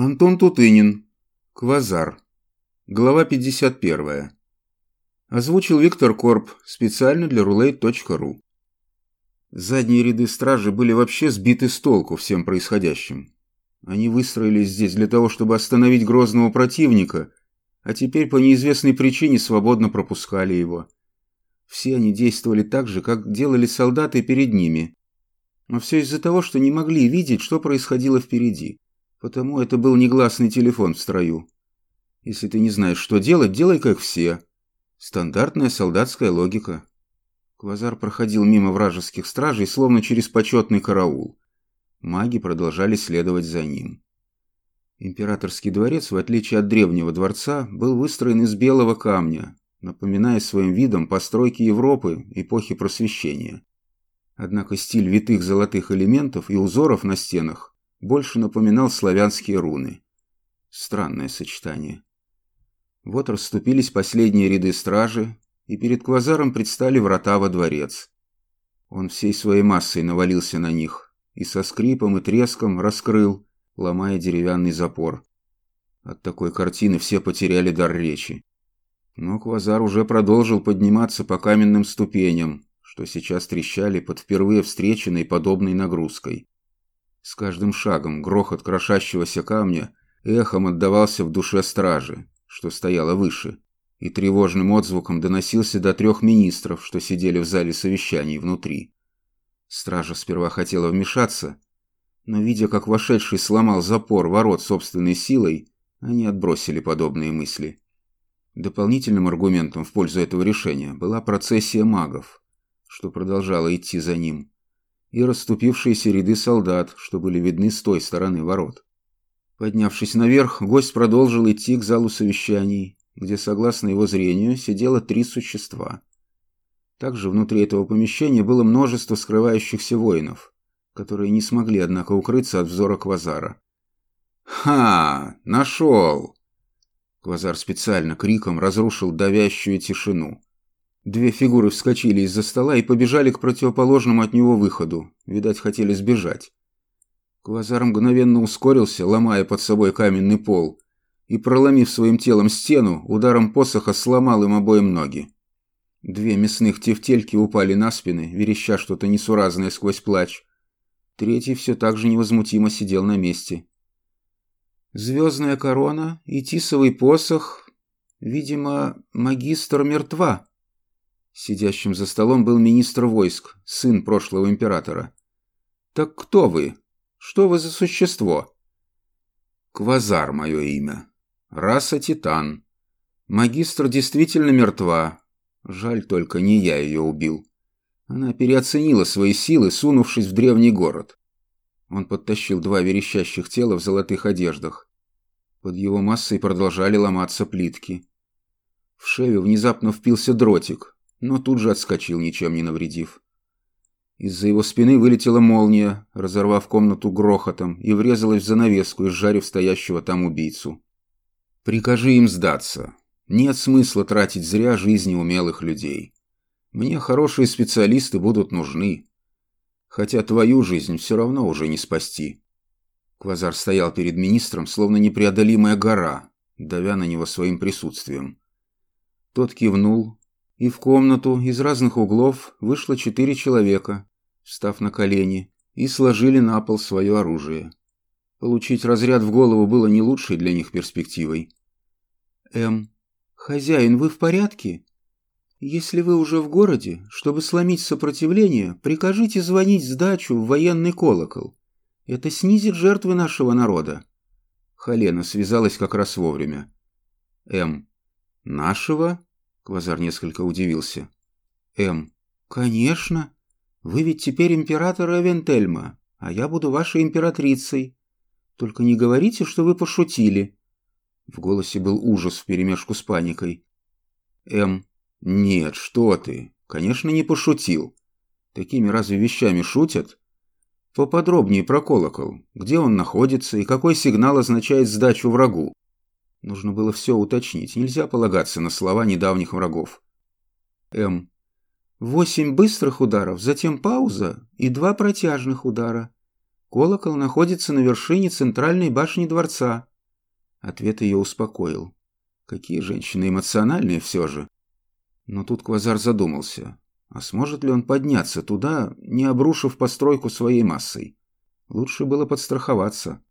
Антон Тутынин. Квазар. Глава 51. Озвучил Виктор Корп специально для roulette.ru. Задние ряды стражи были вообще сбиты с толку всем происходящим. Они выстроились здесь для того, чтобы остановить грозного противника, а теперь по неизвестной причине свободно пропускали его. Все они действовали так же, как делали солдаты перед ними. Но все из-за того, что не могли видеть, что происходило впереди. Потому это был негласный телефон в строю. Если ты не знаешь, что делать, делай как все. Стандартная солдатская логика. Квазар проходил мимо вражеских стражей, словно через почетный караул. Маги продолжали следовать за ним. Императорский дворец, в отличие от древнего дворца, был выстроен из белого камня, напоминая своим видом постройки Европы эпохи Просвещения. Однако стиль витых золотых элементов и узоров на стенах больше напоминал славянские руны. Странное сочетание. Вот расступились последние ряды стражи, и перед Квазаром предстали врата во дворец. Он всей своей массой навалился на них и со скрипом и треском раскрыл, ломая деревянный запор. От такой картины все потеряли дар речи. Но Квазар уже продолжил подниматься по каменным ступеням, что сейчас трещали под впервые встреченной подобной нагрузкой. С каждым шагом грохот крошащегося камня эхом отдавался в душе стражи, что стояла выше, и тревожным отзвуком доносился до трех министров, что сидели в зале совещаний внутри. Стража сперва хотела вмешаться, но, видя, как вошедший сломал запор ворот собственной силой, они отбросили подобные мысли. Дополнительным аргументом в пользу этого решения была процессия магов, что продолжала идти за ним и расступившиеся ряды солдат, что были видны с той стороны ворот. Поднявшись наверх, гость продолжил идти к залу совещаний, где, согласно его зрению, сидело три существа. Также внутри этого помещения было множество скрывающихся воинов, которые не смогли, однако, укрыться от взора Квазара. «Ха! Нашел!» Квазар специально криком разрушил давящую тишину. Две фигуры вскочили из-за стола и побежали к противоположному от него выходу. Видать, хотели сбежать. Квазар мгновенно ускорился, ломая под собой каменный пол, и, проломив своим телом стену, ударом посоха сломал им обоим ноги. Две мясных тефтельки упали на спины, вереща что-то несуразное сквозь плач. Третий все так же невозмутимо сидел на месте. Звездная корона и тисовый посох, видимо, магистр мертва. Сидящим за столом был министр войск, сын прошлого императора. «Так кто вы? Что вы за существо?» «Квазар мое имя. Раса Титан. Магистр действительно мертва. Жаль только, не я ее убил. Она переоценила свои силы, сунувшись в древний город. Он подтащил два верещащих тела в золотых одеждах. Под его массой продолжали ломаться плитки. В шею внезапно впился дротик, но тут же отскочил, ничем не навредив. Из-за его спины вылетела молния, разорвав комнату грохотом, и врезалась в занавеску, изжарив стоящего там убийцу. «Прикажи им сдаться. Нет смысла тратить зря жизни умелых людей. Мне хорошие специалисты будут нужны. Хотя твою жизнь все равно уже не спасти». Квазар стоял перед министром, словно непреодолимая гора, давя на него своим присутствием. Тот кивнул, и в комнату из разных углов вышло четыре человека, встав на колени, и сложили на пол свое оружие. Получить разряд в голову было не лучшей для них перспективой. «Эм, хозяин, вы в порядке? Если вы уже в городе, чтобы сломить сопротивление, прикажите звонить сдачу в военный колокол. Это снизит жертвы нашего народа». Халена связалась как раз вовремя. «Эм, нашего?» Квазар несколько удивился. «М. Конечно. Вы ведь теперь император Эвентельма, а я буду вашей императрицей. Только не говорите, что вы пошутили». В голосе был ужас вперемешку с паникой. «М. Нет, что ты. Конечно, не пошутил. Такими разве вещами шутят?» Поподробнее про колокол. Где он находится и какой сигнал означает сдачу врагу? Нужно было все уточнить, нельзя полагаться на слова недавних врагов. М. Восемь быстрых ударов, затем пауза и два протяжных удара. Колокол находится на вершине центральной башни дворца. Ответ ее успокоил. Какие женщины эмоциональные все же. Но тут Квазар задумался. А сможет ли он подняться туда, не обрушив постройку своей массой? Лучше было подстраховаться.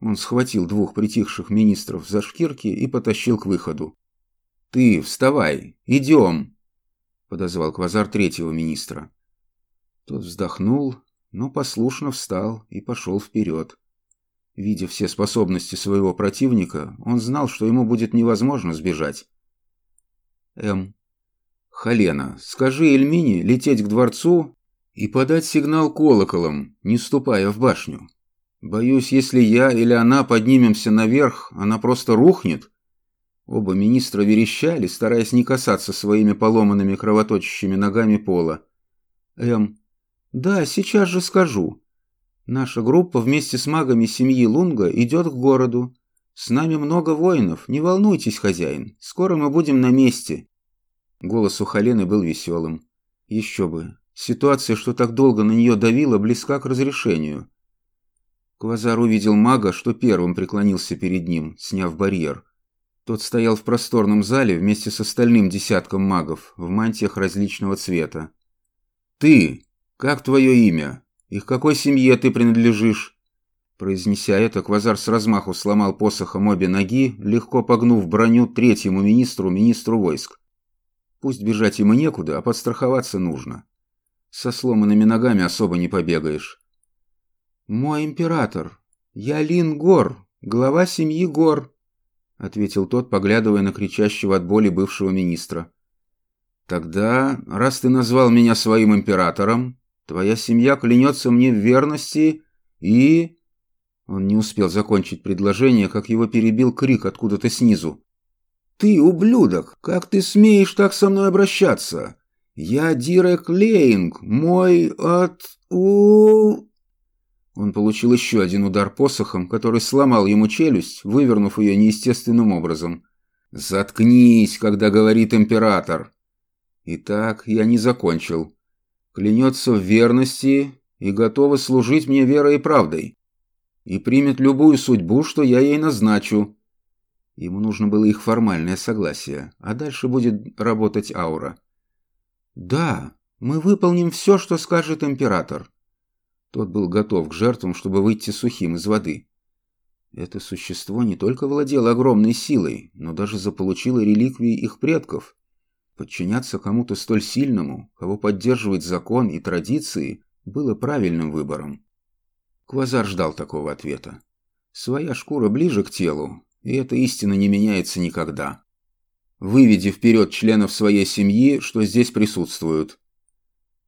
Он схватил двух притихших министров за шкирки и потащил к выходу. «Ты, вставай! Идем!» — подозвал Квазар третьего министра. Тот вздохнул, но послушно встал и пошел вперед. Видя все способности своего противника, он знал, что ему будет невозможно сбежать. М. «Халена, скажи Эльмине лететь к дворцу и подать сигнал колоколом, не ступая в башню. Боюсь, если я или она поднимемся наверх, она просто рухнет». Оба министра верещали, стараясь не касаться своими поломанными кровоточащими ногами пола. М. «Да, сейчас же скажу. Наша группа вместе с магами семьи Лунга идет к городу. С нами много воинов, не волнуйтесь, хозяин, скоро мы будем на месте». Голос у Халены был веселым. Еще бы. Ситуация, что так долго на нее давила, близка к разрешению. Квазар увидел мага, что первым преклонился перед ним, сняв барьер. Тот стоял в просторном зале вместе с остальным десятком магов в мантиях различного цвета. «Ты! Как твое имя?» «И к какой семье ты принадлежишь?» Произнеся это, Квазар с размаху сломал посохом обе ноги, легко погнув броню третьему министру, министру войск. Пусть бежать ему некуда, а подстраховаться нужно. Со сломанными ногами особо не побегаешь. «Мой император, я Лин Гор, глава семьи Гор», — ответил тот, поглядывая на кричащего от боли бывшего министра. «Тогда, раз ты назвал меня своим императором, Твоя семья клянется мне в верности и...» Он не успел закончить предложение, как его перебил крик откуда-то снизу. «Ты, ублюдок, как ты смеешь так со мной обращаться? Я Дирек Лейнг, мой от... у...» Он получил еще один удар посохом, который сломал ему челюсть, вывернув ее неестественным образом. «Заткнись, когда говорит император!» «Итак, я не закончил клянется в верности и готова служить мне верой и правдой, и примет любую судьбу, что я ей назначу. Ему нужно было их формальное согласие, а дальше будет работать аура. «Да, мы выполним все, что скажет император». Тот был готов к жертвам, чтобы выйти сухим из воды. Это существо не только владело огромной силой, но даже заполучило реликвии их предков. Подчиняться кому-то столь сильному, кого поддерживает закон и традиции, было правильным выбором. Квазар ждал такого ответа. Своя шкура ближе к телу, и эта истина не меняется никогда. Выведи вперед членов своей семьи, что здесь присутствуют.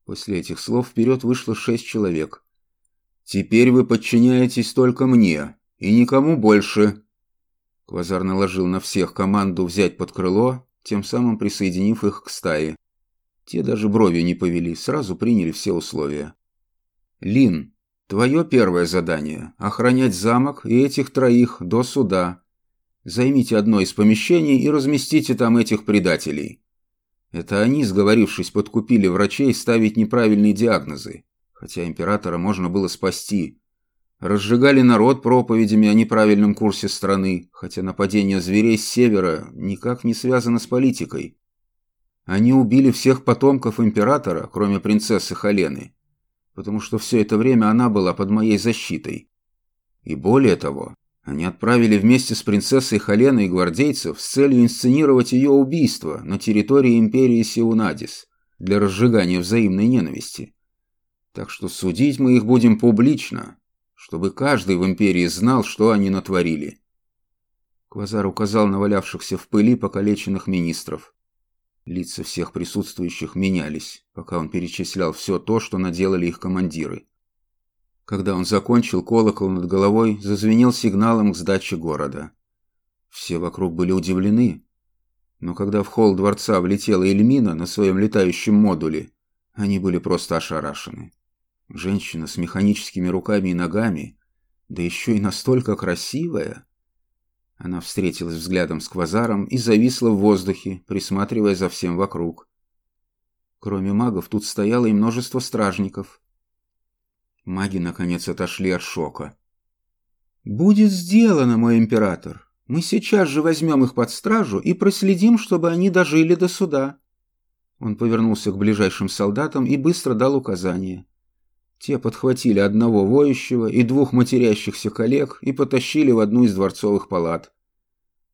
После этих слов вперед вышло шесть человек. «Теперь вы подчиняетесь только мне, и никому больше». Квазар наложил на всех команду взять под крыло тем самым присоединив их к стае. Те даже брови не повели, сразу приняли все условия. «Лин, твое первое задание – охранять замок и этих троих до суда. Займите одно из помещений и разместите там этих предателей». Это они, сговорившись, подкупили врачей ставить неправильные диагнозы, хотя императора можно было спасти, разжигали народ проповедями о неправильном курсе страны, хотя нападение зверей с севера никак не связано с политикой. Они убили всех потомков императора, кроме принцессы Халены, потому что все это время она была под моей защитой. И более того, они отправили вместе с принцессой Халеной гвардейцев с целью инсценировать ее убийство на территории империи Сиунадис для разжигания взаимной ненависти. Так что судить мы их будем публично, чтобы каждый в империи знал, что они натворили. Квазар указал на валявшихся в пыли покалеченных министров. Лица всех присутствующих менялись, пока он перечислял все то, что наделали их командиры. Когда он закончил, колокол над головой зазвенел сигналом к сдаче города. Все вокруг были удивлены. Но когда в холл дворца влетела Эльмина на своем летающем модуле, они были просто ошарашены. Женщина с механическими руками и ногами, да еще и настолько красивая. Она встретилась взглядом с квазаром и зависла в воздухе, присматривая за всем вокруг. Кроме магов тут стояло и множество стражников. Маги, наконец, отошли от шока. «Будет сделано, мой император! Мы сейчас же возьмем их под стражу и проследим, чтобы они дожили до суда». Он повернулся к ближайшим солдатам и быстро дал указания. Те подхватили одного воющего и двух матерящихся коллег и потащили в одну из дворцовых палат.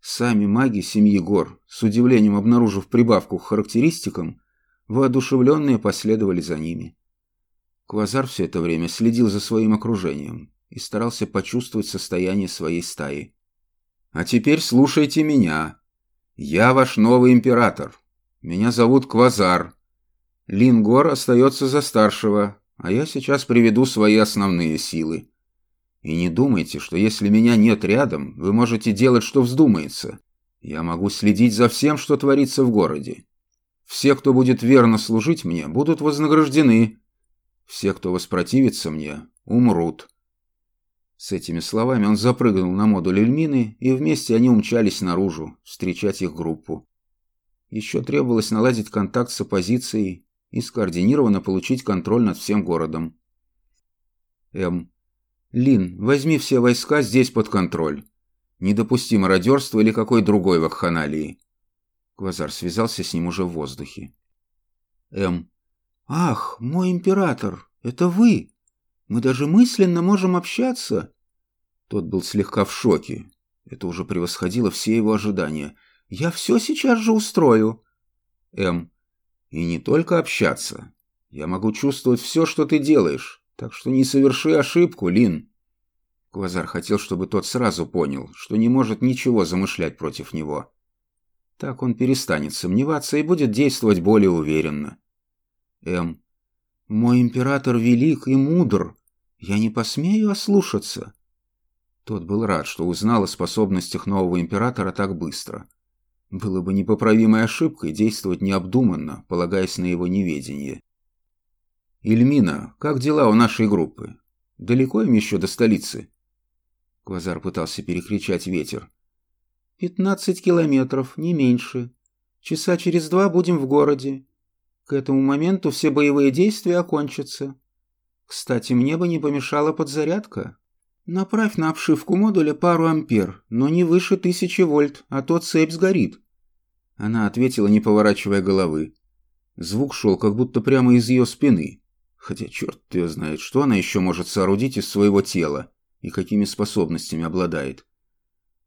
Сами маги семьи гор, с удивлением обнаружив прибавку к характеристикам, воодушевленные последовали за ними. Квазар все это время следил за своим окружением и старался почувствовать состояние своей стаи. «А теперь слушайте меня. Я ваш новый император. Меня зовут Квазар. Лингор остается за старшего, а я сейчас приведу свои основные силы. И не думайте, что если меня нет рядом, вы можете делать, что вздумается. Я могу следить за всем, что творится в городе. Все, кто будет верно служить мне, будут вознаграждены. Все, кто воспротивится мне, умрут. С этими словами он запрыгнул на модуль Эльмины, и вместе они умчались наружу, встречать их группу. Еще требовалось наладить контакт с оппозицией и скоординированно получить контроль над всем городом. М. Лин, возьми все войска здесь под контроль. Недопустимо мародерства или какой другой вакханалии. Квазар связался с ним уже в воздухе. М. Ах, мой император, это вы! Мы даже мысленно можем общаться. Тот был слегка в шоке. Это уже превосходило все его ожидания. Я все сейчас же устрою. М. И не только общаться. Я могу чувствовать все, что ты делаешь, так что не соверши ошибку, Лин. Квазар хотел, чтобы тот сразу понял, что не может ничего замышлять против него. Так он перестанет сомневаться и будет действовать более уверенно. М. Мой император велик и мудр. Я не посмею ослушаться. Тот был рад, что узнал о способностях нового императора так быстро. Было бы непоправимой ошибкой действовать необдуманно, полагаясь на его неведение. «Ильмина, как дела у нашей группы? Далеко им еще до столицы?» Квазар пытался перекричать ветер. «Пятнадцать километров, не меньше. Часа через два будем в городе. К этому моменту все боевые действия окончатся. Кстати, мне бы не помешала подзарядка. Направь на обшивку модуля пару ампер, но не выше тысячи вольт, а то цепь сгорит. Она ответила, не поворачивая головы. Звук шел, как будто прямо из ее спины. Хотя черт ее знает, что она еще может соорудить из своего тела и какими способностями обладает.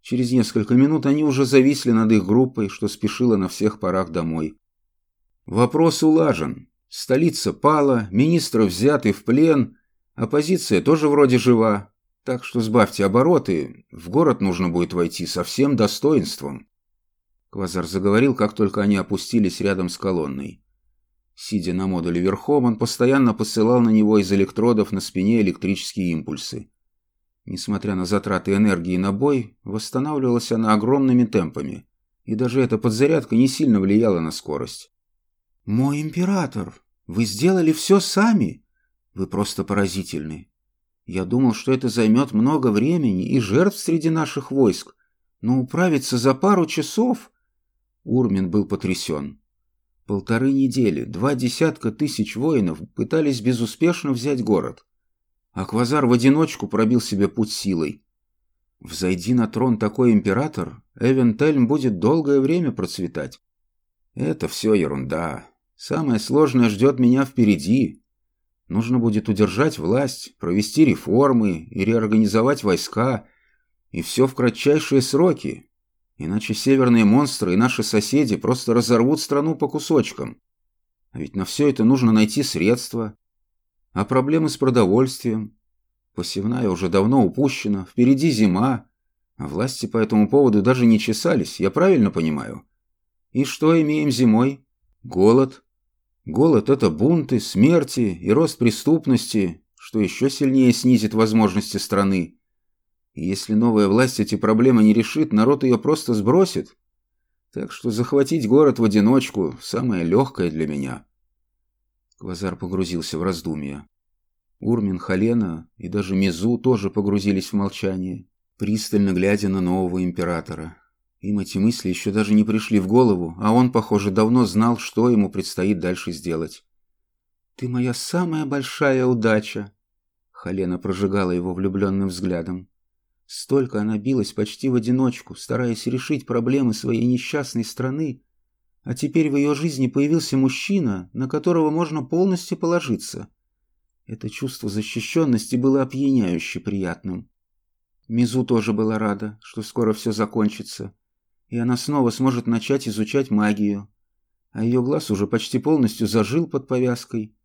Через несколько минут они уже зависли над их группой, что спешила на всех парах домой. Вопрос улажен. Столица пала, министры взяты в плен, оппозиция тоже вроде жива. Так что сбавьте обороты, в город нужно будет войти со всем достоинством. Квазар заговорил, как только они опустились рядом с колонной. Сидя на модуле верхом, он постоянно посылал на него из электродов на спине электрические импульсы. Несмотря на затраты энергии на бой, восстанавливалась она огромными темпами, и даже эта подзарядка не сильно влияла на скорость. «Мой император, вы сделали все сами? Вы просто поразительны. Я думал, что это займет много времени и жертв среди наших войск, но управиться за пару часов Урмин был потрясен. Полторы недели, два десятка тысяч воинов пытались безуспешно взять город. А Квазар в одиночку пробил себе путь силой. Взойди на трон такой император, Эвентельм будет долгое время процветать. Это все ерунда. Самое сложное ждет меня впереди. Нужно будет удержать власть, провести реформы и реорганизовать войска, и все в кратчайшие сроки, Иначе северные монстры и наши соседи просто разорвут страну по кусочкам. А ведь на все это нужно найти средства. А проблемы с продовольствием? Посевная уже давно упущена, впереди зима. А власти по этому поводу даже не чесались, я правильно понимаю? И что имеем зимой? Голод. Голод – это бунты, смерти и рост преступности, что еще сильнее снизит возможности страны. Если новая власть эти проблемы не решит, народ ее просто сбросит. Так что захватить город в одиночку – самое легкое для меня. Квазар погрузился в раздумья. Урмин, Халена и даже Мизу тоже погрузились в молчание, пристально глядя на нового императора. Им эти мысли еще даже не пришли в голову, а он, похоже, давно знал, что ему предстоит дальше сделать. «Ты моя самая большая удача!» Халена прожигала его влюбленным взглядом. Столько она билась почти в одиночку, стараясь решить проблемы своей несчастной страны, а теперь в ее жизни появился мужчина, на которого можно полностью положиться. Это чувство защищенности было опьяняюще приятным. Мизу тоже была рада, что скоро все закончится, и она снова сможет начать изучать магию. А ее глаз уже почти полностью зажил под повязкой.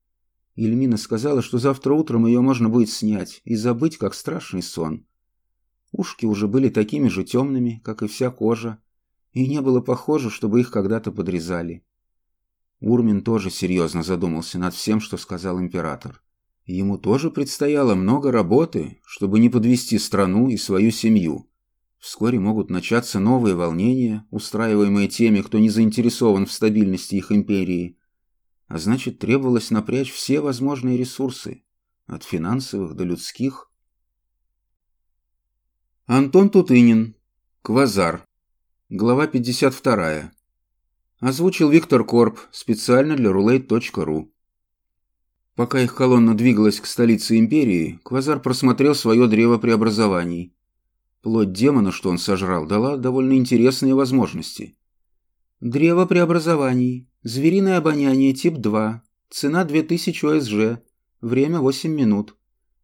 Ильмина сказала, что завтра утром ее можно будет снять и забыть, как страшный сон. Ушки уже были такими же темными, как и вся кожа, и не было похоже, чтобы их когда-то подрезали. Урмин тоже серьезно задумался над всем, что сказал император. Ему тоже предстояло много работы, чтобы не подвести страну и свою семью. Вскоре могут начаться новые волнения, устраиваемые теми, кто не заинтересован в стабильности их империи. А значит, требовалось напрячь все возможные ресурсы, от финансовых до людских – Антон Тутынин. Квазар. Глава 52. Озвучил Виктор Корп специально для roulette.ru. Пока их колонна двигалась к столице империи, Квазар просмотрел свое древо преобразований. Плоть демона, что он сожрал, дала довольно интересные возможности. Древо преобразований. Звериное обоняние тип 2. Цена 2000 ОСЖ. Время 8 минут.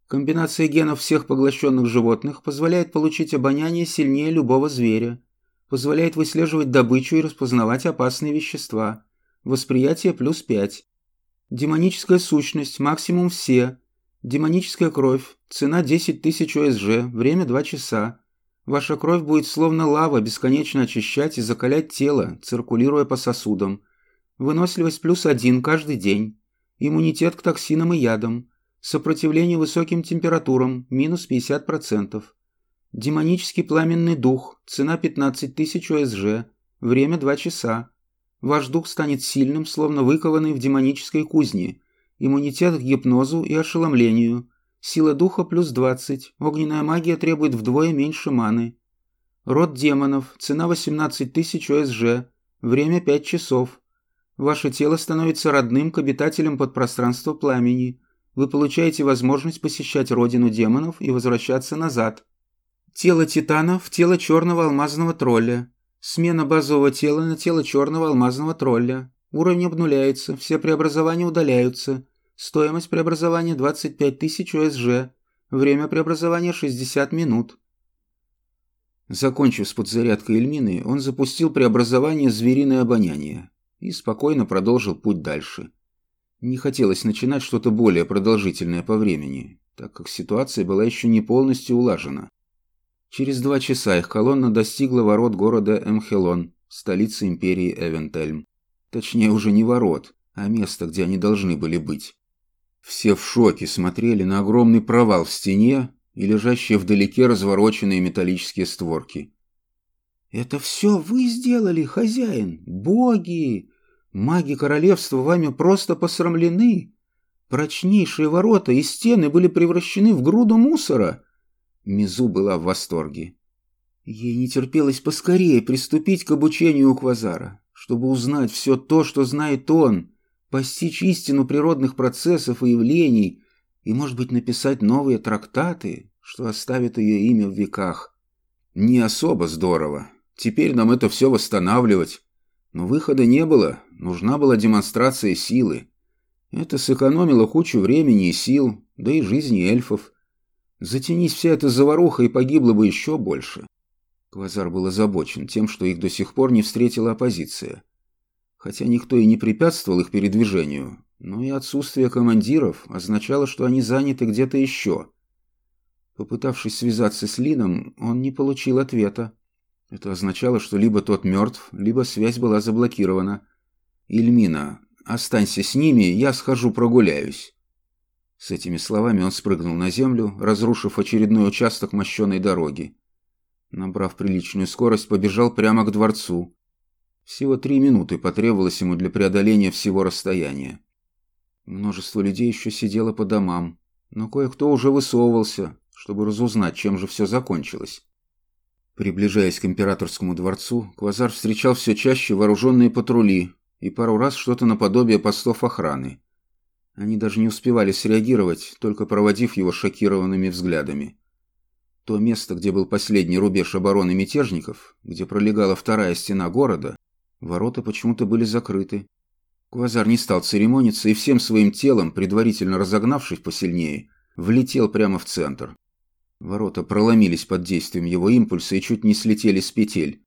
Комбинация генов всех поглощенных животных позволяет получить обоняние сильнее любого зверя, позволяет выслеживать добычу и распознавать опасные вещества. Восприятие плюс 5. Демоническая сущность, максимум все. Демоническая кровь, цена 10 тысяч ОСЖ, время 2 часа. Ваша кровь будет словно лава бесконечно очищать и закалять тело, циркулируя по сосудам. Выносливость плюс 1 каждый день. Иммунитет к токсинам и ядам. Сопротивление высоким температурам – минус 50%. Демонический пламенный дух, цена 15 тысяч ОСЖ, время 2 часа. Ваш дух станет сильным, словно выкованный в демонической кузне. Иммунитет к гипнозу и ошеломлению. Сила духа плюс 20, огненная магия требует вдвое меньше маны. Род демонов, цена 18 тысяч ОСЖ, время 5 часов. Ваше тело становится родным к обитателям подпространства пламени – вы получаете возможность посещать родину демонов и возвращаться назад. Тело Титана в тело черного алмазного тролля. Смена базового тела на тело черного алмазного тролля. Уровень обнуляется, все преобразования удаляются. Стоимость преобразования 25 тысяч ОСЖ. Время преобразования 60 минут. Закончив с подзарядкой Эльмины, он запустил преобразование «Звериное обоняние» и спокойно продолжил путь дальше. Не хотелось начинать что-то более продолжительное по времени, так как ситуация была еще не полностью улажена. Через два часа их колонна достигла ворот города Эмхелон, столицы империи Эвентельм. Точнее, уже не ворот, а место, где они должны были быть. Все в шоке смотрели на огромный провал в стене и лежащие вдалеке развороченные металлические створки. «Это все вы сделали, хозяин? Боги! Маги королевства вами просто посрамлены. Прочнейшие ворота и стены были превращены в груду мусора. Мизу была в восторге. Ей не терпелось поскорее приступить к обучению у Квазара, чтобы узнать все то, что знает он, постичь истину природных процессов и явлений и, может быть, написать новые трактаты, что оставят ее имя в веках. Не особо здорово. Теперь нам это все восстанавливать. Но выхода не было, нужна была демонстрация силы. Это сэкономило кучу времени и сил, да и жизни эльфов. Затянись вся эта заваруха, и погибло бы еще больше. Квазар был озабочен тем, что их до сих пор не встретила оппозиция. Хотя никто и не препятствовал их передвижению, но и отсутствие командиров означало, что они заняты где-то еще. Попытавшись связаться с Лином, он не получил ответа. Это означало, что либо тот мертв, либо связь была заблокирована. «Ильмина, останься с ними, я схожу прогуляюсь». С этими словами он спрыгнул на землю, разрушив очередной участок мощеной дороги. Набрав приличную скорость, побежал прямо к дворцу. Всего три минуты потребовалось ему для преодоления всего расстояния. Множество людей еще сидело по домам, но кое-кто уже высовывался, чтобы разузнать, чем же все закончилось. Приближаясь к императорскому дворцу, Квазар встречал все чаще вооруженные патрули и пару раз что-то наподобие постов охраны. Они даже не успевали среагировать, только проводив его шокированными взглядами. То место, где был последний рубеж обороны мятежников, где пролегала вторая стена города, ворота почему-то были закрыты. Квазар не стал церемониться и всем своим телом, предварительно разогнавшись посильнее, влетел прямо в центр. Ворота проломились под действием его импульса и чуть не слетели с петель.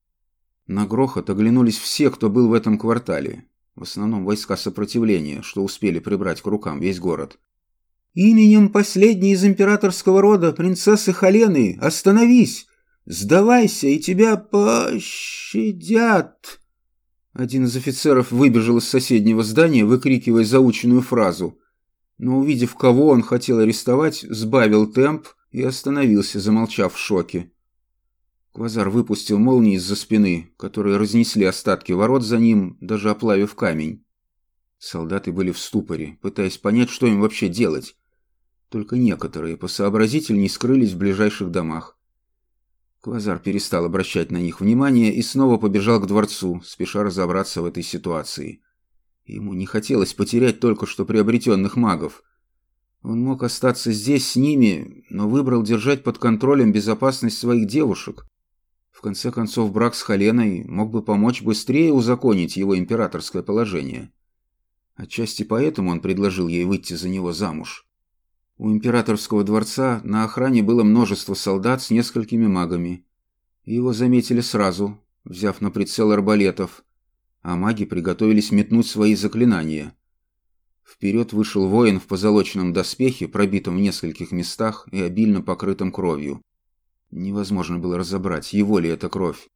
На грохот оглянулись все, кто был в этом квартале. В основном войска сопротивления, что успели прибрать к рукам весь город. «Именем последней из императорского рода, принцессы Халены, остановись! Сдавайся, и тебя пощадят!» Один из офицеров выбежал из соседнего здания, выкрикивая заученную фразу. Но, увидев, кого он хотел арестовать, сбавил темп и остановился, замолчав в шоке. Квазар выпустил молнии из-за спины, которые разнесли остатки ворот за ним, даже оплавив камень. Солдаты были в ступоре, пытаясь понять, что им вообще делать. Только некоторые посообразительней скрылись в ближайших домах. Квазар перестал обращать на них внимание и снова побежал к дворцу, спеша разобраться в этой ситуации. Ему не хотелось потерять только что приобретенных магов. Он мог остаться здесь с ними, но выбрал держать под контролем безопасность своих девушек. Конце концов, брак с Халеной мог бы помочь быстрее узаконить его императорское положение. Отчасти поэтому он предложил ей выйти за него замуж. У императорского дворца на охране было множество солдат с несколькими магами. Его заметили сразу, взяв на прицел арбалетов, а маги приготовились метнуть свои заклинания. Вперед вышел воин в позолоченном доспехе, пробитом в нескольких местах и обильно покрытом кровью. Невозможно было разобрать, его ли это кровь.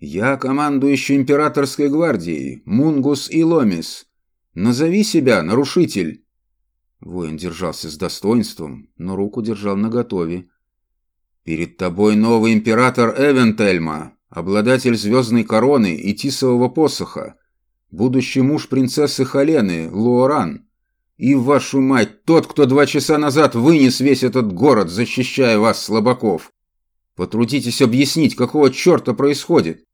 «Я командующий императорской гвардией, Мунгус и Ломис. Назови себя, нарушитель!» Воин держался с достоинством, но руку держал наготове. «Перед тобой новый император Эвентельма, обладатель звездной короны и тисового посоха, будущий муж принцессы Халены, Луоран. И, вашу мать, тот, кто два часа назад вынес весь этот город, защищая вас, слабаков. Потрудитесь объяснить, какого черта происходит.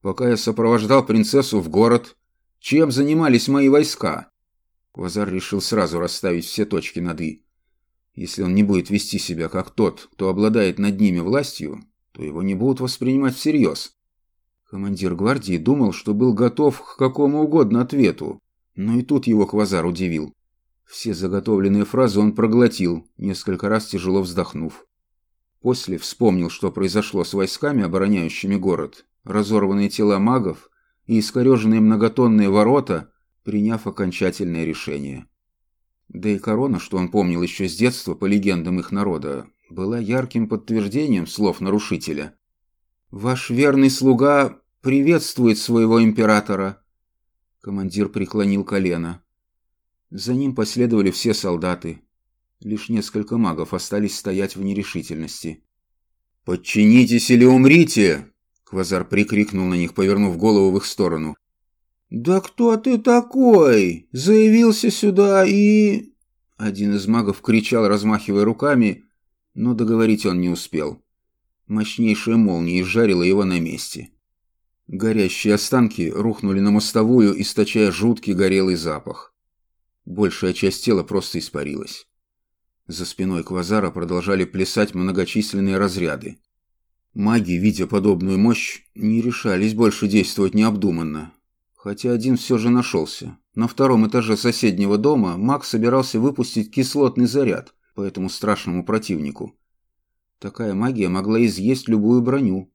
Пока я сопровождал принцессу в город, чем занимались мои войска?» Квазар решил сразу расставить все точки над «и». Если он не будет вести себя как тот, кто обладает над ними властью, то его не будут воспринимать всерьез. Командир гвардии думал, что был готов к какому угодно ответу, но и тут его Квазар удивил. Все заготовленные фразы он проглотил, несколько раз тяжело вздохнув. После вспомнил, что произошло с войсками, обороняющими город, разорванные тела магов и искореженные многотонные ворота – приняв окончательное решение. Да и корона, что он помнил еще с детства по легендам их народа, была ярким подтверждением слов нарушителя. «Ваш верный слуга приветствует своего императора!» Командир преклонил колено. За ним последовали все солдаты. Лишь несколько магов остались стоять в нерешительности. «Подчинитесь или умрите!» Квазар прикрикнул на них, повернув голову в их сторону. «Да кто ты такой? Заявился сюда и...» Один из магов кричал, размахивая руками, но договорить он не успел. Мощнейшая молния изжарила его на месте. Горящие останки рухнули на мостовую, источая жуткий горелый запах. Большая часть тела просто испарилась. За спиной Квазара продолжали плясать многочисленные разряды. Маги, видя подобную мощь, не решались больше действовать необдуманно, Хотя один все же нашелся. На втором этаже соседнего дома маг собирался выпустить кислотный заряд по этому страшному противнику. Такая магия могла изъесть любую броню.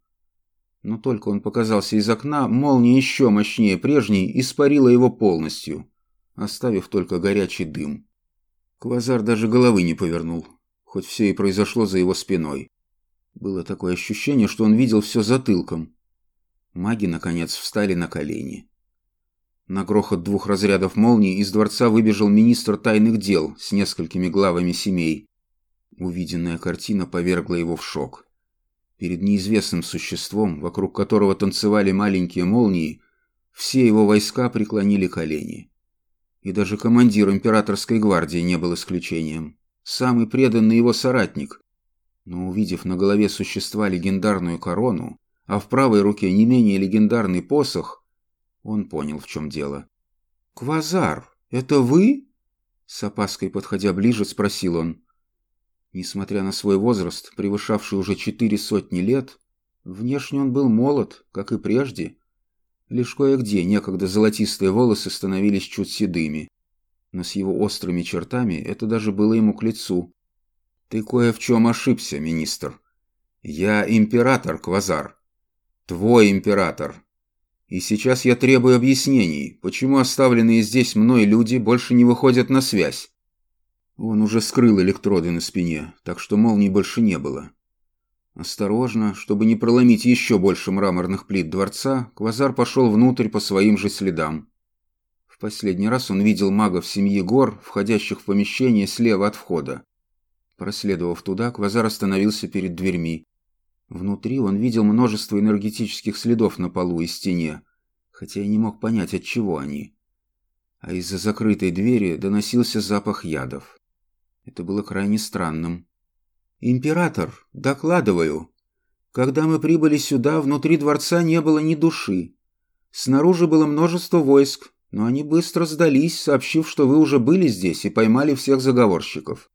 Но только он показался из окна, молния еще мощнее прежней испарила его полностью, оставив только горячий дым. Квазар даже головы не повернул, хоть все и произошло за его спиной. Было такое ощущение, что он видел все затылком. Маги, наконец, встали на колени. На грохот двух разрядов молний из дворца выбежал министр тайных дел с несколькими главами семей. Увиденная картина повергла его в шок. Перед неизвестным существом, вокруг которого танцевали маленькие молнии, все его войска преклонили колени. И даже командир императорской гвардии не был исключением. Самый преданный его соратник. Но увидев на голове существа легендарную корону, а в правой руке не менее легендарный посох, он понял, в чем дело. «Квазар, это вы?» С опаской подходя ближе, спросил он. Несмотря на свой возраст, превышавший уже четыре сотни лет, внешне он был молод, как и прежде. Лишь кое-где некогда золотистые волосы становились чуть седыми. Но с его острыми чертами это даже было ему к лицу. «Ты кое в чем ошибся, министр. Я император, Квазар. Твой император. И сейчас я требую объяснений, почему оставленные здесь мной люди больше не выходят на связь. Он уже скрыл электроды на спине, так что молний больше не было. Осторожно, чтобы не проломить еще больше мраморных плит дворца, Квазар пошел внутрь по своим же следам. В последний раз он видел магов семьи гор, входящих в помещение слева от входа. Проследовав туда, Квазар остановился перед дверьми. Внутри он видел множество энергетических следов на полу и стене, хотя и не мог понять, от чего они. А из-за закрытой двери доносился запах ядов. Это было крайне странным. «Император, докладываю. Когда мы прибыли сюда, внутри дворца не было ни души. Снаружи было множество войск, но они быстро сдались, сообщив, что вы уже были здесь и поймали всех заговорщиков.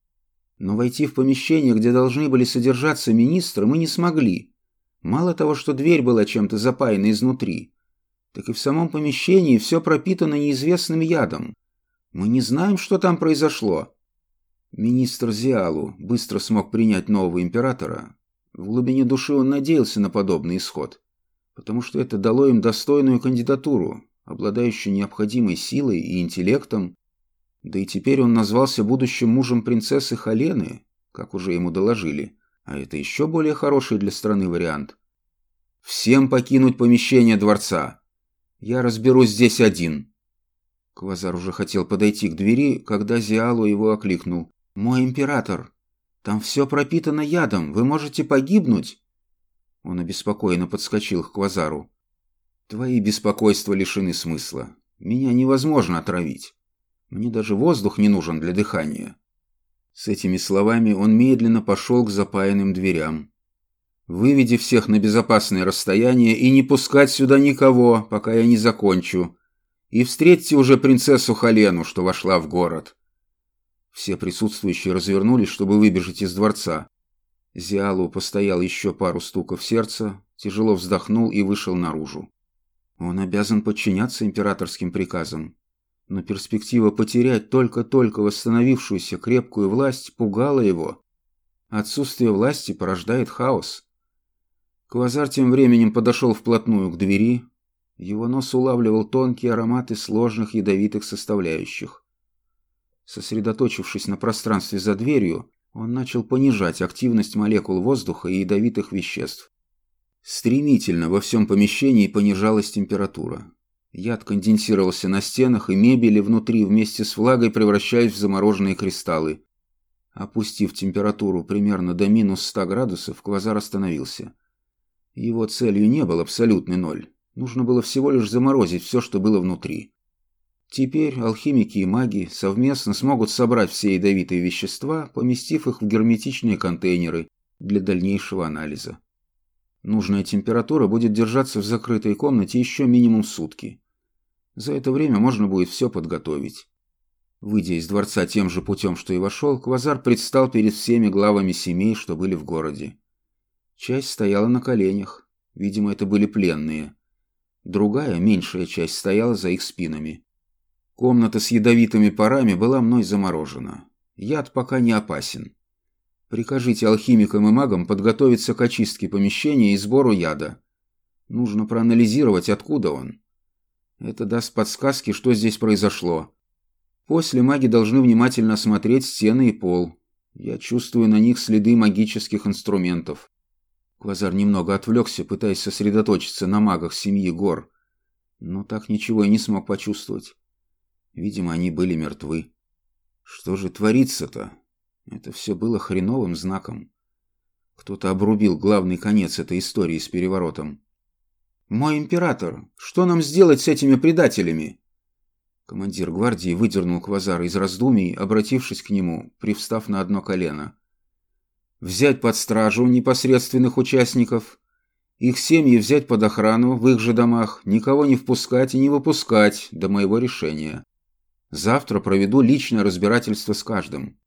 Но войти в помещение, где должны были содержаться министры, мы не смогли. Мало того, что дверь была чем-то запаяна изнутри, так и в самом помещении все пропитано неизвестным ядом. Мы не знаем, что там произошло. Министр Зиалу быстро смог принять нового императора. В глубине души он надеялся на подобный исход, потому что это дало им достойную кандидатуру, обладающую необходимой силой и интеллектом, да и теперь он назвался будущим мужем принцессы Халены, как уже ему доложили. А это еще более хороший для страны вариант. «Всем покинуть помещение дворца. Я разберусь здесь один». Квазар уже хотел подойти к двери, когда Зиалу его окликнул. «Мой император, там все пропитано ядом, вы можете погибнуть». Он обеспокоенно подскочил к Квазару. «Твои беспокойства лишены смысла. Меня невозможно отравить. Мне даже воздух не нужен для дыхания». С этими словами он медленно пошел к запаянным дверям. «Выведи всех на безопасное расстояние и не пускать сюда никого, пока я не закончу. И встретьте уже принцессу Халену, что вошла в город». Все присутствующие развернулись, чтобы выбежать из дворца. Зиалу постоял еще пару стуков сердца, тяжело вздохнул и вышел наружу. Он обязан подчиняться императорским приказам, но перспектива потерять только-только восстановившуюся крепкую власть пугала его. Отсутствие власти порождает хаос. Квазар тем временем подошел вплотную к двери. Его нос улавливал тонкие ароматы сложных ядовитых составляющих. Сосредоточившись на пространстве за дверью, он начал понижать активность молекул воздуха и ядовитых веществ. Стремительно во всем помещении понижалась температура. Яд конденсировался на стенах и мебели внутри вместе с влагой, превращаясь в замороженные кристаллы. Опустив температуру примерно до минус 100 градусов, квазар остановился. Его целью не был абсолютный ноль. Нужно было всего лишь заморозить все, что было внутри. Теперь алхимики и маги совместно смогут собрать все ядовитые вещества, поместив их в герметичные контейнеры для дальнейшего анализа. Нужная температура будет держаться в закрытой комнате еще минимум сутки. За это время можно будет все подготовить. Выйдя из дворца тем же путем, что и вошел, Квазар предстал перед всеми главами семей, что были в городе. Часть стояла на коленях. Видимо, это были пленные. Другая, меньшая часть, стояла за их спинами. Комната с ядовитыми парами была мной заморожена. Яд пока не опасен. Прикажите алхимикам и магам подготовиться к очистке помещения и сбору яда. Нужно проанализировать, откуда он. Это даст подсказки, что здесь произошло. После маги должны внимательно осмотреть стены и пол. Я чувствую на них следы магических инструментов. Квазар немного отвлекся, пытаясь сосредоточиться на магах семьи гор. Но так ничего и не смог почувствовать. Видимо, они были мертвы. Что же творится-то? Это все было хреновым знаком. Кто-то обрубил главный конец этой истории с переворотом. «Мой император, что нам сделать с этими предателями?» Командир гвардии выдернул Квазара из раздумий, обратившись к нему, привстав на одно колено. «Взять под стражу непосредственных участников, их семьи взять под охрану в их же домах, никого не впускать и не выпускать до моего решения. Завтра проведу личное разбирательство с каждым.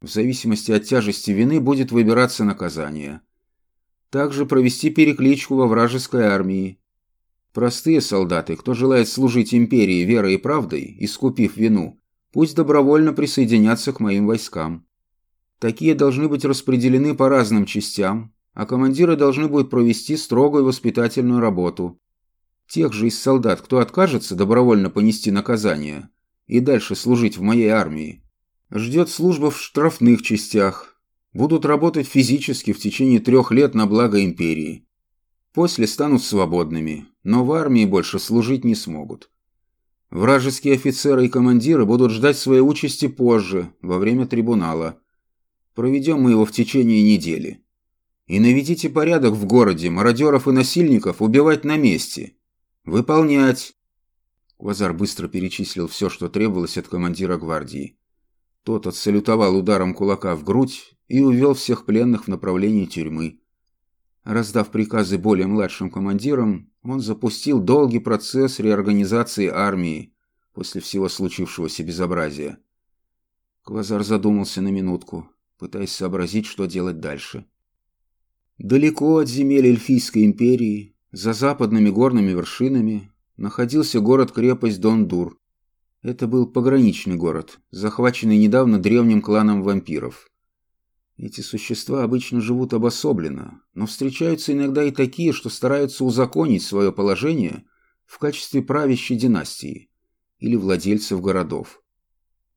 В зависимости от тяжести вины будет выбираться наказание. Также провести перекличку во вражеской армии. Простые солдаты, кто желает служить империи верой и правдой, искупив вину, пусть добровольно присоединятся к моим войскам. Такие должны быть распределены по разным частям, а командиры должны будут провести строгую воспитательную работу. Тех же из солдат, кто откажется добровольно понести наказание и дальше служить в моей армии, ждет служба в штрафных частях. Будут работать физически в течение трех лет на благо империи. После станут свободными, но в армии больше служить не смогут. Вражеские офицеры и командиры будут ждать своей участи позже, во время трибунала. Проведем мы его в течение недели. И наведите порядок в городе, мародеров и насильников убивать на месте. Выполнять. Квазар быстро перечислил все, что требовалось от командира гвардии. Тот отсалютовал ударом кулака в грудь и увел всех пленных в направлении тюрьмы. Раздав приказы более младшим командирам, он запустил долгий процесс реорганизации армии после всего случившегося безобразия. Квазар задумался на минутку, пытаясь сообразить, что делать дальше. Далеко от земель Эльфийской империи, за западными горными вершинами, находился город-крепость Дондур. Это был пограничный город, захваченный недавно древним кланом вампиров. Эти существа обычно живут обособленно, но встречаются иногда и такие, что стараются узаконить свое положение в качестве правящей династии или владельцев городов.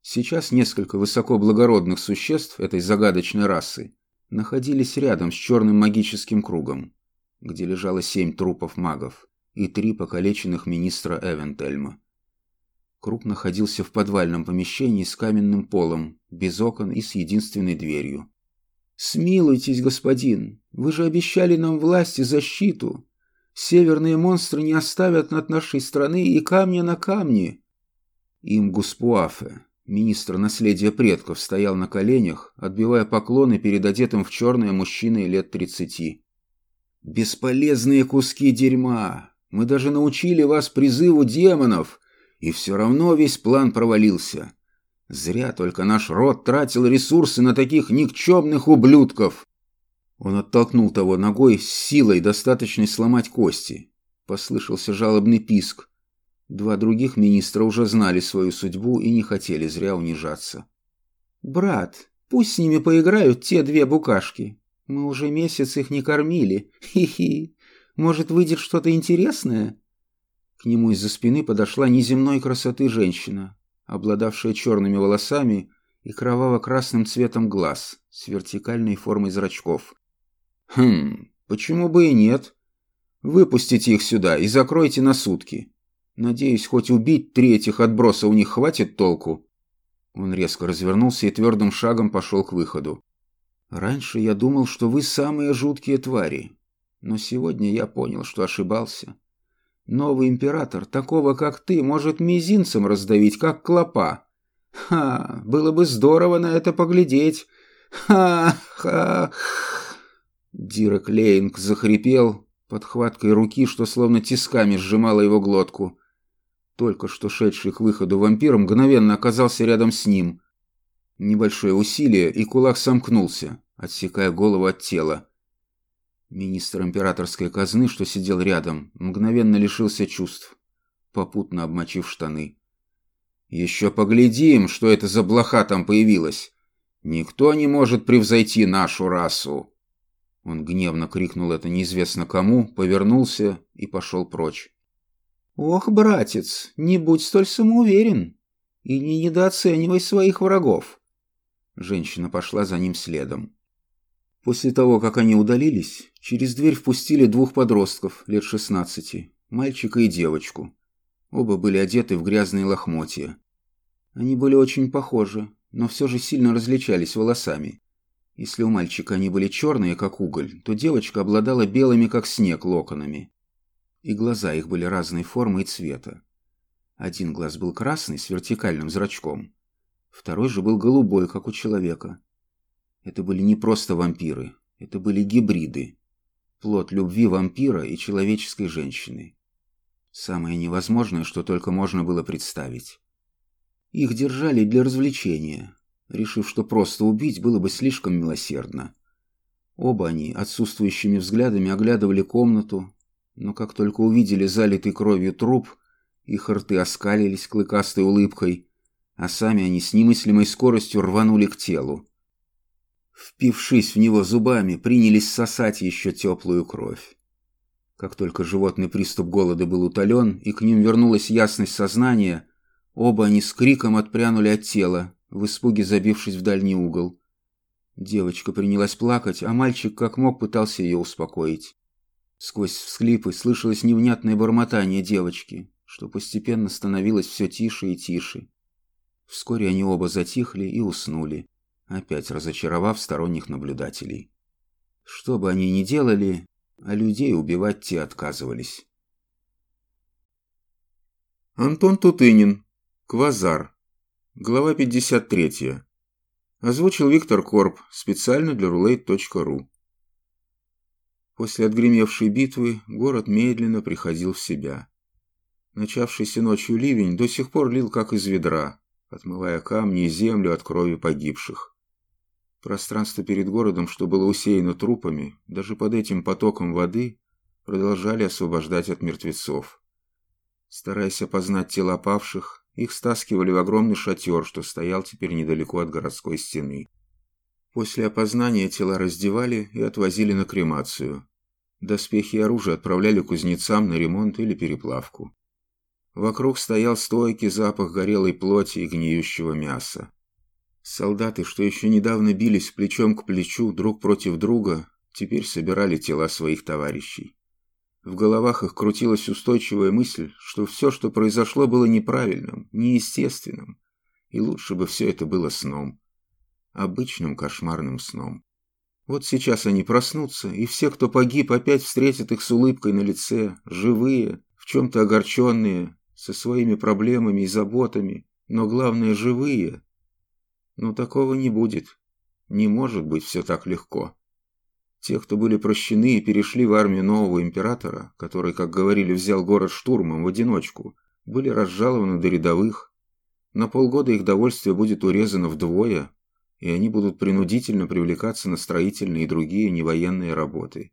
Сейчас несколько высокоблагородных существ этой загадочной расы находились рядом с черным магическим кругом, где лежало семь трупов магов и три покалеченных министра Эвентельма. Круг находился в подвальном помещении с каменным полом, без окон и с единственной дверью. «Смилуйтесь, господин, вы же обещали нам власть и защиту. Северные монстры не оставят над нашей страны и камня на камне». Им Гуспуафе, Министр наследия предков стоял на коленях, отбивая поклоны перед одетым в черное мужчиной лет тридцати. «Бесполезные куски дерьма! Мы даже научили вас призыву демонов, и все равно весь план провалился. Зря только наш род тратил ресурсы на таких никчемных ублюдков!» Он оттолкнул того ногой с силой, достаточной сломать кости. Послышался жалобный писк. Два других министра уже знали свою судьбу и не хотели зря унижаться. «Брат, пусть с ними поиграют те две букашки. Мы уже месяц их не кормили. Хи-хи. Может, выйдет что-то интересное?» К нему из-за спины подошла неземной красоты женщина, обладавшая черными волосами и кроваво-красным цветом глаз с вертикальной формой зрачков. «Хм, почему бы и нет? Выпустите их сюда и закройте на сутки. Надеюсь, хоть убить три этих отброса у них хватит толку. Он резко развернулся и твердым шагом пошел к выходу. Раньше я думал, что вы самые жуткие твари. Но сегодня я понял, что ошибался. Новый император, такого как ты, может мизинцем раздавить, как клопа. Ха, было бы здорово на это поглядеть. Ха-ха. Дирек Лейнг захрипел под хваткой руки, что словно тисками сжимала его глотку. Только что шедший к выходу вампир мгновенно оказался рядом с ним. Небольшое усилие, и кулак сомкнулся, отсекая голову от тела. Министр императорской казны, что сидел рядом, мгновенно лишился чувств, попутно обмочив штаны. «Еще поглядим, что это за блоха там появилась. Никто не может превзойти нашу расу!» Он гневно крикнул это неизвестно кому, повернулся и пошел прочь. «Ох, братец, не будь столь самоуверен и не недооценивай своих врагов!» Женщина пошла за ним следом. После того, как они удалились, через дверь впустили двух подростков лет шестнадцати, мальчика и девочку. Оба были одеты в грязные лохмотья. Они были очень похожи, но все же сильно различались волосами. Если у мальчика они были черные, как уголь, то девочка обладала белыми, как снег, локонами и глаза их были разной формы и цвета. Один глаз был красный с вертикальным зрачком, второй же был голубой, как у человека. Это были не просто вампиры, это были гибриды. Плод любви вампира и человеческой женщины. Самое невозможное, что только можно было представить. Их держали для развлечения. решив, что просто убить было бы слишком милосердно. Оба они отсутствующими взглядами оглядывали комнату, но как только увидели залитый кровью труп, их рты оскалились клыкастой улыбкой, а сами они с немыслимой скоростью рванули к телу. Впившись в него зубами, принялись сосать еще теплую кровь. Как только животный приступ голода был утолен, и к ним вернулась ясность сознания, оба они с криком отпрянули от тела, в испуге забившись в дальний угол. Девочка принялась плакать, а мальчик как мог пытался ее успокоить. Сквозь всхлипы слышалось невнятное бормотание девочки, что постепенно становилось все тише и тише. Вскоре они оба затихли и уснули, опять разочаровав сторонних наблюдателей. Что бы они ни делали, а людей убивать те отказывались. Антон Тутынин. Квазар. Глава 53. Озвучил Виктор Корп специально для roulette.ru. После отгремевшей битвы город медленно приходил в себя. Начавшийся ночью ливень до сих пор лил как из ведра, отмывая камни и землю от крови погибших. Пространство перед городом, что было усеяно трупами, даже под этим потоком воды, продолжали освобождать от мертвецов. Стараясь опознать тела павших, их стаскивали в огромный шатер, что стоял теперь недалеко от городской стены. После опознания тела раздевали и отвозили на кремацию. Доспехи и оружие отправляли кузнецам на ремонт или переплавку. Вокруг стоял стойкий запах горелой плоти и гниющего мяса. Солдаты, что еще недавно бились плечом к плечу друг против друга, теперь собирали тела своих товарищей. В головах их крутилась устойчивая мысль, что все, что произошло, было неправильным, неестественным, и лучше бы все это было сном. Обычным кошмарным сном. Вот сейчас они проснутся, и все, кто погиб, опять встретят их с улыбкой на лице, живые, в чем-то огорченные, со своими проблемами и заботами, но главное живые. Но такого не будет. Не может быть все так легко. Те, кто были прощены и перешли в армию нового императора, который, как говорили, взял город штурмом в одиночку, были разжалованы до рядовых. На полгода их довольствие будет урезано вдвое, и они будут принудительно привлекаться на строительные и другие невоенные работы.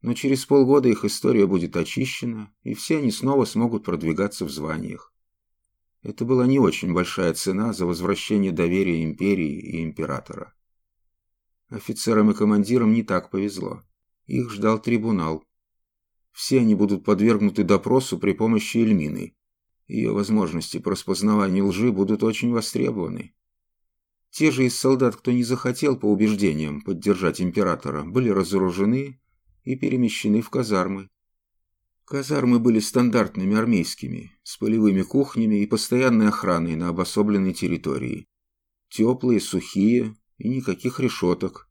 Но через полгода их история будет очищена, и все они снова смогут продвигаться в званиях. Это была не очень большая цена за возвращение доверия империи и императора. Офицерам и командирам не так повезло. Их ждал трибунал. Все они будут подвергнуты допросу при помощи Эльмины. Ее возможности по распознаванию лжи будут очень востребованы. Те же из солдат, кто не захотел по убеждениям поддержать императора, были разоружены и перемещены в казармы. Казармы были стандартными армейскими, с полевыми кухнями и постоянной охраной на обособленной территории. Теплые, сухие и никаких решеток.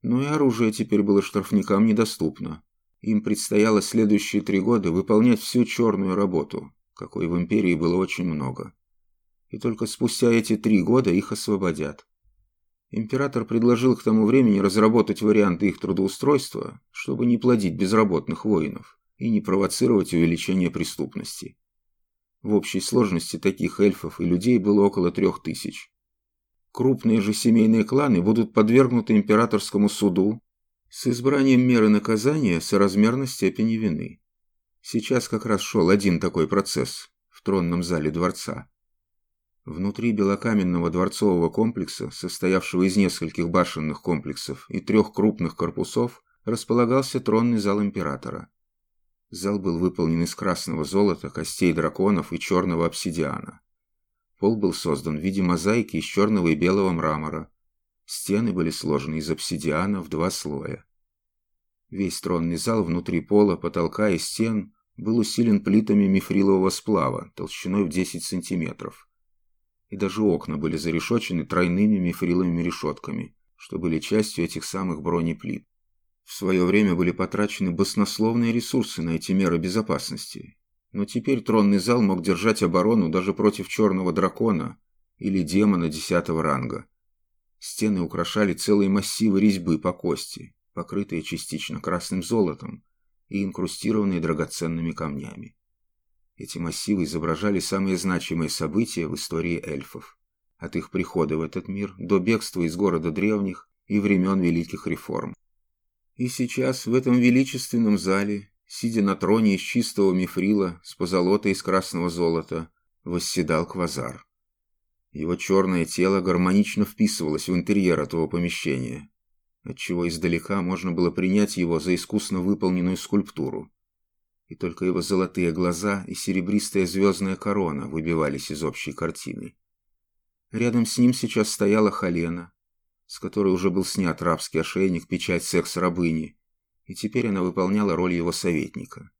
Но и оружие теперь было штрафникам недоступно. Им предстояло следующие три года выполнять всю черную работу, какой в империи было очень много. И только спустя эти три года их освободят. Император предложил к тому времени разработать варианты их трудоустройства, чтобы не плодить безработных воинов и не провоцировать увеличение преступности. В общей сложности таких эльфов и людей было около трех тысяч. Крупные же семейные кланы будут подвергнуты императорскому суду с избранием меры наказания соразмерно степени вины. Сейчас как раз шел один такой процесс в тронном зале дворца. Внутри белокаменного дворцового комплекса, состоявшего из нескольких башенных комплексов и трех крупных корпусов, располагался тронный зал императора. Зал был выполнен из красного золота, костей драконов и черного обсидиана. Пол был создан в виде мозаики из черного и белого мрамора. Стены были сложены из обсидиана в два слоя. Весь тронный зал внутри пола, потолка и стен был усилен плитами мифрилового сплава толщиной в 10 сантиметров и даже окна были зарешочены тройными мифриловыми решетками, что были частью этих самых бронеплит. В свое время были потрачены баснословные ресурсы на эти меры безопасности, но теперь тронный зал мог держать оборону даже против черного дракона или демона десятого ранга. Стены украшали целые массивы резьбы по кости, покрытые частично красным золотом и инкрустированные драгоценными камнями. Эти массивы изображали самые значимые события в истории эльфов. от их прихода в этот мир до бегства из города древних и времен великих реформ. И сейчас в этом величественном зале, сидя на троне из чистого мифрила с позолотой из красного золота, восседал Квазар. Его черное тело гармонично вписывалось в интерьер этого помещения, отчего издалека можно было принять его за искусно выполненную скульптуру. И только его золотые глаза и серебристая звездная корона выбивались из общей картины. Рядом с ним сейчас стояла Халена, с которой уже был снят рабский ошейник, печать секс-рабыни, и теперь она выполняла роль его советника.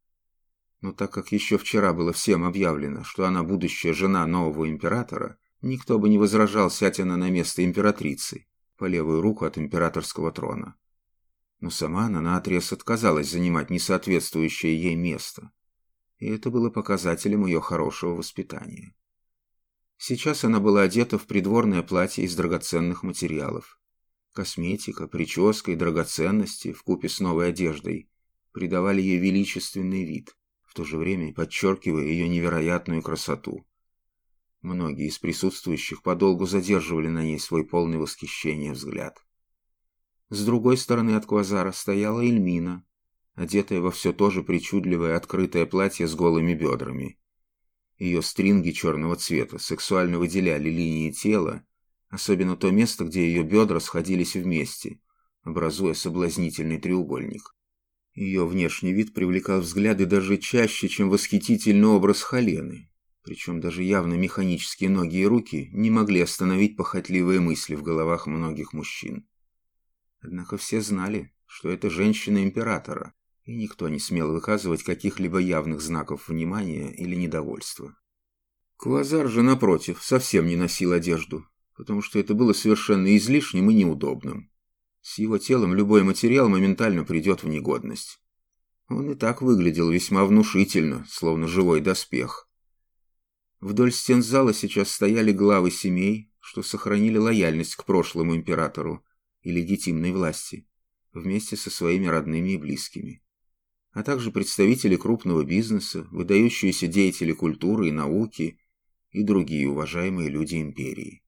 Но так как еще вчера было всем объявлено, что она будущая жена нового императора, никто бы не возражал, сядь она на место императрицы, по левую руку от императорского трона. Но сама она наотрез отказалась занимать несоответствующее ей место, и это было показателем ее хорошего воспитания. Сейчас она была одета в придворное платье из драгоценных материалов, Косметика, прическа и драгоценности в купе с новой одеждой придавали ей величественный вид, в то же время подчеркивая ее невероятную красоту. Многие из присутствующих подолгу задерживали на ней свой полный восхищения взгляд. С другой стороны от Квазара стояла Эльмина, одетая во все то же причудливое открытое платье с голыми бедрами. Ее стринги черного цвета сексуально выделяли линии тела особенно то место, где ее бедра сходились вместе, образуя соблазнительный треугольник. Ее внешний вид привлекал взгляды даже чаще, чем восхитительный образ Халены, причем даже явно механические ноги и руки не могли остановить похотливые мысли в головах многих мужчин. Однако все знали, что это женщина императора, и никто не смел выказывать каких-либо явных знаков внимания или недовольства. Квазар же, напротив, совсем не носил одежду, потому что это было совершенно излишним и неудобным. С его телом любой материал моментально придет в негодность. Он и так выглядел весьма внушительно, словно живой доспех. Вдоль стен зала сейчас стояли главы семей, что сохранили лояльность к прошлому императору и легитимной власти, вместе со своими родными и близкими, а также представители крупного бизнеса, выдающиеся деятели культуры и науки и другие уважаемые люди империи.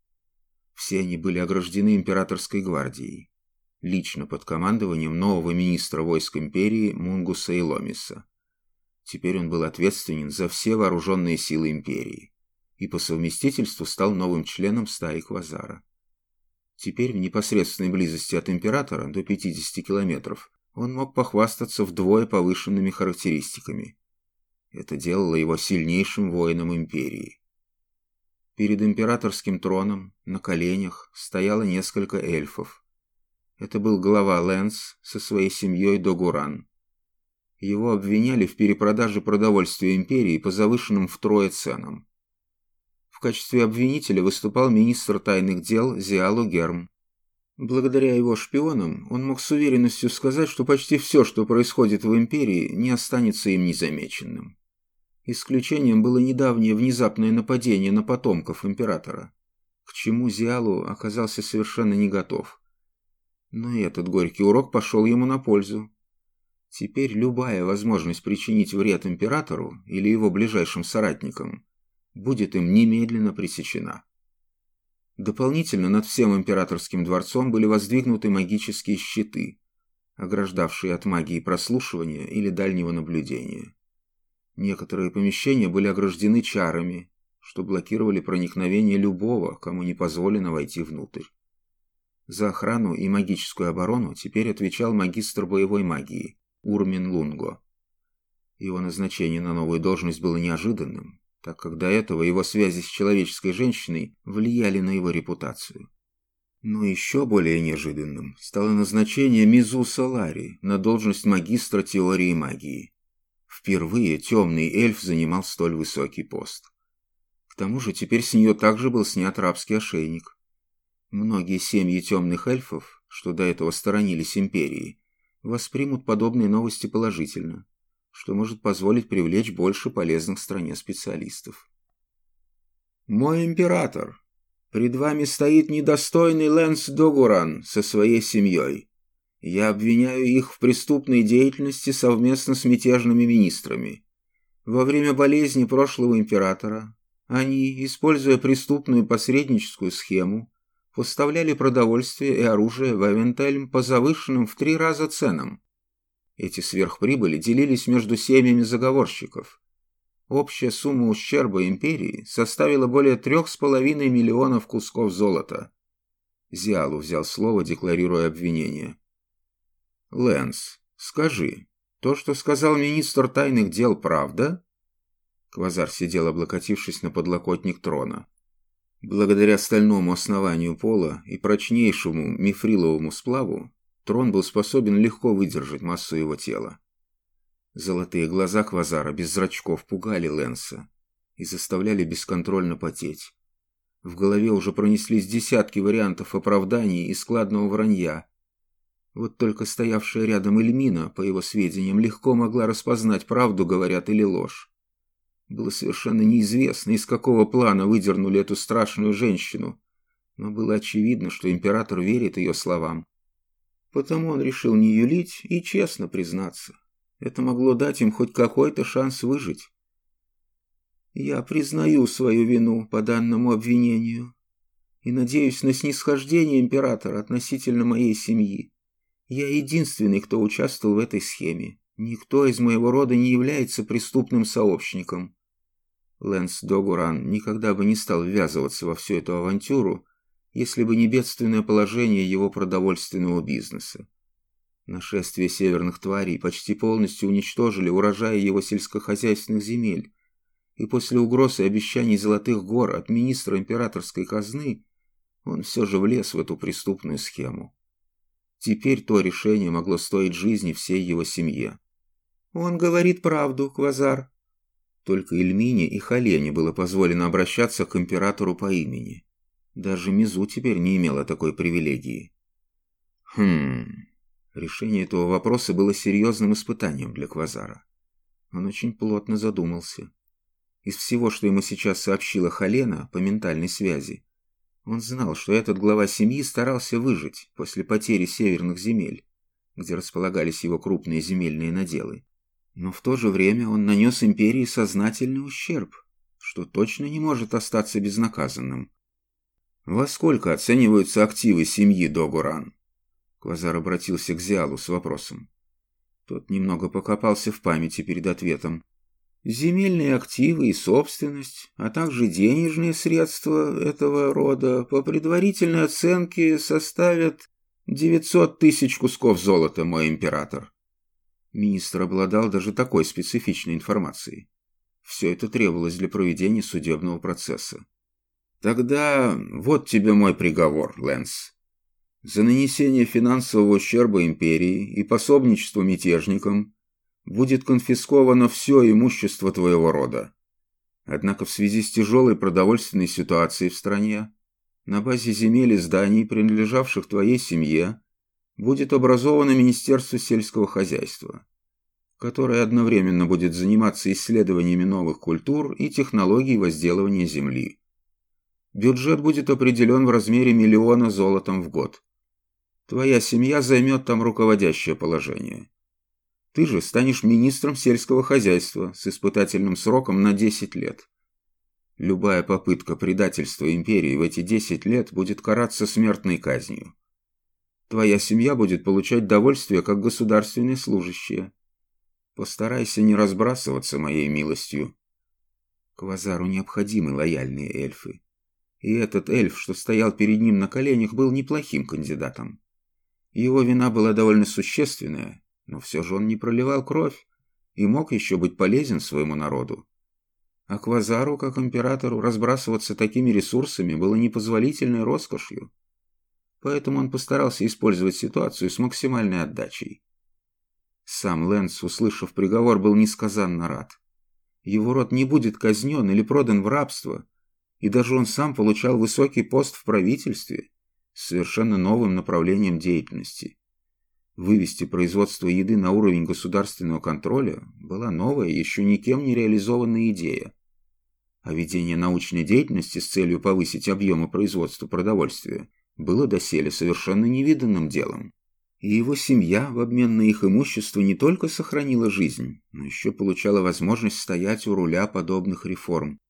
Все они были ограждены императорской гвардией, лично под командованием нового министра войск империи Мунгуса и Ломиса. Теперь он был ответственен за все вооруженные силы империи и по совместительству стал новым членом стаи Квазара. Теперь в непосредственной близости от императора до 50 километров он мог похвастаться вдвое повышенными характеристиками. Это делало его сильнейшим воином империи. Перед императорским троном на коленях стояло несколько эльфов. Это был глава Лэнс со своей семьей Догуран. Его обвиняли в перепродаже продовольствия империи по завышенным втрое ценам. В качестве обвинителя выступал министр тайных дел Зиалу Герм. Благодаря его шпионам он мог с уверенностью сказать, что почти все, что происходит в империи, не останется им незамеченным. Исключением было недавнее внезапное нападение на потомков императора, к чему Зиалу оказался совершенно не готов. Но и этот горький урок пошел ему на пользу. Теперь любая возможность причинить вред императору или его ближайшим соратникам будет им немедленно пресечена. Дополнительно над всем императорским дворцом были воздвигнуты магические щиты, ограждавшие от магии прослушивания или дальнего наблюдения. Некоторые помещения были ограждены чарами, что блокировали проникновение любого, кому не позволено войти внутрь. За охрану и магическую оборону теперь отвечал магистр боевой магии Урмин Лунго. Его назначение на новую должность было неожиданным, так как до этого его связи с человеческой женщиной влияли на его репутацию. Но еще более неожиданным стало назначение Мизу Салари на должность магистра теории магии. Впервые темный эльф занимал столь высокий пост. К тому же теперь с нее также был снят рабский ошейник. Многие семьи темных эльфов, что до этого сторонились империи, воспримут подобные новости положительно, что может позволить привлечь больше полезных стране специалистов. «Мой император, пред вами стоит недостойный Лэнс Догуран со своей семьей. Я обвиняю их в преступной деятельности совместно с мятежными министрами. Во время болезни прошлого императора Они, используя преступную посредническую схему, поставляли продовольствие и оружие в Эвентельм по завышенным в три раза ценам. Эти сверхприбыли делились между семьями заговорщиков. Общая сумма ущерба империи составила более трех с половиной миллионов кусков золота. Зиалу взял слово, декларируя обвинение. «Лэнс, скажи, то, что сказал министр тайных дел, правда?» Квазар сидел, облокотившись на подлокотник трона. Благодаря стальному основанию пола и прочнейшему мифриловому сплаву, трон был способен легко выдержать массу его тела. Золотые глаза Квазара без зрачков пугали Лэнса и заставляли бесконтрольно потеть. В голове уже пронеслись десятки вариантов оправданий и складного вранья. Вот только стоявшая рядом Эльмина, по его сведениям, легко могла распознать, правду говорят или ложь. Было совершенно неизвестно, из какого плана выдернули эту страшную женщину, но было очевидно, что император верит ее словам. Потому он решил не юлить и честно признаться. Это могло дать им хоть какой-то шанс выжить. Я признаю свою вину по данному обвинению и надеюсь на снисхождение императора относительно моей семьи. Я единственный, кто участвовал в этой схеме. Никто из моего рода не является преступным сообщником. Лэнс Догуран никогда бы не стал ввязываться во всю эту авантюру, если бы не бедственное положение его продовольственного бизнеса. Нашествие северных тварей почти полностью уничтожили урожаи его сельскохозяйственных земель, и после угроз и обещаний золотых гор от министра императорской казны он все же влез в эту преступную схему. Теперь то решение могло стоить жизни всей его семье. «Он говорит правду, Квазар», только Эльмине и Халене было позволено обращаться к императору по имени. Даже Мизу теперь не имела такой привилегии. Хм... Решение этого вопроса было серьезным испытанием для Квазара. Он очень плотно задумался. Из всего, что ему сейчас сообщила Халена по ментальной связи, он знал, что этот глава семьи старался выжить после потери северных земель, где располагались его крупные земельные наделы. Но в то же время он нанес империи сознательный ущерб, что точно не может остаться безнаказанным. «Во сколько оцениваются активы семьи Догуран?» Квазар обратился к Зиалу с вопросом. Тот немного покопался в памяти перед ответом. Земельные активы и собственность, а также денежные средства этого рода по предварительной оценке составят 900 тысяч кусков золота, мой император. Министр обладал даже такой специфичной информацией. Все это требовалось для проведения судебного процесса. Тогда вот тебе мой приговор, Лэнс. За нанесение финансового ущерба империи и пособничество мятежникам будет конфисковано все имущество твоего рода. Однако в связи с тяжелой продовольственной ситуацией в стране, на базе земель и зданий, принадлежавших твоей семье, будет образовано Министерство сельского хозяйства, которое одновременно будет заниматься исследованиями новых культур и технологий возделывания земли. Бюджет будет определен в размере миллиона золотом в год. Твоя семья займет там руководящее положение. Ты же станешь министром сельского хозяйства с испытательным сроком на 10 лет. Любая попытка предательства империи в эти 10 лет будет караться смертной казнью. Твоя семья будет получать довольствие как государственные служащие. Постарайся не разбрасываться моей милостью. Квазару необходимы лояльные эльфы. И этот эльф, что стоял перед ним на коленях, был неплохим кандидатом. Его вина была довольно существенная, но все же он не проливал кровь и мог еще быть полезен своему народу. А Квазару, как императору, разбрасываться такими ресурсами было непозволительной роскошью поэтому он постарался использовать ситуацию с максимальной отдачей. Сам Лэнс, услышав приговор, был несказанно рад. Его род не будет казнен или продан в рабство, и даже он сам получал высокий пост в правительстве с совершенно новым направлением деятельности. Вывести производство еды на уровень государственного контроля была новая, еще никем не реализованная идея. А ведение научной деятельности с целью повысить объемы производства продовольствия было доселе совершенно невиданным делом. И его семья в обмен на их имущество не только сохранила жизнь, но еще получала возможность стоять у руля подобных реформ.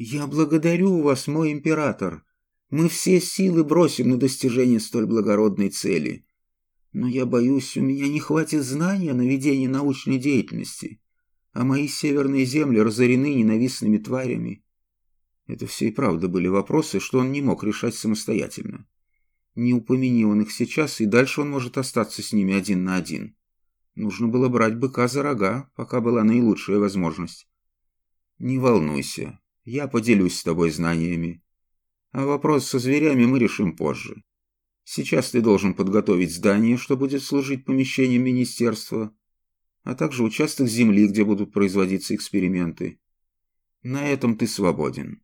«Я благодарю вас, мой император. Мы все силы бросим на достижение столь благородной цели. Но я боюсь, у меня не хватит знания на ведение научной деятельности, а мои северные земли разорены ненавистными тварями». Это все и правда были вопросы, что он не мог решать самостоятельно. Не упомяни он их сейчас, и дальше он может остаться с ними один на один. Нужно было брать быка за рога, пока была наилучшая возможность. Не волнуйся, я поделюсь с тобой знаниями. А вопрос со зверями мы решим позже. Сейчас ты должен подготовить здание, что будет служить помещением министерства, а также участок земли, где будут производиться эксперименты. На этом ты свободен.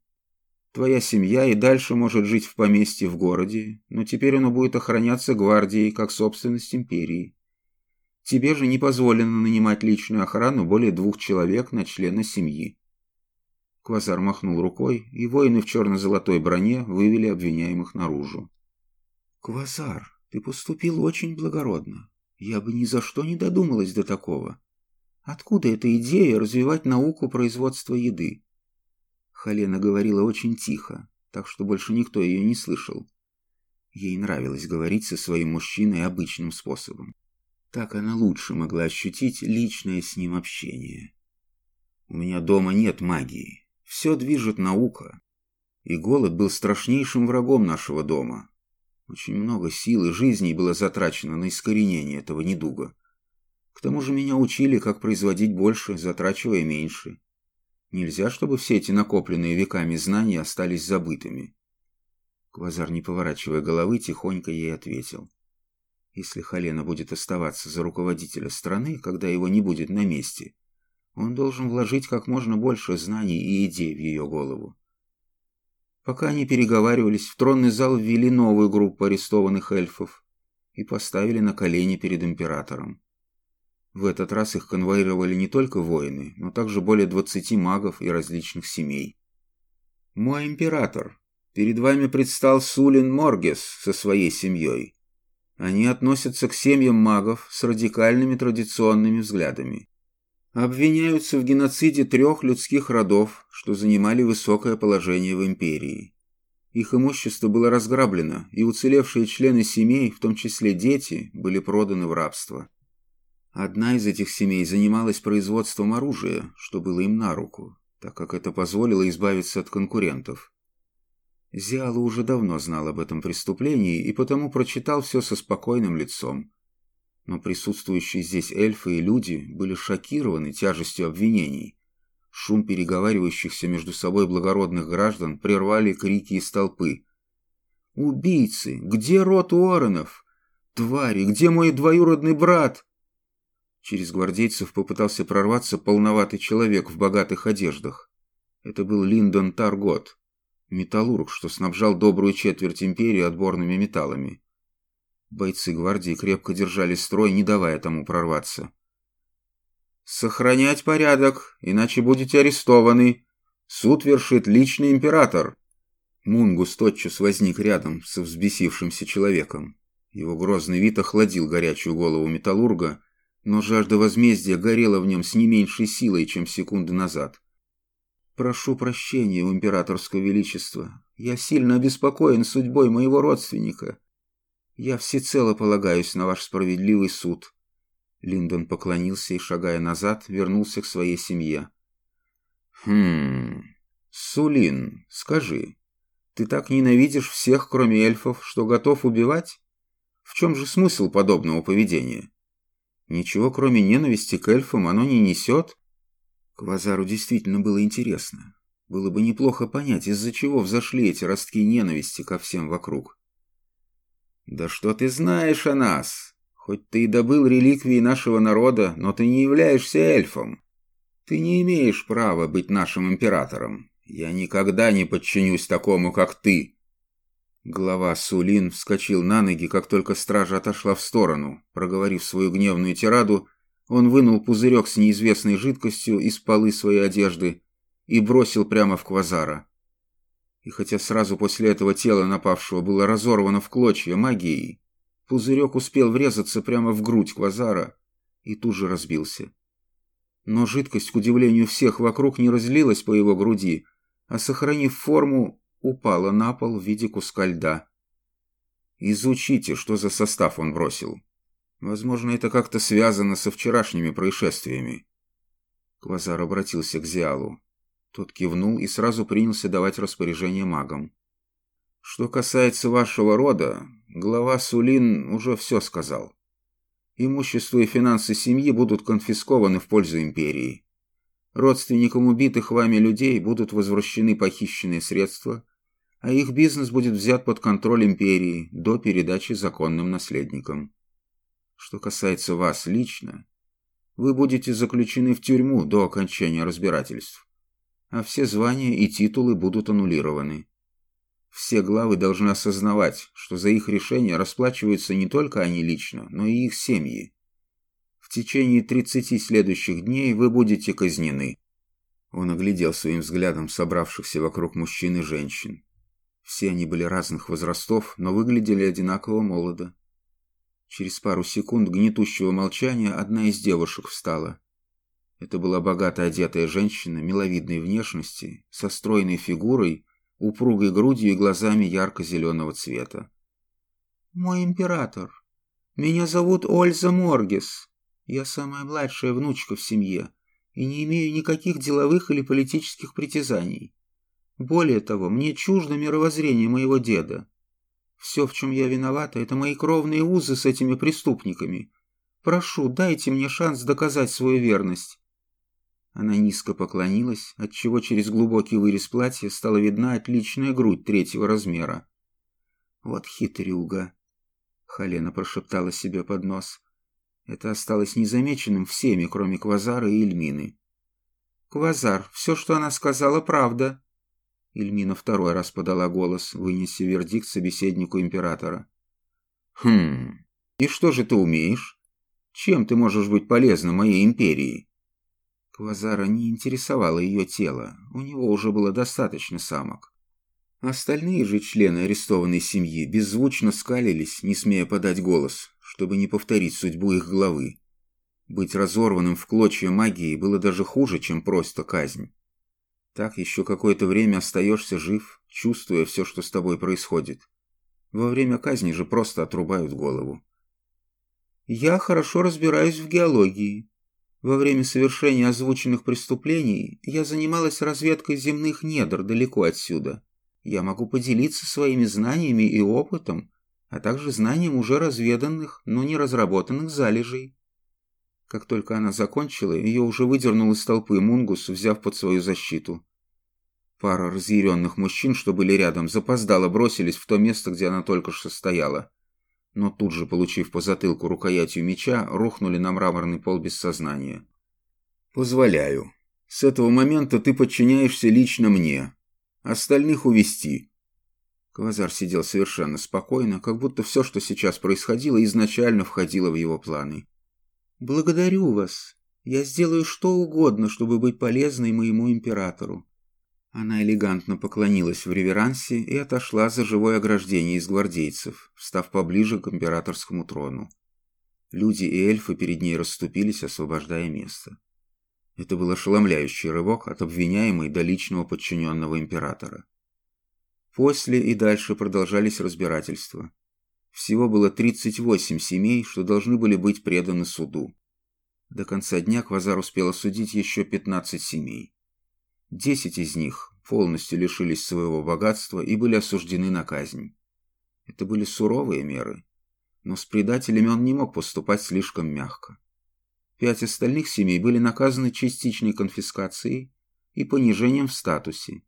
Твоя семья и дальше может жить в поместье в городе, но теперь оно будет охраняться гвардией как собственность империи. Тебе же не позволено нанимать личную охрану более двух человек на члена семьи. Квазар махнул рукой, и воины в черно-золотой броне вывели обвиняемых наружу. «Квазар, ты поступил очень благородно. Я бы ни за что не додумалась до такого. Откуда эта идея развивать науку производства еды? Халена говорила очень тихо, так что больше никто ее не слышал. Ей нравилось говорить со своим мужчиной обычным способом. Так она лучше могла ощутить личное с ним общение. «У меня дома нет магии. Все движет наука. И голод был страшнейшим врагом нашего дома. Очень много сил и жизней было затрачено на искоренение этого недуга. К тому же меня учили, как производить больше, затрачивая меньше. Нельзя, чтобы все эти накопленные веками знания остались забытыми. Квазар, не поворачивая головы, тихонько ей ответил. Если Халена будет оставаться за руководителя страны, когда его не будет на месте, он должен вложить как можно больше знаний и идей в ее голову. Пока они переговаривались, в тронный зал ввели новую группу арестованных эльфов и поставили на колени перед императором. В этот раз их конвоировали не только воины, но также более 20 магов и различных семей. «Мой император, перед вами предстал Сулин Моргес со своей семьей. Они относятся к семьям магов с радикальными традиционными взглядами. Обвиняются в геноциде трех людских родов, что занимали высокое положение в империи. Их имущество было разграблено, и уцелевшие члены семей, в том числе дети, были проданы в рабство. Одна из этих семей занималась производством оружия, что было им на руку, так как это позволило избавиться от конкурентов. Зиала уже давно знал об этом преступлении и потому прочитал все со спокойным лицом. Но присутствующие здесь эльфы и люди были шокированы тяжестью обвинений. Шум переговаривающихся между собой благородных граждан прервали крики из толпы. «Убийцы! Где род Уорренов? Твари! Где мой двоюродный брат?» Через гвардейцев попытался прорваться полноватый человек в богатых одеждах. Это был Линдон Таргот, металлург, что снабжал добрую четверть империи отборными металлами. Бойцы гвардии крепко держали строй, не давая тому прорваться. «Сохранять порядок, иначе будете арестованы. Суд вершит личный император». Мунгус тотчас возник рядом со взбесившимся человеком. Его грозный вид охладил горячую голову металлурга, но жажда возмездия горела в нем с не меньшей силой, чем секунды назад. «Прошу прощения у императорского величества. Я сильно обеспокоен судьбой моего родственника. Я всецело полагаюсь на ваш справедливый суд». Линдон поклонился и, шагая назад, вернулся к своей семье. «Хм... Сулин, скажи, ты так ненавидишь всех, кроме эльфов, что готов убивать? В чем же смысл подобного поведения?» Ничего, кроме ненависти к эльфам, оно не несет? Квазару действительно было интересно. Было бы неплохо понять, из-за чего взошли эти ростки ненависти ко всем вокруг. «Да что ты знаешь о нас? Хоть ты и добыл реликвии нашего народа, но ты не являешься эльфом. Ты не имеешь права быть нашим императором. Я никогда не подчинюсь такому, как ты», Глава Сулин вскочил на ноги, как только стража отошла в сторону. Проговорив свою гневную тираду, он вынул пузырек с неизвестной жидкостью из полы своей одежды и бросил прямо в Квазара. И хотя сразу после этого тело напавшего было разорвано в клочья магией, пузырек успел врезаться прямо в грудь Квазара и тут же разбился. Но жидкость, к удивлению всех вокруг, не разлилась по его груди, а, сохранив форму, упала на пол в виде куска льда. Изучите, что за состав он бросил. Возможно, это как-то связано со вчерашними происшествиями. Квазар обратился к Зиалу. Тот кивнул и сразу принялся давать распоряжение магам. Что касается вашего рода, глава Сулин уже все сказал. Имущество и финансы семьи будут конфискованы в пользу империи. Родственникам убитых вами людей будут возвращены похищенные средства, а их бизнес будет взят под контроль империи до передачи законным наследникам. Что касается вас лично, вы будете заключены в тюрьму до окончания разбирательств, а все звания и титулы будут аннулированы. Все главы должны осознавать, что за их решения расплачиваются не только они лично, но и их семьи. В течение 30 следующих дней вы будете казнены. Он оглядел своим взглядом собравшихся вокруг мужчин и женщин. Все они были разных возрастов, но выглядели одинаково молодо. Через пару секунд гнетущего молчания одна из девушек встала. Это была богато одетая женщина миловидной внешности, со стройной фигурой упругой грудью и глазами ярко-зеленого цвета. «Мой император, меня зовут Ольза Моргис. Я самая младшая внучка в семье и не имею никаких деловых или политических притязаний. Более того, мне чуждо мировоззрение моего деда. Все, в чем я виновата, это мои кровные узы с этими преступниками. Прошу, дайте мне шанс доказать свою верность. Она низко поклонилась, отчего через глубокий вырез платья стала видна отличная грудь третьего размера. «Вот хитрюга!» — Халена прошептала себе под нос. Это осталось незамеченным всеми, кроме Квазара и Эльмины. «Квазар, все, что она сказала, правда!» Эльмина второй раз подала голос, вынеся вердикт собеседнику императора. «Хм, и что же ты умеешь? Чем ты можешь быть полезна моей империи?» Квазара не интересовало ее тело, у него уже было достаточно самок. Остальные же члены арестованной семьи беззвучно скалились, не смея подать голос, чтобы не повторить судьбу их главы. Быть разорванным в клочья магии было даже хуже, чем просто казнь. Так еще какое-то время остаешься жив, чувствуя все, что с тобой происходит. Во время казни же просто отрубают голову. «Я хорошо разбираюсь в геологии», во время совершения озвученных преступлений я занималась разведкой земных недр далеко отсюда. Я могу поделиться своими знаниями и опытом, а также знанием уже разведанных, но не разработанных залежей. Как только она закончила, ее уже выдернул из толпы Мунгус, взяв под свою защиту. Пара разъяренных мужчин, что были рядом, запоздало бросились в то место, где она только что стояла но тут же, получив по затылку рукоятью меча, рухнули на мраморный пол без сознания. «Позволяю. С этого момента ты подчиняешься лично мне. Остальных увести. Квазар сидел совершенно спокойно, как будто все, что сейчас происходило, изначально входило в его планы. «Благодарю вас. Я сделаю что угодно, чтобы быть полезной моему императору. Она элегантно поклонилась в реверансе и отошла за живое ограждение из гвардейцев, встав поближе к императорскому трону. Люди и эльфы перед ней расступились, освобождая место. Это был ошеломляющий рывок от обвиняемой до личного подчиненного императора. После и дальше продолжались разбирательства. Всего было 38 семей, что должны были быть преданы суду. До конца дня Квазар успел осудить еще 15 семей. Десять из них полностью лишились своего богатства и были осуждены на казнь. Это были суровые меры, но с предателями он не мог поступать слишком мягко. Пять остальных семей были наказаны частичной конфискацией и понижением в статусе,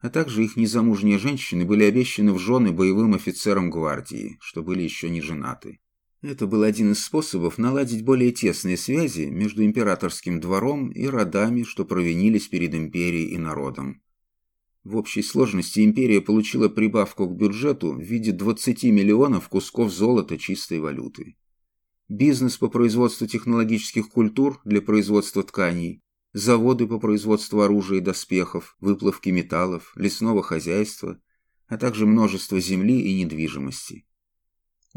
а также их незамужние женщины были обещаны в жены боевым офицерам гвардии, что были еще не женаты. Это был один из способов наладить более тесные связи между императорским двором и родами, что провинились перед империей и народом. В общей сложности империя получила прибавку к бюджету в виде 20 миллионов кусков золота чистой валюты. Бизнес по производству технологических культур для производства тканей, заводы по производству оружия и доспехов, выплавки металлов, лесного хозяйства, а также множество земли и недвижимости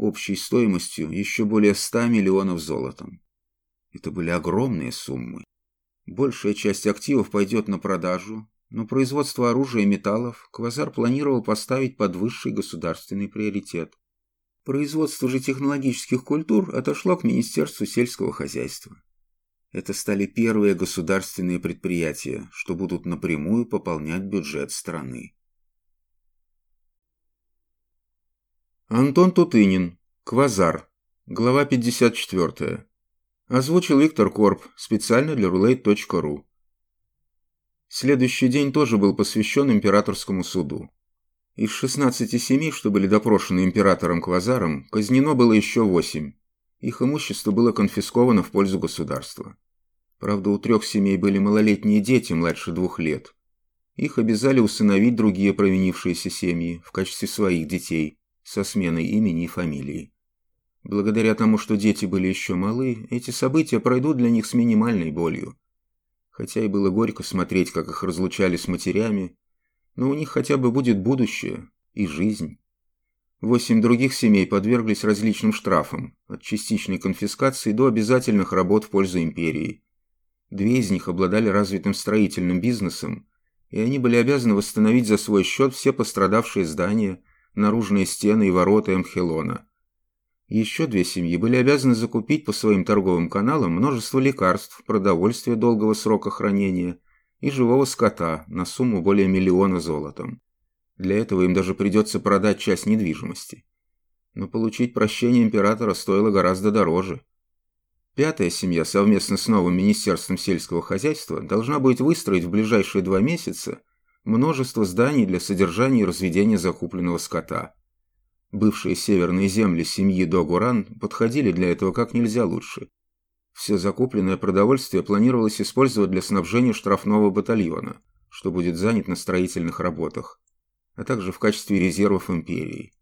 общей стоимостью еще более 100 миллионов золотом. Это были огромные суммы. Большая часть активов пойдет на продажу, но производство оружия и металлов Квазар планировал поставить под высший государственный приоритет. Производство же технологических культур отошло к Министерству сельского хозяйства. Это стали первые государственные предприятия, что будут напрямую пополнять бюджет страны. Антон Тутынин. Квазар. Глава 54. Озвучил Виктор Корп специально для roulette.ru. Следующий день тоже был посвящен императорскому суду. Из 16 семей, что были допрошены императором Квазаром, казнено было еще 8. Их имущество было конфисковано в пользу государства. Правда, у трех семей были малолетние дети младше двух лет. Их обязали усыновить другие провинившиеся семьи в качестве своих детей со сменой имени и фамилии. Благодаря тому, что дети были еще малы, эти события пройдут для них с минимальной болью. Хотя и было горько смотреть, как их разлучали с матерями, но у них хотя бы будет будущее и жизнь. Восемь других семей подверглись различным штрафам, от частичной конфискации до обязательных работ в пользу империи. Две из них обладали развитым строительным бизнесом, и они были обязаны восстановить за свой счет все пострадавшие здания, наружные стены и ворота Эмхелона – еще две семьи были обязаны закупить по своим торговым каналам множество лекарств, продовольствия долгого срока хранения и живого скота на сумму более миллиона золотом. Для этого им даже придется продать часть недвижимости. Но получить прощение императора стоило гораздо дороже. Пятая семья совместно с новым Министерством сельского хозяйства должна будет выстроить в ближайшие два месяца множество зданий для содержания и разведения закупленного скота – Бывшие северные земли семьи Догуран подходили для этого как нельзя лучше. Все закупленное продовольствие планировалось использовать для снабжения штрафного батальона, что будет занят на строительных работах, а также в качестве резервов империи.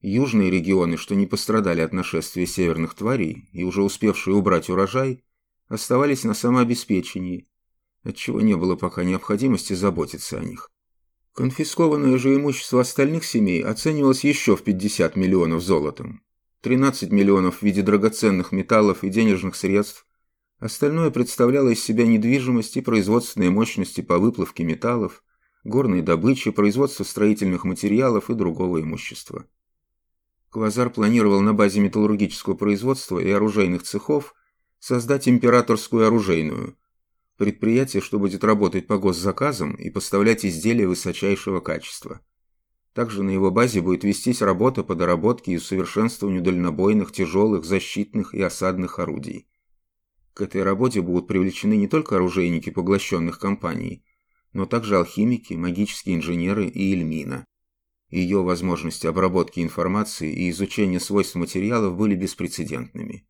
Южные регионы, что не пострадали от нашествия северных тварей и уже успевшие убрать урожай, оставались на самообеспечении, отчего не было пока необходимости заботиться о них. Конфискованное же имущество остальных семей оценивалось еще в 50 миллионов золотом, 13 миллионов в виде драгоценных металлов и денежных средств. Остальное представляло из себя недвижимость и производственные мощности по выплавке металлов, горной добычи, производство строительных материалов и другого имущества. Квазар планировал на базе металлургического производства и оружейных цехов создать императорскую оружейную – Предприятие, что будет работать по госзаказам и поставлять изделия высочайшего качества. Также на его базе будет вестись работа по доработке и усовершенствованию дальнобойных, тяжелых, защитных и осадных орудий. К этой работе будут привлечены не только оружейники поглощенных компаний, но также алхимики, магические инженеры и Эльмина. Ее возможности обработки информации и изучения свойств материалов были беспрецедентными.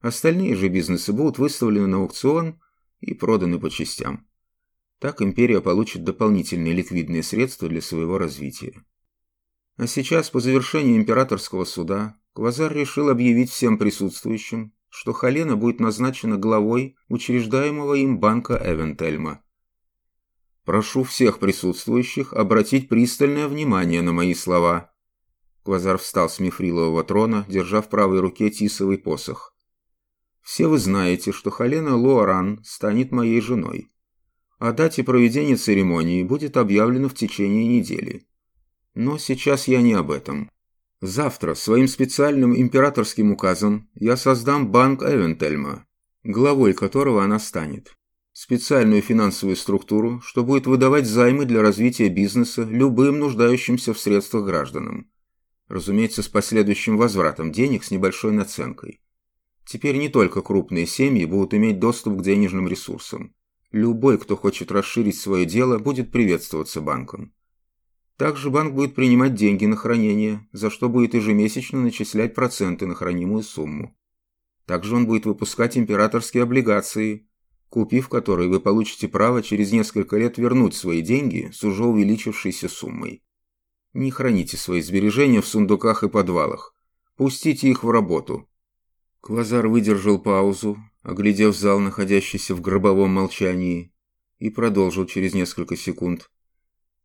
Остальные же бизнесы будут выставлены на аукцион – и проданы по частям. Так империя получит дополнительные ликвидные средства для своего развития. А сейчас, по завершении императорского суда, Квазар решил объявить всем присутствующим, что Халена будет назначена главой учреждаемого им банка Эвентельма. «Прошу всех присутствующих обратить пристальное внимание на мои слова». Квазар встал с мифрилового трона, держа в правой руке тисовый посох. Все вы знаете, что Халена Луаран станет моей женой. О дате проведения церемонии будет объявлено в течение недели. Но сейчас я не об этом. Завтра своим специальным императорским указом я создам банк Эвентельма, главой которого она станет. Специальную финансовую структуру, что будет выдавать займы для развития бизнеса любым нуждающимся в средствах гражданам. Разумеется, с последующим возвратом денег с небольшой наценкой. Теперь не только крупные семьи будут иметь доступ к денежным ресурсам. Любой, кто хочет расширить свое дело, будет приветствоваться банком. Также банк будет принимать деньги на хранение, за что будет ежемесячно начислять проценты на хранимую сумму. Также он будет выпускать императорские облигации, купив которые вы получите право через несколько лет вернуть свои деньги с уже увеличившейся суммой. Не храните свои сбережения в сундуках и подвалах. Пустите их в работу, Квазар выдержал паузу, оглядев зал, находящийся в гробовом молчании, и продолжил через несколько секунд.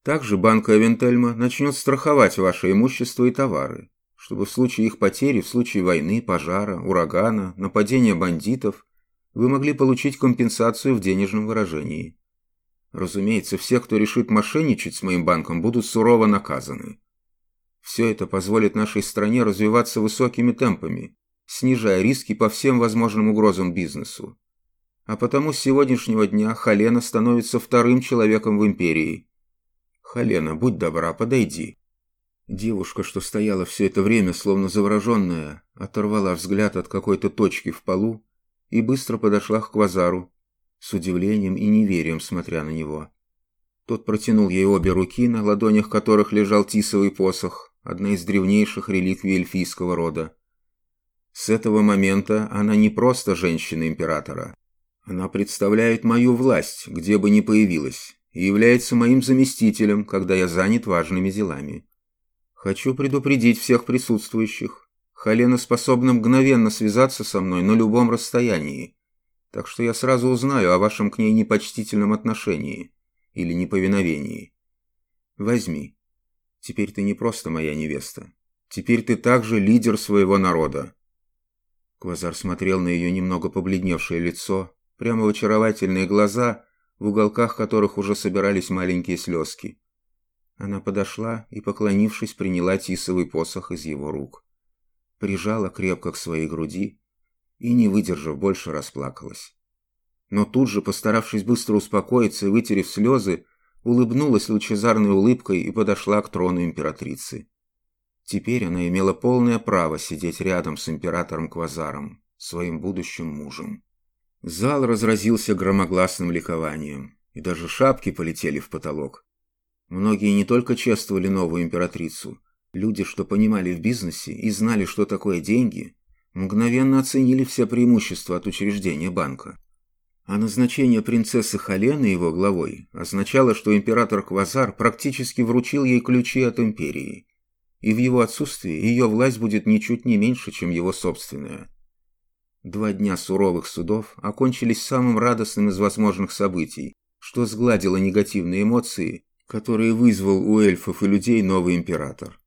Также банк Эвентельма начнет страховать ваше имущество и товары, чтобы в случае их потери, в случае войны, пожара, урагана, нападения бандитов, вы могли получить компенсацию в денежном выражении. Разумеется, все, кто решит мошенничать с моим банком, будут сурово наказаны. Все это позволит нашей стране развиваться высокими темпами, снижая риски по всем возможным угрозам бизнесу. А потому с сегодняшнего дня Халена становится вторым человеком в империи. Халена, будь добра, подойди. Девушка, что стояла все это время, словно завороженная, оторвала взгляд от какой-то точки в полу и быстро подошла к Квазару, с удивлением и неверием смотря на него. Тот протянул ей обе руки, на ладонях которых лежал тисовый посох, одна из древнейших реликвий эльфийского рода. С этого момента она не просто женщина императора. Она представляет мою власть, где бы ни появилась, и является моим заместителем, когда я занят важными делами. Хочу предупредить всех присутствующих. Халена способна мгновенно связаться со мной на любом расстоянии, так что я сразу узнаю о вашем к ней непочтительном отношении или неповиновении. Возьми. Теперь ты не просто моя невеста. Теперь ты также лидер своего народа. Квазар смотрел на ее немного побледневшее лицо, прямо в очаровательные глаза, в уголках которых уже собирались маленькие слезки. Она подошла и, поклонившись, приняла тисовый посох из его рук. Прижала крепко к своей груди и, не выдержав, больше расплакалась. Но тут же, постаравшись быстро успокоиться и вытерев слезы, улыбнулась лучезарной улыбкой и подошла к трону императрицы. Теперь она имела полное право сидеть рядом с императором Квазаром, своим будущим мужем. Зал разразился громогласным ликованием, и даже шапки полетели в потолок. Многие не только чествовали новую императрицу, люди, что понимали в бизнесе и знали, что такое деньги, мгновенно оценили все преимущества от учреждения банка. А назначение принцессы Халены его главой означало, что император Квазар практически вручил ей ключи от империи, и в его отсутствии ее власть будет ничуть не меньше, чем его собственная. Два дня суровых судов окончились самым радостным из возможных событий, что сгладило негативные эмоции, которые вызвал у эльфов и людей новый император.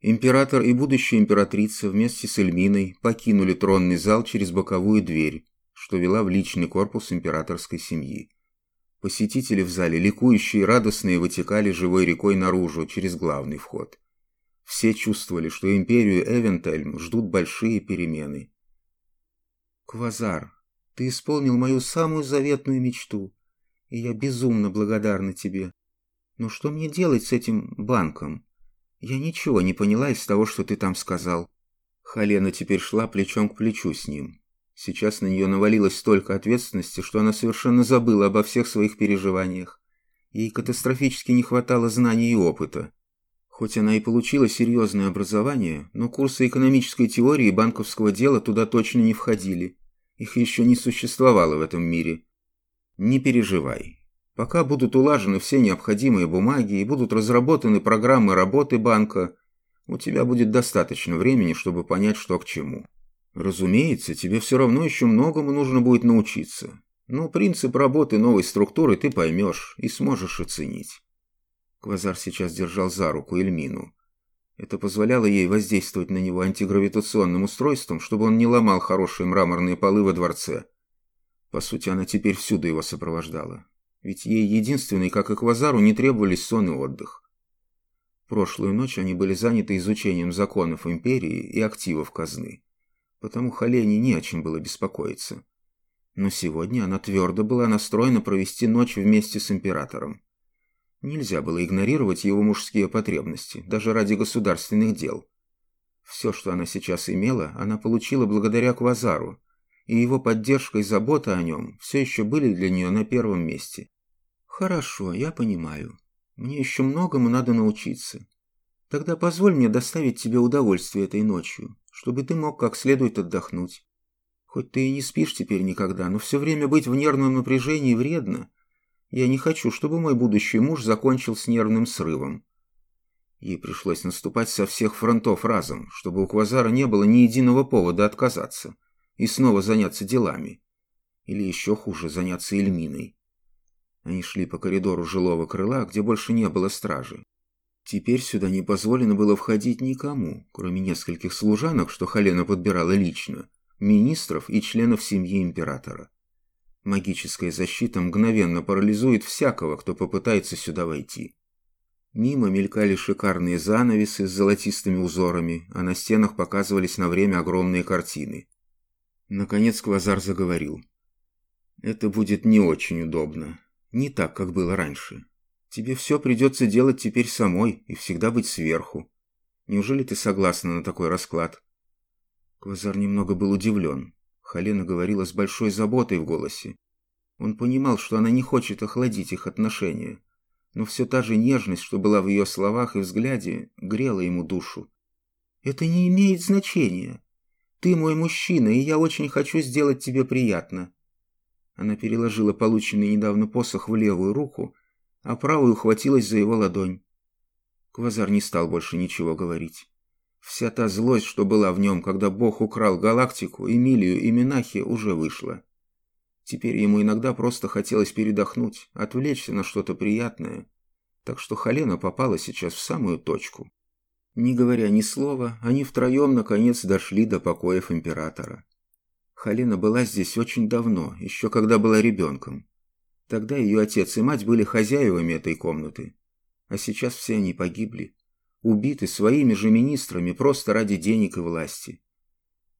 Император и будущая императрица вместе с Эльминой покинули тронный зал через боковую дверь, что вела в личный корпус императорской семьи. Посетители в зале, ликующие и радостные, вытекали живой рекой наружу, через главный вход. Все чувствовали, что империю Эвентельм ждут большие перемены. «Квазар, ты исполнил мою самую заветную мечту, и я безумно благодарна тебе. Но что мне делать с этим банком? Я ничего не поняла из того, что ты там сказал». Халена теперь шла плечом к плечу с ним, Сейчас на нее навалилось столько ответственности, что она совершенно забыла обо всех своих переживаниях. Ей катастрофически не хватало знаний и опыта. Хоть она и получила серьезное образование, но курсы экономической теории и банковского дела туда точно не входили. Их еще не существовало в этом мире. Не переживай. Пока будут улажены все необходимые бумаги и будут разработаны программы работы банка, у тебя будет достаточно времени, чтобы понять, что к чему. Разумеется, тебе все равно еще многому нужно будет научиться. Но принцип работы новой структуры ты поймешь и сможешь оценить. Квазар сейчас держал за руку Эльмину. Это позволяло ей воздействовать на него антигравитационным устройством, чтобы он не ломал хорошие мраморные полы во дворце. По сути, она теперь всюду его сопровождала. Ведь ей единственной, как и Квазару, не требовались сон и отдых. Прошлую ночь они были заняты изучением законов империи и активов казны потому Халене не о чем было беспокоиться. Но сегодня она твердо была настроена провести ночь вместе с императором. Нельзя было игнорировать его мужские потребности, даже ради государственных дел. Все, что она сейчас имела, она получила благодаря Квазару, и его поддержка и забота о нем все еще были для нее на первом месте. «Хорошо, я понимаю. Мне еще многому надо научиться. Тогда позволь мне доставить тебе удовольствие этой ночью чтобы ты мог как следует отдохнуть. Хоть ты и не спишь теперь никогда, но все время быть в нервном напряжении вредно. Я не хочу, чтобы мой будущий муж закончил с нервным срывом. Ей пришлось наступать со всех фронтов разом, чтобы у Квазара не было ни единого повода отказаться и снова заняться делами. Или еще хуже, заняться Эльминой. Они шли по коридору жилого крыла, где больше не было стражи. Теперь сюда не позволено было входить никому, кроме нескольких служанок, что Халена подбирала лично, министров и членов семьи императора. Магическая защита мгновенно парализует всякого, кто попытается сюда войти. Мимо мелькали шикарные занавесы с золотистыми узорами, а на стенах показывались на время огромные картины. Наконец Квазар заговорил. «Это будет не очень удобно. Не так, как было раньше. Тебе все придется делать теперь самой и всегда быть сверху. Неужели ты согласна на такой расклад?» Квазар немного был удивлен. Халена говорила с большой заботой в голосе. Он понимал, что она не хочет охладить их отношения но все та же нежность, что была в ее словах и взгляде, грела ему душу. «Это не имеет значения. Ты мой мужчина, и я очень хочу сделать тебе приятно». Она переложила полученный недавно посох в левую руку, а правую ухватилась за его ладонь. Квазар не стал больше ничего говорить. Вся та злость, что была в нем, когда Бог украл галактику, Эмилию и Минахи, уже вышла. Теперь ему иногда просто хотелось передохнуть, отвлечься на что-то приятное. Так что Халена попала сейчас в самую точку. Не говоря ни слова, они втроем наконец дошли до покоев императора. Халена была здесь очень давно, еще когда была ребенком. Тогда ее отец и мать были хозяевами этой комнаты. А сейчас все они погибли, убиты своими же министрами просто ради денег и власти.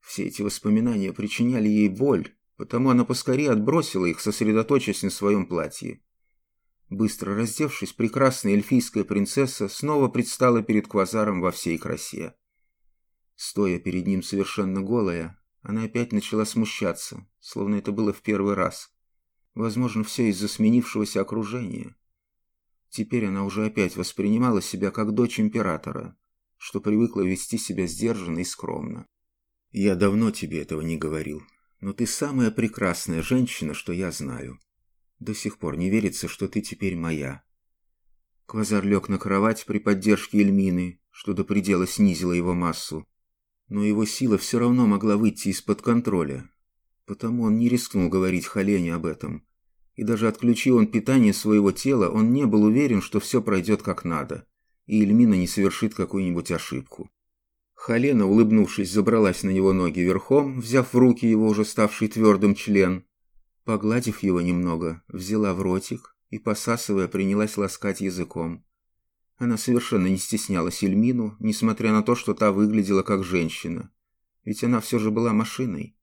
Все эти воспоминания причиняли ей боль, потому она поскорее отбросила их, сосредоточившись на своем платье. Быстро раздевшись, прекрасная эльфийская принцесса снова предстала перед Квазаром во всей красе. Стоя перед ним совершенно голая, она опять начала смущаться, словно это было в первый раз. Возможно, все из-за сменившегося окружения. Теперь она уже опять воспринимала себя как дочь императора, что привыкла вести себя сдержанно и скромно. «Я давно тебе этого не говорил», но ты самая прекрасная женщина, что я знаю. До сих пор не верится, что ты теперь моя». Квазар лег на кровать при поддержке Эльмины, что до предела снизило его массу. Но его сила все равно могла выйти из-под контроля. Потому он не рискнул говорить Халене об этом. И даже отключив он питание своего тела, он не был уверен, что все пройдет как надо, и Эльмина не совершит какую-нибудь ошибку. Халена, улыбнувшись, забралась на него ноги верхом, взяв в руки его уже ставший твердым член. Погладив его немного, взяла в ротик и, посасывая, принялась ласкать языком. Она совершенно не стеснялась Эльмину, несмотря на то, что та выглядела как женщина. Ведь она все же была машиной.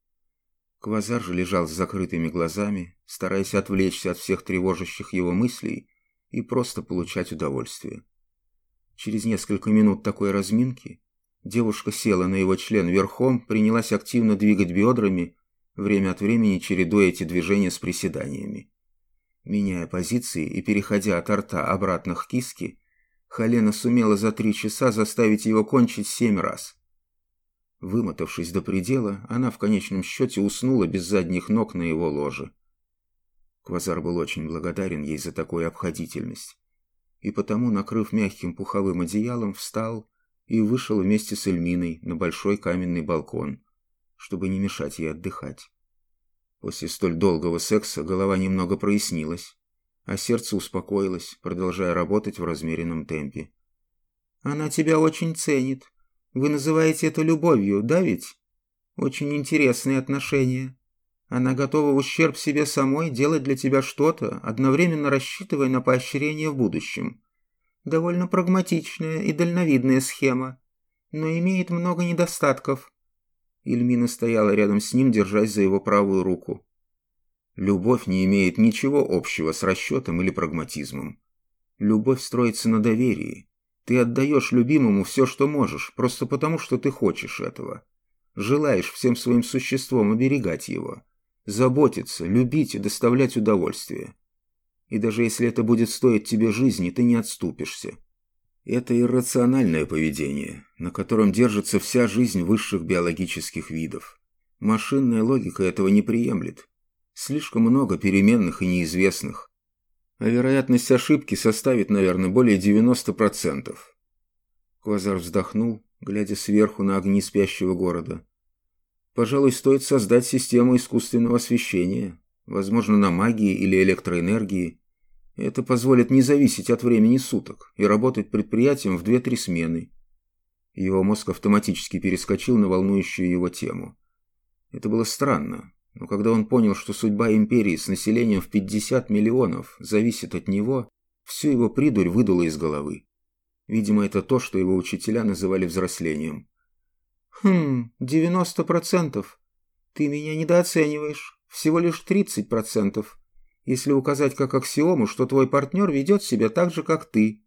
Квазар же лежал с закрытыми глазами, стараясь отвлечься от всех тревожащих его мыслей и просто получать удовольствие. Через несколько минут такой разминки Девушка села на его член верхом, принялась активно двигать бедрами, время от времени чередуя эти движения с приседаниями. Меняя позиции и переходя от рта обратно к киске, Халена сумела за три часа заставить его кончить семь раз. Вымотавшись до предела, она в конечном счете уснула без задних ног на его ложе. Квазар был очень благодарен ей за такую обходительность. И потому, накрыв мягким пуховым одеялом, встал и вышел вместе с Эльминой на большой каменный балкон, чтобы не мешать ей отдыхать. После столь долгого секса голова немного прояснилась, а сердце успокоилось, продолжая работать в размеренном темпе. «Она тебя очень ценит. Вы называете это любовью, да ведь? Очень интересные отношения. Она готова в ущерб себе самой делать для тебя что-то, одновременно рассчитывая на поощрение в будущем. Довольно прагматичная и дальновидная схема, но имеет много недостатков. Ильмина стояла рядом с ним, держась за его правую руку. Любовь не имеет ничего общего с расчетом или прагматизмом. Любовь строится на доверии. Ты отдаешь любимому все, что можешь, просто потому, что ты хочешь этого. Желаешь всем своим существом оберегать его, заботиться, любить и доставлять удовольствие. И даже если это будет стоить тебе жизни, ты не отступишься. Это иррациональное поведение, на котором держится вся жизнь высших биологических видов. Машинная логика этого не приемлет. Слишком много переменных и неизвестных. А вероятность ошибки составит, наверное, более 90%. Квазар вздохнул, глядя сверху на огни спящего города. Пожалуй, стоит создать систему искусственного освещения, возможно, на магии или электроэнергии, это позволит не зависеть от времени суток и работать предприятием в 2-3 смены. Его мозг автоматически перескочил на волнующую его тему. Это было странно. Но когда он понял, что судьба империи с населением в 50 миллионов зависит от него, всю его придурь выдуло из головы. Видимо, это то, что его учителя называли взрослением. «Хм, 90%. Ты меня недооцениваешь. Всего лишь 30%. Если указать как аксиому, что твой партнер ведет себя так же, как ты».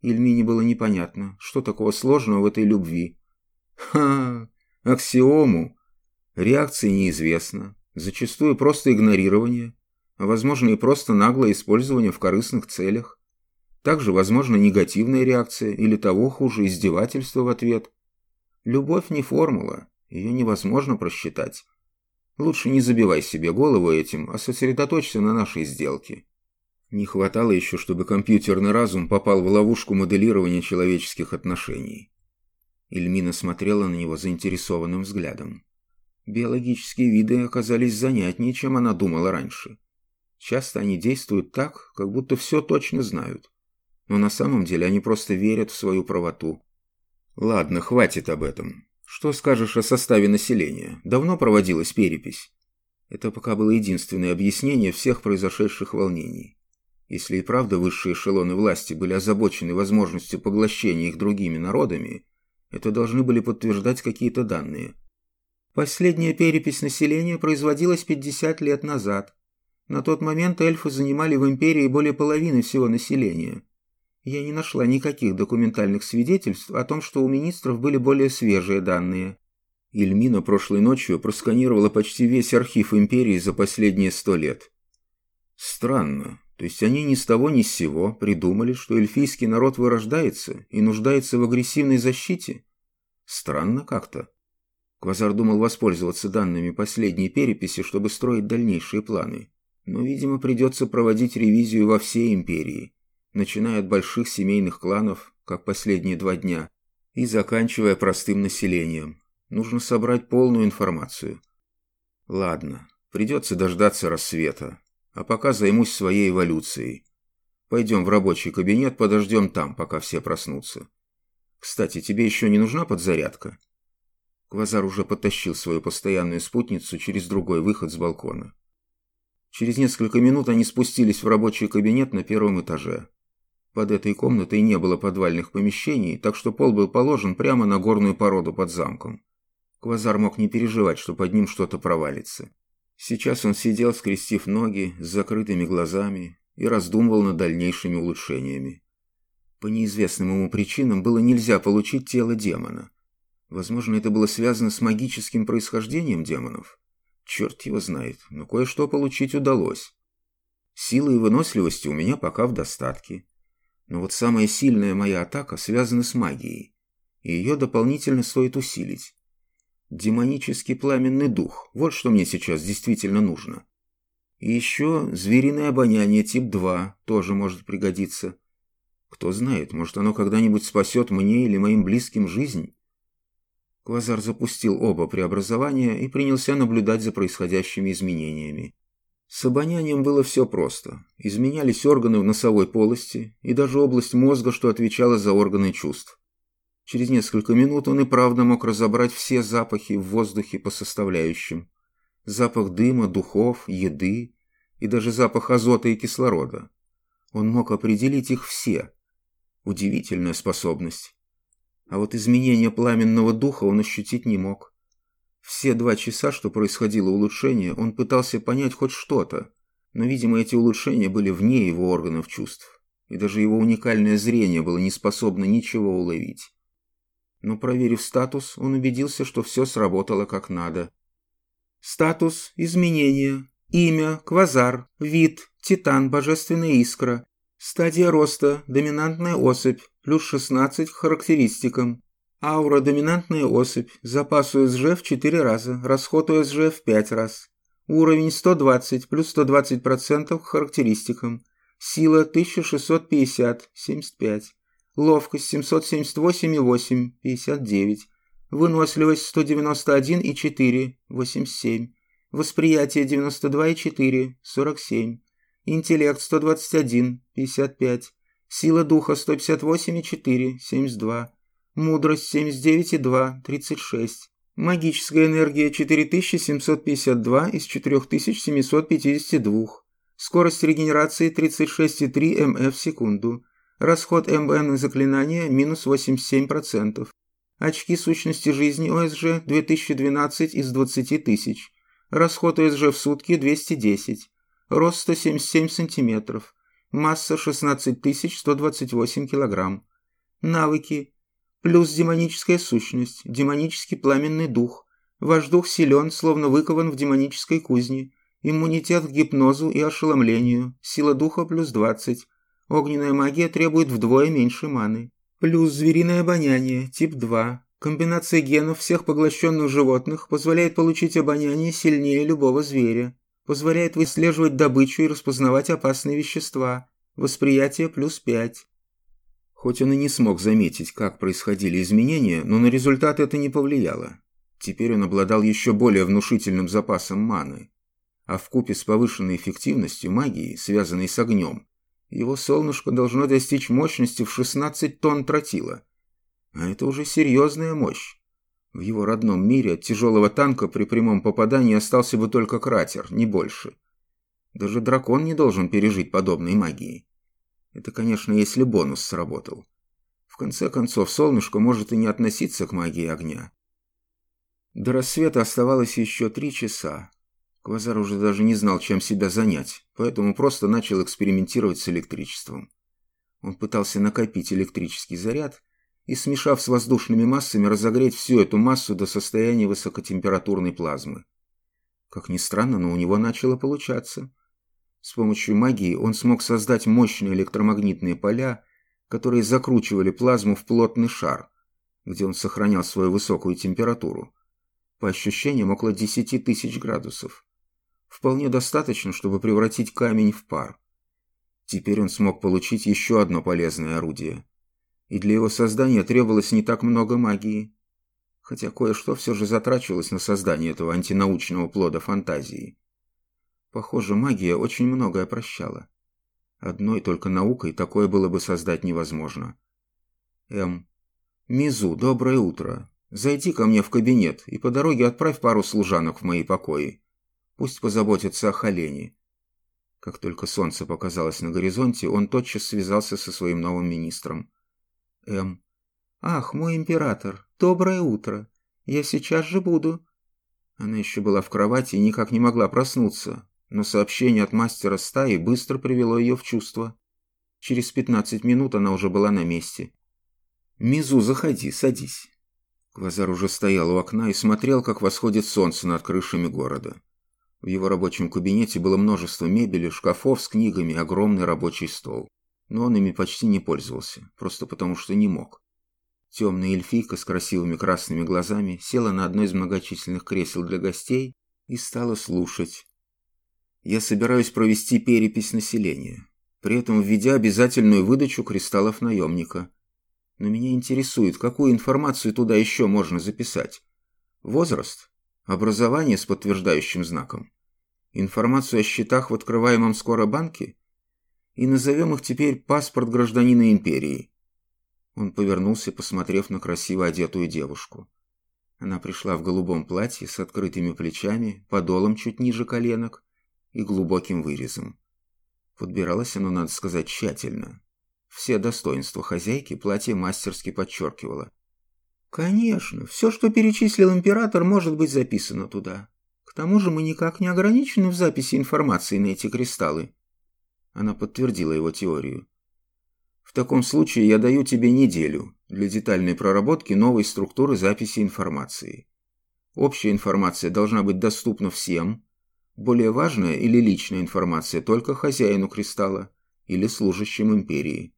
Ильмине было непонятно, что такого сложного в этой любви. «Ха, аксиому. Реакции неизвестна. Зачастую просто игнорирование, а возможно и просто наглое использование в корыстных целях. Также возможна негативная реакция или того хуже издевательство в ответ. Любовь не формула, ее невозможно просчитать. Лучше не забивай себе голову этим, а сосредоточься на нашей сделке. Не хватало еще, чтобы компьютерный разум попал в ловушку моделирования человеческих отношений. Ильмина смотрела на него заинтересованным взглядом. Биологические виды оказались занятнее, чем она думала раньше. Часто они действуют так, как будто все точно знают но на самом деле они просто верят в свою правоту. Ладно, хватит об этом. Что скажешь о составе населения? Давно проводилась перепись? Это пока было единственное объяснение всех произошедших волнений. Если и правда высшие эшелоны власти были озабочены возможностью поглощения их другими народами, это должны были подтверждать какие-то данные. Последняя перепись населения производилась 50 лет назад. На тот момент эльфы занимали в империи более половины всего населения – я не нашла никаких документальных свидетельств о том, что у министров были более свежие данные. Ильмина прошлой ночью просканировала почти весь архив империи за последние сто лет. Странно. То есть они ни с того ни с сего придумали, что эльфийский народ вырождается и нуждается в агрессивной защите? Странно как-то. Квазар думал воспользоваться данными последней переписи, чтобы строить дальнейшие планы. Но, видимо, придется проводить ревизию во всей империи начиная от больших семейных кланов, как последние два дня, и заканчивая простым населением. Нужно собрать полную информацию. Ладно, придется дождаться рассвета, а пока займусь своей эволюцией. Пойдем в рабочий кабинет, подождем там, пока все проснутся. Кстати, тебе еще не нужна подзарядка? Квазар уже потащил свою постоянную спутницу через другой выход с балкона. Через несколько минут они спустились в рабочий кабинет на первом этаже. Под этой комнатой не было подвальных помещений, так что пол был положен прямо на горную породу под замком. Квазар мог не переживать, что под ним что-то провалится. Сейчас он сидел, скрестив ноги, с закрытыми глазами и раздумывал над дальнейшими улучшениями. По неизвестным ему причинам было нельзя получить тело демона. Возможно, это было связано с магическим происхождением демонов. Черт его знает, но кое-что получить удалось. Силы и выносливости у меня пока в достатке. Но вот самая сильная моя атака связана с магией, и ее дополнительно стоит усилить. Демонический пламенный дух – вот что мне сейчас действительно нужно. И еще звериное обоняние тип 2 тоже может пригодиться. Кто знает, может оно когда-нибудь спасет мне или моим близким жизнь? Квазар запустил оба преобразования и принялся наблюдать за происходящими изменениями. С обонянием было все просто. Изменялись органы в носовой полости и даже область мозга, что отвечала за органы чувств. Через несколько минут он и правда мог разобрать все запахи в воздухе по составляющим. Запах дыма, духов, еды и даже запах азота и кислорода. Он мог определить их все. Удивительная способность. А вот изменение пламенного духа он ощутить не мог. Все два часа, что происходило улучшение, он пытался понять хоть что-то, но, видимо, эти улучшения были вне его органов чувств, и даже его уникальное зрение было не способно ничего уловить. Но, проверив статус, он убедился, что все сработало как надо. Статус – изменения. Имя – Квазар. Вид – Титан, Божественная Искра. Стадия роста – доминантная особь, плюс 16 к характеристикам. Аура – доминантная особь. Запас УСЖ в 4 раза. Расход УСЖ в 5 раз. Уровень 120 плюс 120% к характеристикам. Сила 1650, 75. Ловкость 778,8, 59. Выносливость 191,4, 87. Восприятие 92,4, 47. Интеллект 121, 55. Сила духа 158,4, 72. Мудрость 79,2, 36. Магическая энергия 4752 из 4752. Скорость регенерации 36,3 МФ в секунду. Расход МН на заклинания минус 87%. Очки сущности жизни ОСЖ 2012 из 20 тысяч. Расход ОСЖ в сутки 210. Рост 177 сантиметров. Масса 16128 килограмм. Навыки. Плюс демоническая сущность, демонический пламенный дух. Ваш дух силен, словно выкован в демонической кузне. Иммунитет к гипнозу и ошеломлению. Сила духа плюс 20. Огненная магия требует вдвое меньше маны. Плюс звериное обоняние, тип 2. Комбинация генов всех поглощенных животных позволяет получить обоняние сильнее любого зверя. Позволяет выслеживать добычу и распознавать опасные вещества. Восприятие плюс 5. Хоть он и не смог заметить, как происходили изменения, но на результат это не повлияло. Теперь он обладал еще более внушительным запасом маны. А в купе с повышенной эффективностью магии, связанной с огнем, его солнышко должно достичь мощности в 16 тонн тротила. А это уже серьезная мощь. В его родном мире от тяжелого танка при прямом попадании остался бы только кратер, не больше. Даже дракон не должен пережить подобной магии. Это, конечно, если бонус сработал. В конце концов, солнышко может и не относиться к магии огня. До рассвета оставалось еще три часа. Квазар уже даже не знал, чем себя занять, поэтому просто начал экспериментировать с электричеством. Он пытался накопить электрический заряд и, смешав с воздушными массами, разогреть всю эту массу до состояния высокотемпературной плазмы. Как ни странно, но у него начало получаться – с помощью магии он смог создать мощные электромагнитные поля, которые закручивали плазму в плотный шар, где он сохранял свою высокую температуру. По ощущениям, около 10 тысяч градусов. Вполне достаточно, чтобы превратить камень в пар. Теперь он смог получить еще одно полезное орудие. И для его создания требовалось не так много магии. Хотя кое-что все же затрачивалось на создание этого антинаучного плода фантазии. Похоже, магия очень многое прощала. Одной только наукой такое было бы создать невозможно. М. Мизу, доброе утро. Зайди ко мне в кабинет и по дороге отправь пару служанок в мои покои. Пусть позаботятся о Халене. Как только солнце показалось на горизонте, он тотчас связался со своим новым министром. М. «Ах, мой император, доброе утро. Я сейчас же буду». Она еще была в кровати и никак не могла проснуться, но сообщение от мастера стаи быстро привело ее в чувство. Через пятнадцать минут она уже была на месте. «Мизу, заходи, садись». Квазар уже стоял у окна и смотрел, как восходит солнце над крышами города. В его рабочем кабинете было множество мебели, шкафов с книгами, огромный рабочий стол. Но он ими почти не пользовался, просто потому что не мог. Темная эльфийка с красивыми красными глазами села на одно из многочисленных кресел для гостей и стала слушать, я собираюсь провести перепись населения, при этом введя обязательную выдачу кристаллов наемника. Но меня интересует, какую информацию туда еще можно записать. Возраст? Образование с подтверждающим знаком? Информацию о счетах в открываемом скоро банке? И назовем их теперь паспорт гражданина империи. Он повернулся, посмотрев на красиво одетую девушку. Она пришла в голубом платье с открытыми плечами, подолом чуть ниже коленок, и глубоким вырезом. Подбиралось оно, надо сказать, тщательно. Все достоинства хозяйки платье мастерски подчеркивало. «Конечно, все, что перечислил император, может быть записано туда. К тому же мы никак не ограничены в записи информации на эти кристаллы». Она подтвердила его теорию. «В таком случае я даю тебе неделю для детальной проработки новой структуры записи информации. Общая информация должна быть доступна всем, более важная или личная информация только хозяину кристалла или служащим империи.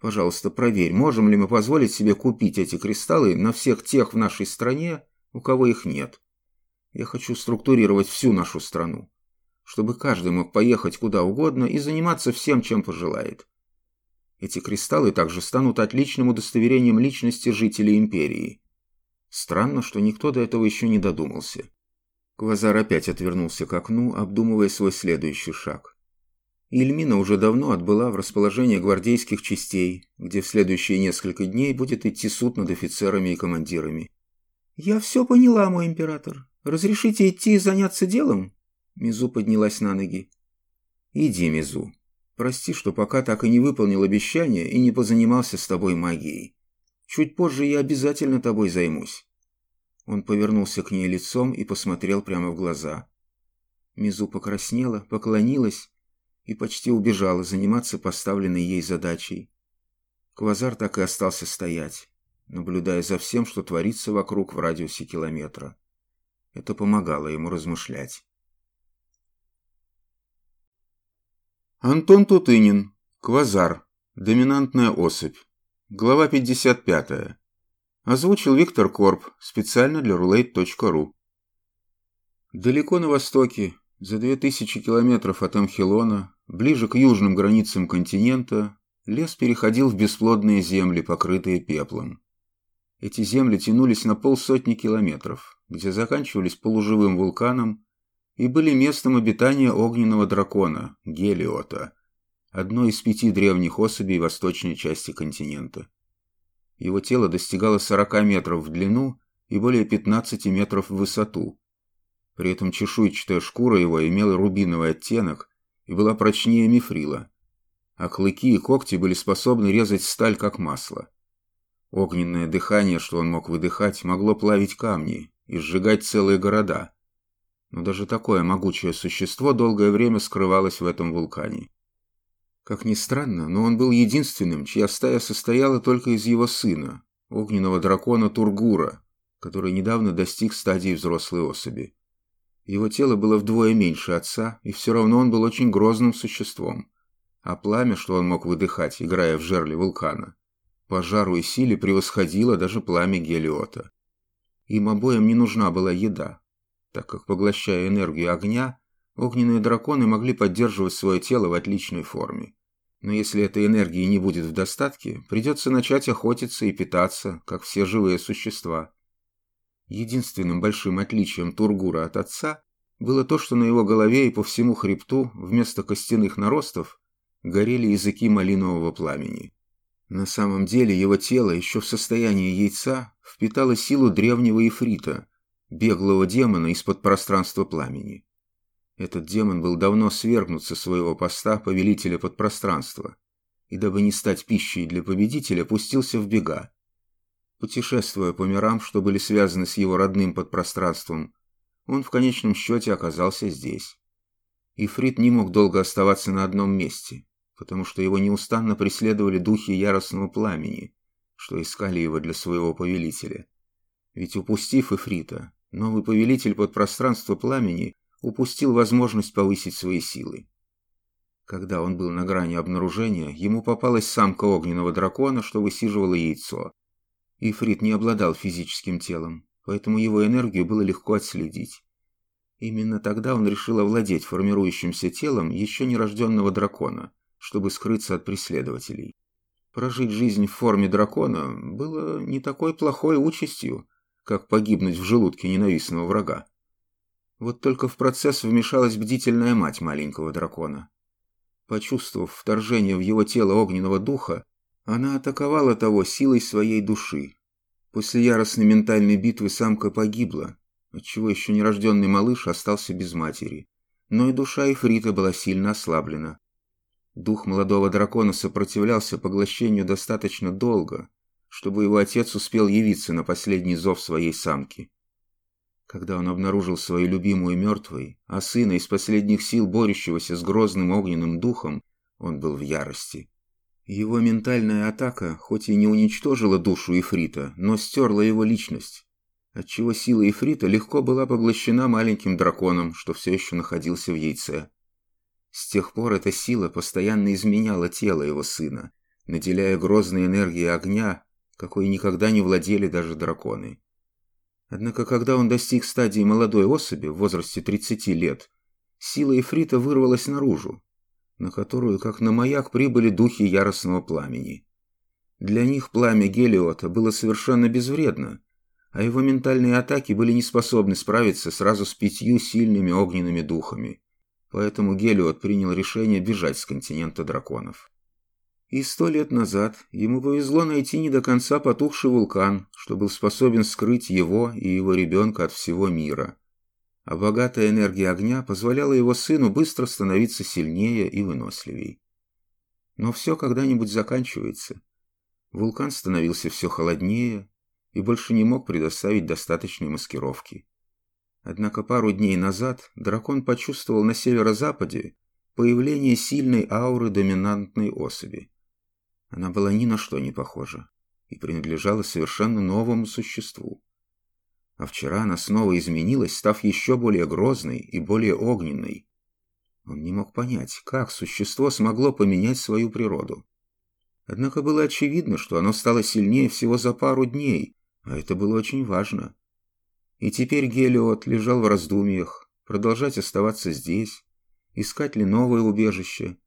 Пожалуйста, проверь, можем ли мы позволить себе купить эти кристаллы на всех тех в нашей стране, у кого их нет. Я хочу структурировать всю нашу страну, чтобы каждый мог поехать куда угодно и заниматься всем, чем пожелает. Эти кристаллы также станут отличным удостоверением личности жителей империи. Странно, что никто до этого еще не додумался. Квазар опять отвернулся к окну, обдумывая свой следующий шаг. Ильмина уже давно отбыла в расположение гвардейских частей, где в следующие несколько дней будет идти суд над офицерами и командирами. «Я все поняла, мой император. Разрешите идти и заняться делом?» Мизу поднялась на ноги. «Иди, Мизу. Прости, что пока так и не выполнил обещание и не позанимался с тобой магией. Чуть позже я обязательно тобой займусь». Он повернулся к ней лицом и посмотрел прямо в глаза. Мизу покраснела, поклонилась и почти убежала заниматься поставленной ей задачей. Квазар так и остался стоять, наблюдая за всем, что творится вокруг в радиусе километра. Это помогало ему размышлять. Антон Тутынин. Квазар. Доминантная особь. Глава 55. Озвучил Виктор Корп специально для roulette.ru. Далеко на востоке, за две тысячи километров от Амхилона, ближе к южным границам континента, лес переходил в бесплодные земли, покрытые пеплом. Эти земли тянулись на полсотни километров, где заканчивались полуживым вулканом и были местом обитания огненного дракона, Гелиота, одной из пяти древних особей восточной части континента. Его тело достигало 40 метров в длину и более 15 метров в высоту. При этом чешуйчатая шкура его имела рубиновый оттенок и была прочнее мифрила, а клыки и когти были способны резать сталь как масло. Огненное дыхание, что он мог выдыхать, могло плавить камни и сжигать целые города. Но даже такое могучее существо долгое время скрывалось в этом вулкане. Как ни странно, но он был единственным, чья стая состояла только из его сына, огненного дракона Тургура, который недавно достиг стадии взрослой особи. Его тело было вдвое меньше отца, и все равно он был очень грозным существом. А пламя, что он мог выдыхать, играя в жерле вулкана, по жару и силе превосходило даже пламя Гелиота. Им обоим не нужна была еда, так как, поглощая энергию огня, огненные драконы могли поддерживать свое тело в отличной форме. Но если этой энергии не будет в достатке, придется начать охотиться и питаться, как все живые существа. Единственным большим отличием Тургура от отца было то, что на его голове и по всему хребту вместо костяных наростов горели языки малинового пламени. На самом деле его тело еще в состоянии яйца впитало силу древнего ифрита, беглого демона из-под пространства пламени. Этот демон был давно свергнут со своего поста повелителя подпространства, и дабы не стать пищей для победителя, пустился в бега. Путешествуя по мирам, что были связаны с его родным подпространством, он в конечном счете оказался здесь. Ифрит не мог долго оставаться на одном месте, потому что его неустанно преследовали духи яростного пламени, что искали его для своего повелителя. Ведь упустив Ифрита, новый повелитель подпространства пламени упустил возможность повысить свои силы. Когда он был на грани обнаружения, ему попалась самка огненного дракона, что высиживала яйцо. Ифрит не обладал физическим телом, поэтому его энергию было легко отследить. Именно тогда он решил овладеть формирующимся телом еще нерожденного дракона, чтобы скрыться от преследователей. Прожить жизнь в форме дракона было не такой плохой участью, как погибнуть в желудке ненавистного врага. Вот только в процесс вмешалась бдительная мать маленького дракона. Почувствовав вторжение в его тело огненного духа, она атаковала того силой своей души. После яростной ментальной битвы самка погибла, отчего еще нерожденный малыш остался без матери. Но и душа Эфрита была сильно ослаблена. Дух молодого дракона сопротивлялся поглощению достаточно долго, чтобы его отец успел явиться на последний зов своей самки. Когда он обнаружил свою любимую мертвой, а сына из последних сил борющегося с грозным огненным духом, он был в ярости. Его ментальная атака хоть и не уничтожила душу Ифрита, но стерла его личность, отчего сила Ифрита легко была поглощена маленьким драконом, что все еще находился в яйце. С тех пор эта сила постоянно изменяла тело его сына, наделяя грозной энергией огня, какой никогда не владели даже драконы. Однако, когда он достиг стадии молодой особи в возрасте 30 лет, сила Эфрита вырвалась наружу, на которую, как на маяк, прибыли духи яростного пламени. Для них пламя Гелиота было совершенно безвредно, а его ментальные атаки были не способны справиться сразу с пятью сильными огненными духами. Поэтому Гелиот принял решение бежать с континента драконов. И сто лет назад ему повезло найти не до конца потухший вулкан, что был способен скрыть его и его ребенка от всего мира. А богатая энергия огня позволяла его сыну быстро становиться сильнее и выносливей. Но все когда-нибудь заканчивается. Вулкан становился все холоднее и больше не мог предоставить достаточной маскировки. Однако пару дней назад дракон почувствовал на северо-западе появление сильной ауры доминантной особи. Она была ни на что не похожа и принадлежала совершенно новому существу. А вчера она снова изменилась, став еще более грозной и более огненной. Он не мог понять, как существо смогло поменять свою природу. Однако было очевидно, что оно стало сильнее всего за пару дней, а это было очень важно. И теперь Гелиот лежал в раздумьях, продолжать оставаться здесь, искать ли новое убежище,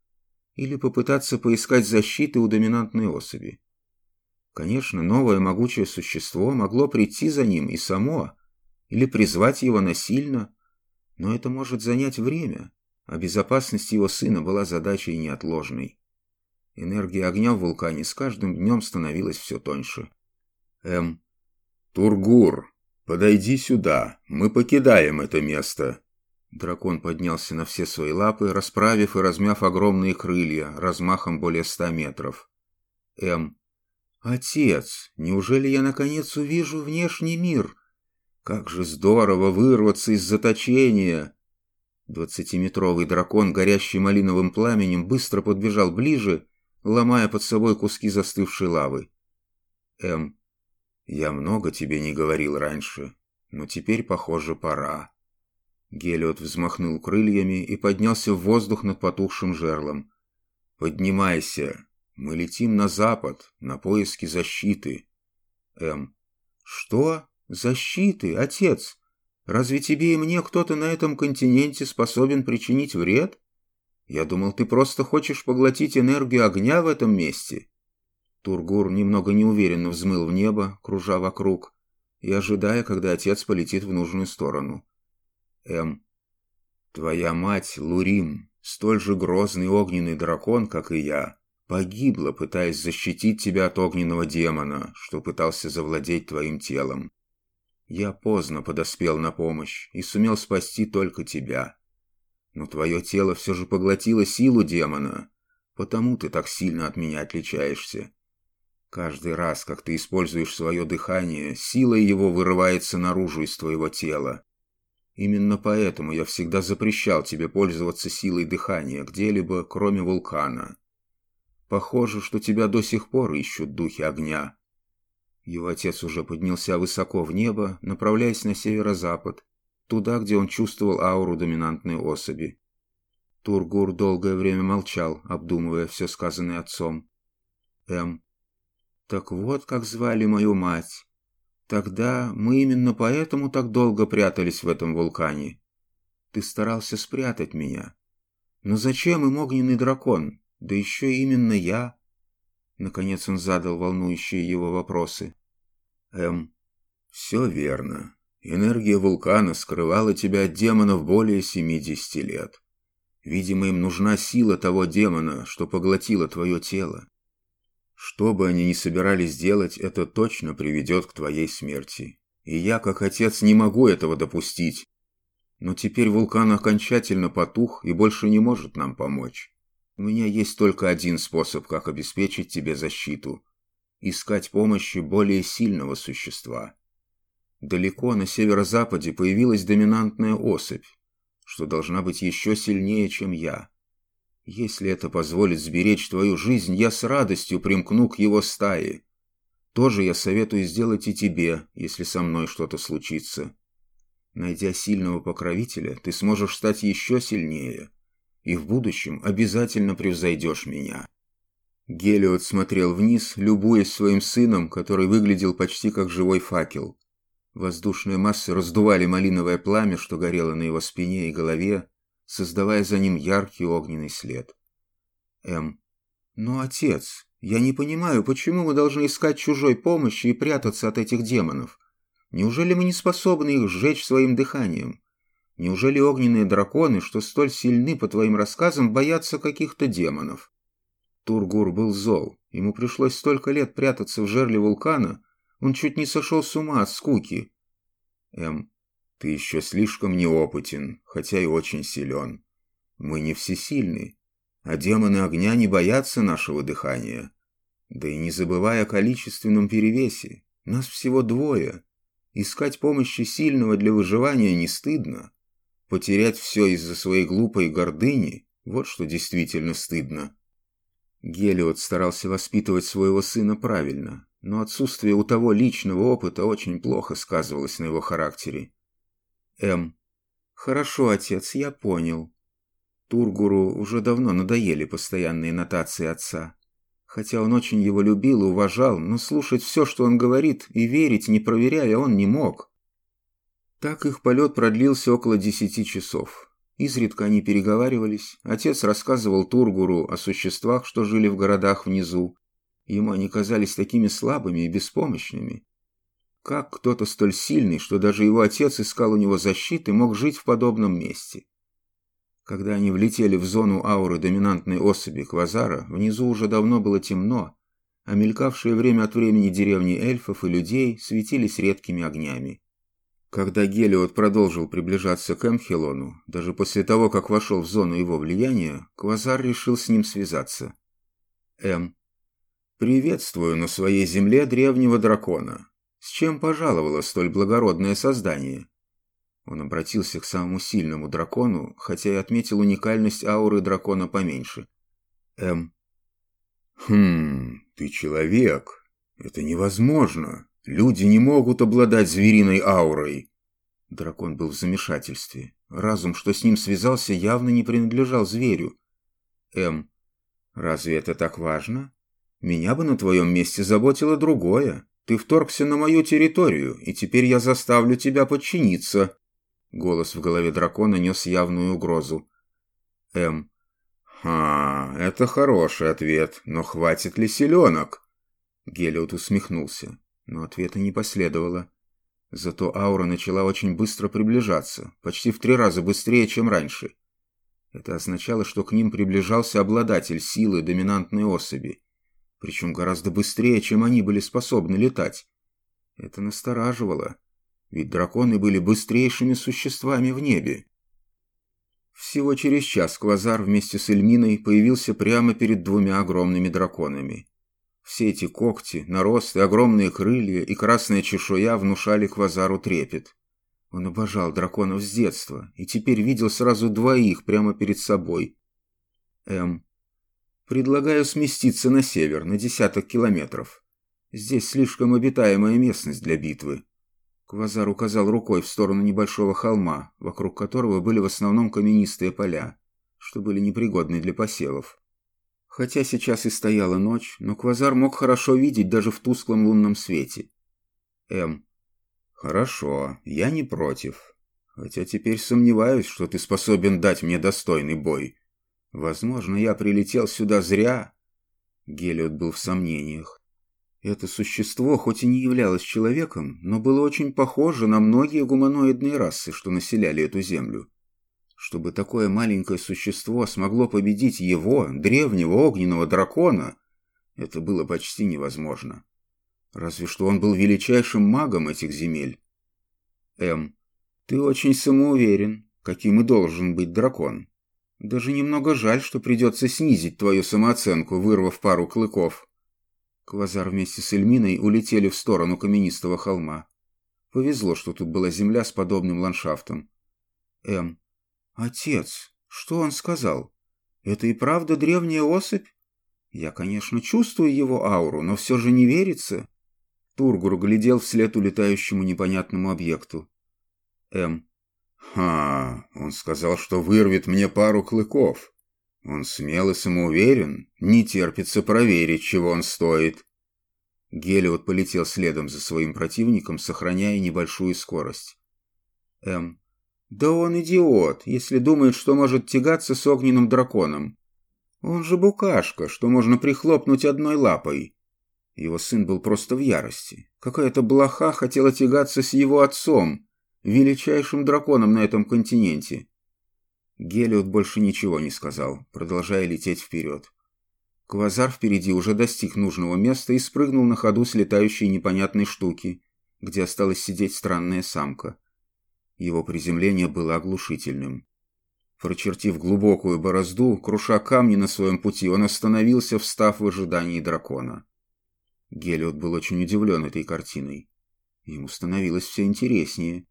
или попытаться поискать защиты у доминантной особи. Конечно, новое могучее существо могло прийти за ним и само, или призвать его насильно, но это может занять время, а безопасность его сына была задачей неотложной. Энергия огня в вулкане с каждым днем становилась все тоньше. М. Тургур, подойди сюда, мы покидаем это место. Дракон поднялся на все свои лапы, расправив и размяв огромные крылья, размахом более ста метров. М. «Отец, неужели я наконец увижу внешний мир? Как же здорово вырваться из заточения!» Двадцатиметровый дракон, горящий малиновым пламенем, быстро подбежал ближе, ломая под собой куски застывшей лавы. М. «Я много тебе не говорил раньше, но теперь, похоже, пора». Гелиот взмахнул крыльями и поднялся в воздух над потухшим жерлом. «Поднимайся! Мы летим на запад, на поиски защиты!» М. «Что? Защиты, отец? Разве тебе и мне кто-то на этом континенте способен причинить вред? Я думал, ты просто хочешь поглотить энергию огня в этом месте». Тургур немного неуверенно взмыл в небо, кружа вокруг, и ожидая, когда отец полетит в нужную сторону. М. Твоя мать, Лурим, столь же грозный огненный дракон, как и я, погибла, пытаясь защитить тебя от огненного демона, что пытался завладеть твоим телом. Я поздно подоспел на помощь и сумел спасти только тебя. Но твое тело все же поглотило силу демона, потому ты так сильно от меня отличаешься. Каждый раз, как ты используешь свое дыхание, сила его вырывается наружу из твоего тела, Именно поэтому я всегда запрещал тебе пользоваться силой дыхания где-либо, кроме вулкана. Похоже, что тебя до сих пор ищут духи огня». Его отец уже поднялся высоко в небо, направляясь на северо-запад, туда, где он чувствовал ауру доминантной особи. Тургур долгое время молчал, обдумывая все сказанное отцом. М. «Так вот, как звали мою мать. Тогда мы именно поэтому так долго прятались в этом вулкане. Ты старался спрятать меня. Но зачем им огненный дракон? Да еще именно я. Наконец он задал волнующие его вопросы. Эм, все верно. Энергия вулкана скрывала тебя от демонов более семидесяти лет. Видимо, им нужна сила того демона, что поглотило твое тело. Что бы они ни собирались делать, это точно приведет к твоей смерти. И я, как отец, не могу этого допустить. Но теперь вулкан окончательно потух и больше не может нам помочь. У меня есть только один способ, как обеспечить тебе защиту. Искать помощи более сильного существа. Далеко на северо-западе появилась доминантная особь, что должна быть еще сильнее, чем я. Если это позволит сберечь твою жизнь, я с радостью примкну к его стае. Тоже я советую сделать и тебе, если со мной что-то случится. Найдя сильного покровителя, ты сможешь стать еще сильнее, и в будущем обязательно превзойдешь меня». Гелиот смотрел вниз, любуясь своим сыном, который выглядел почти как живой факел. Воздушные массы раздували малиновое пламя, что горело на его спине и голове, создавая за ним яркий огненный след. М. «Но, отец, я не понимаю, почему мы должны искать чужой помощи и прятаться от этих демонов? Неужели мы не способны их сжечь своим дыханием? Неужели огненные драконы, что столь сильны по твоим рассказам, боятся каких-то демонов?» Тургур был зол. Ему пришлось столько лет прятаться в жерле вулкана, он чуть не сошел с ума от скуки. М. Ты еще слишком неопытен, хотя и очень силен. Мы не всесильны, а демоны огня не боятся нашего дыхания. Да и не забывая о количественном перевесе, нас всего двое. Искать помощи сильного для выживания не стыдно. Потерять все из-за своей глупой гордыни – вот что действительно стыдно. Гелиот старался воспитывать своего сына правильно, но отсутствие у того личного опыта очень плохо сказывалось на его характере. М. Хорошо, отец, я понял. Тургуру уже давно надоели постоянные нотации отца. Хотя он очень его любил и уважал, но слушать все, что он говорит, и верить, не проверяя, он не мог. Так их полет продлился около десяти часов. Изредка они переговаривались. Отец рассказывал Тургуру о существах, что жили в городах внизу. Ему они казались такими слабыми и беспомощными. Как кто-то столь сильный, что даже его отец искал у него защиты, мог жить в подобном месте? Когда они влетели в зону ауры доминантной особи Квазара, внизу уже давно было темно, а мелькавшие время от времени деревни эльфов и людей светились редкими огнями. Когда Гелиот продолжил приближаться к Эмхелону, даже после того, как вошел в зону его влияния, Квазар решил с ним связаться. М. «Приветствую на своей земле древнего дракона. С чем пожаловало столь благородное создание?» Он обратился к самому сильному дракону, хотя и отметил уникальность ауры дракона поменьше. М. «Хм, ты человек. Это невозможно. Люди не могут обладать звериной аурой». Дракон был в замешательстве. Разум, что с ним связался, явно не принадлежал зверю. М. «Разве это так важно? Меня бы на твоем месте заботило другое. Ты вторгся на мою территорию, и теперь я заставлю тебя подчиниться». Голос в голове дракона нес явную угрозу. М. «Ха, это хороший ответ, но хватит ли селенок?» Гелиот усмехнулся, но ответа не последовало. Зато аура начала очень быстро приближаться, почти в три раза быстрее, чем раньше. Это означало, что к ним приближался обладатель силы доминантной особи, причем гораздо быстрее, чем они были способны летать. Это настораживало ведь драконы были быстрейшими существами в небе. Всего через час Квазар вместе с Эльминой появился прямо перед двумя огромными драконами. Все эти когти, наросты, огромные крылья и красная чешуя внушали Квазару трепет. Он обожал драконов с детства и теперь видел сразу двоих прямо перед собой. М. Предлагаю сместиться на север, на десяток километров. Здесь слишком обитаемая местность для битвы. Квазар указал рукой в сторону небольшого холма, вокруг которого были в основном каменистые поля, что были непригодны для посевов. Хотя сейчас и стояла ночь, но Квазар мог хорошо видеть даже в тусклом лунном свете. М. «Хорошо, я не против. Хотя теперь сомневаюсь, что ты способен дать мне достойный бой. Возможно, я прилетел сюда зря». Гелиот был в сомнениях. Это существо хоть и не являлось человеком, но было очень похоже на многие гуманоидные расы, что населяли эту землю. Чтобы такое маленькое существо смогло победить его, древнего огненного дракона, это было почти невозможно. Разве что он был величайшим магом этих земель. М. Ты очень самоуверен, каким и должен быть дракон. Даже немного жаль, что придется снизить твою самооценку, вырвав пару клыков. Квазар вместе с Эльминой улетели в сторону каменистого холма. Повезло, что тут была земля с подобным ландшафтом. М. Отец, что он сказал? Это и правда древняя особь? Я, конечно, чувствую его ауру, но все же не верится. Тургур глядел вслед улетающему непонятному объекту. М. Ха, он сказал, что вырвет мне пару клыков. Он смел и самоуверен, не терпится проверить, чего он стоит. Гелиот полетел следом за своим противником, сохраняя небольшую скорость. М. Да он идиот, если думает, что может тягаться с огненным драконом. Он же букашка, что можно прихлопнуть одной лапой. Его сын был просто в ярости. Какая-то блоха хотела тягаться с его отцом, величайшим драконом на этом континенте. Гелиот больше ничего не сказал, продолжая лететь вперед. Квазар впереди уже достиг нужного места и спрыгнул на ходу с летающей непонятной штуки, где осталась сидеть странная самка. Его приземление было оглушительным. Прочертив глубокую борозду, круша камни на своем пути, он остановился, встав в ожидании дракона. Гелиот был очень удивлен этой картиной. Ему становилось все интереснее.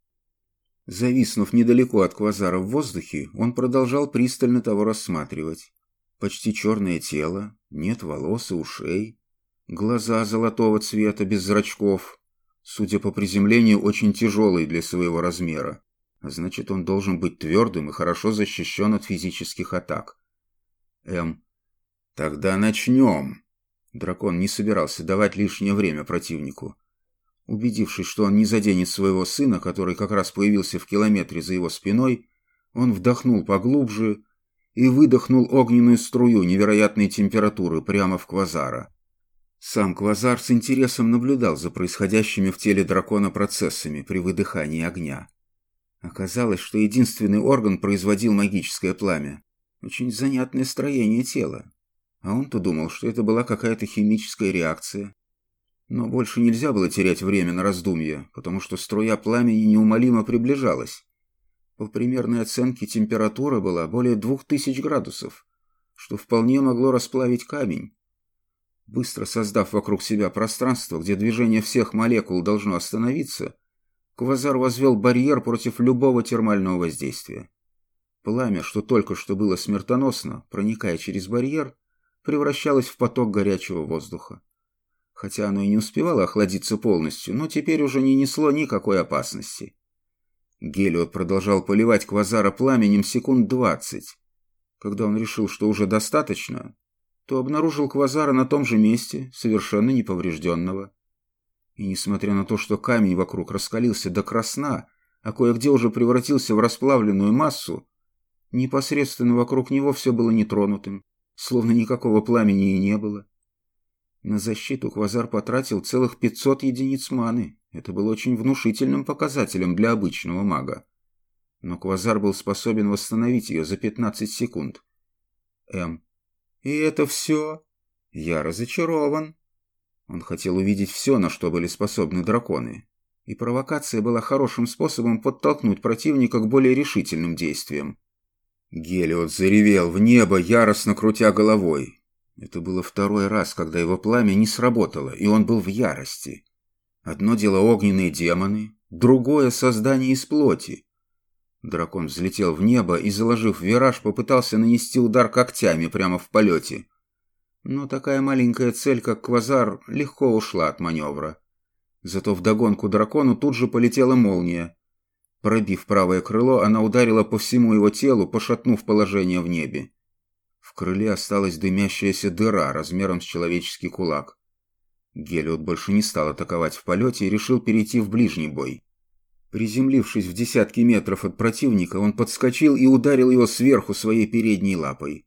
Зависнув недалеко от квазара в воздухе, он продолжал пристально того рассматривать. Почти черное тело, нет волос и ушей, глаза золотого цвета без зрачков, судя по приземлению, очень тяжелый для своего размера. Значит, он должен быть твердым и хорошо защищен от физических атак. М. Тогда начнем. Дракон не собирался давать лишнее время противнику. Убедившись, что он не заденет своего сына, который как раз появился в километре за его спиной, он вдохнул поглубже и выдохнул огненную струю невероятной температуры прямо в Квазара. Сам Квазар с интересом наблюдал за происходящими в теле дракона процессами при выдыхании огня. Оказалось, что единственный орган производил магическое пламя. Очень занятное строение тела. А он-то думал, что это была какая-то химическая реакция. Но больше нельзя было терять время на раздумья, потому что струя пламени неумолимо приближалась. По примерной оценке температура была более двух тысяч градусов, что вполне могло расплавить камень. Быстро создав вокруг себя пространство, где движение всех молекул должно остановиться, Квазар возвел барьер против любого термального воздействия. Пламя, что только что было смертоносно, проникая через барьер, превращалось в поток горячего воздуха. Хотя оно и не успевало охладиться полностью, но теперь уже не несло никакой опасности. Гелиот продолжал поливать Квазара пламенем секунд двадцать. Когда он решил, что уже достаточно, то обнаружил Квазара на том же месте, совершенно неповрежденного. И несмотря на то, что камень вокруг раскалился до красна, а кое-где уже превратился в расплавленную массу, непосредственно вокруг него все было нетронутым, словно никакого пламени и не было. На защиту Квазар потратил целых 500 единиц маны. Это было очень внушительным показателем для обычного мага. Но Квазар был способен восстановить ее за 15 секунд. М. «И это все?» «Я разочарован», он хотел увидеть все, на что были способны драконы. И провокация была хорошим способом подтолкнуть противника к более решительным действиям. Гелиот заревел в небо, яростно крутя головой. Это было второй раз, когда его пламя не сработало, и он был в ярости. Одно дело огненные демоны, другое — создание из плоти. Дракон взлетел в небо и, заложив вираж, попытался нанести удар когтями прямо в полете. Но такая маленькая цель, как квазар, легко ушла от маневра. Зато вдогонку дракону тут же полетела молния. Пробив правое крыло, она ударила по всему его телу, пошатнув положение в небе. В крыле осталась дымящаяся дыра размером с человеческий кулак. Гелиот больше не стал атаковать в полете и решил перейти в ближний бой. Приземлившись в десятки метров от противника, он подскочил и ударил его сверху своей передней лапой.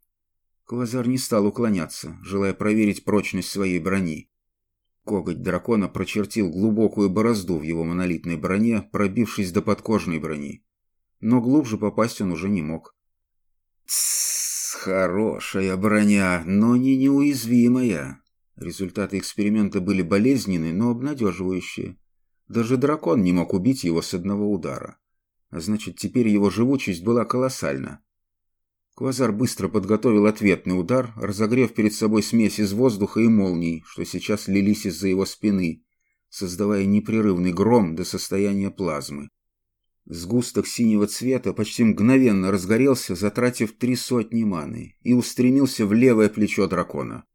Квазар не стал уклоняться, желая проверить прочность своей брони. Коготь дракона прочертил глубокую борозду в его монолитной броне, пробившись до подкожной брони. Но глубже попасть он уже не мог. «Тссс, хорошая броня, но не неуязвимая». Результаты эксперимента были болезненные, но обнадеживающие. Даже дракон не мог убить его с одного удара. А значит, теперь его живучесть была колоссальна. Квазар быстро подготовил ответный удар, разогрев перед собой смесь из воздуха и молний, что сейчас лились из-за его спины, создавая непрерывный гром до состояния плазмы. Сгусток синего цвета почти мгновенно разгорелся, затратив три сотни маны, и устремился в левое плечо дракона.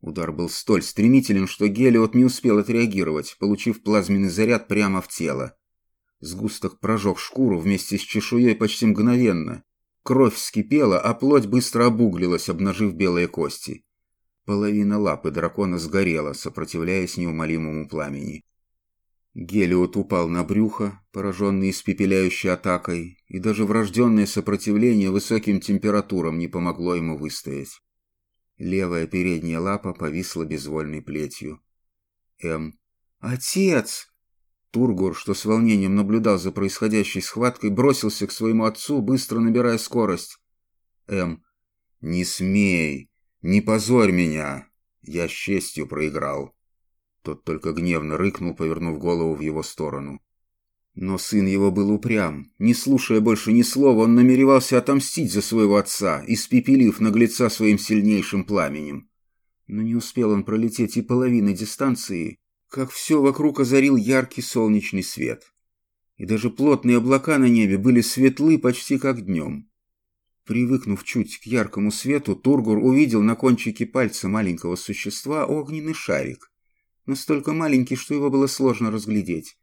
Удар был столь стремителен, что Гелиот не успел отреагировать, получив плазменный заряд прямо в тело. Сгусток прожег шкуру вместе с чешуей почти мгновенно, Кровь вскипела, а плоть быстро обуглилась, обнажив белые кости. Половина лапы дракона сгорела, сопротивляясь неумолимому пламени. Гелиот упал на брюхо, пораженный испепеляющей атакой, и даже врожденное сопротивление высоким температурам не помогло ему выстоять. Левая передняя лапа повисла безвольной плетью. М. «Отец!» Тургур, что с волнением наблюдал за происходящей схваткой, бросился к своему отцу, быстро набирая скорость. М. «Не смей! не позорь меня! Я с честью проиграл!» Тот только гневно рыкнул, повернув голову в его сторону. Но сын его был упрям. Не слушая больше ни слова, он намеревался отомстить за своего отца, испепелив наглеца своим сильнейшим пламенем. Но не успел он пролететь и половины дистанции, как все вокруг озарил яркий солнечный свет. И даже плотные облака на небе были светлы почти как днем. Привыкнув чуть к яркому свету, Тургур увидел на кончике пальца маленького существа огненный шарик, настолько маленький, что его было сложно разглядеть.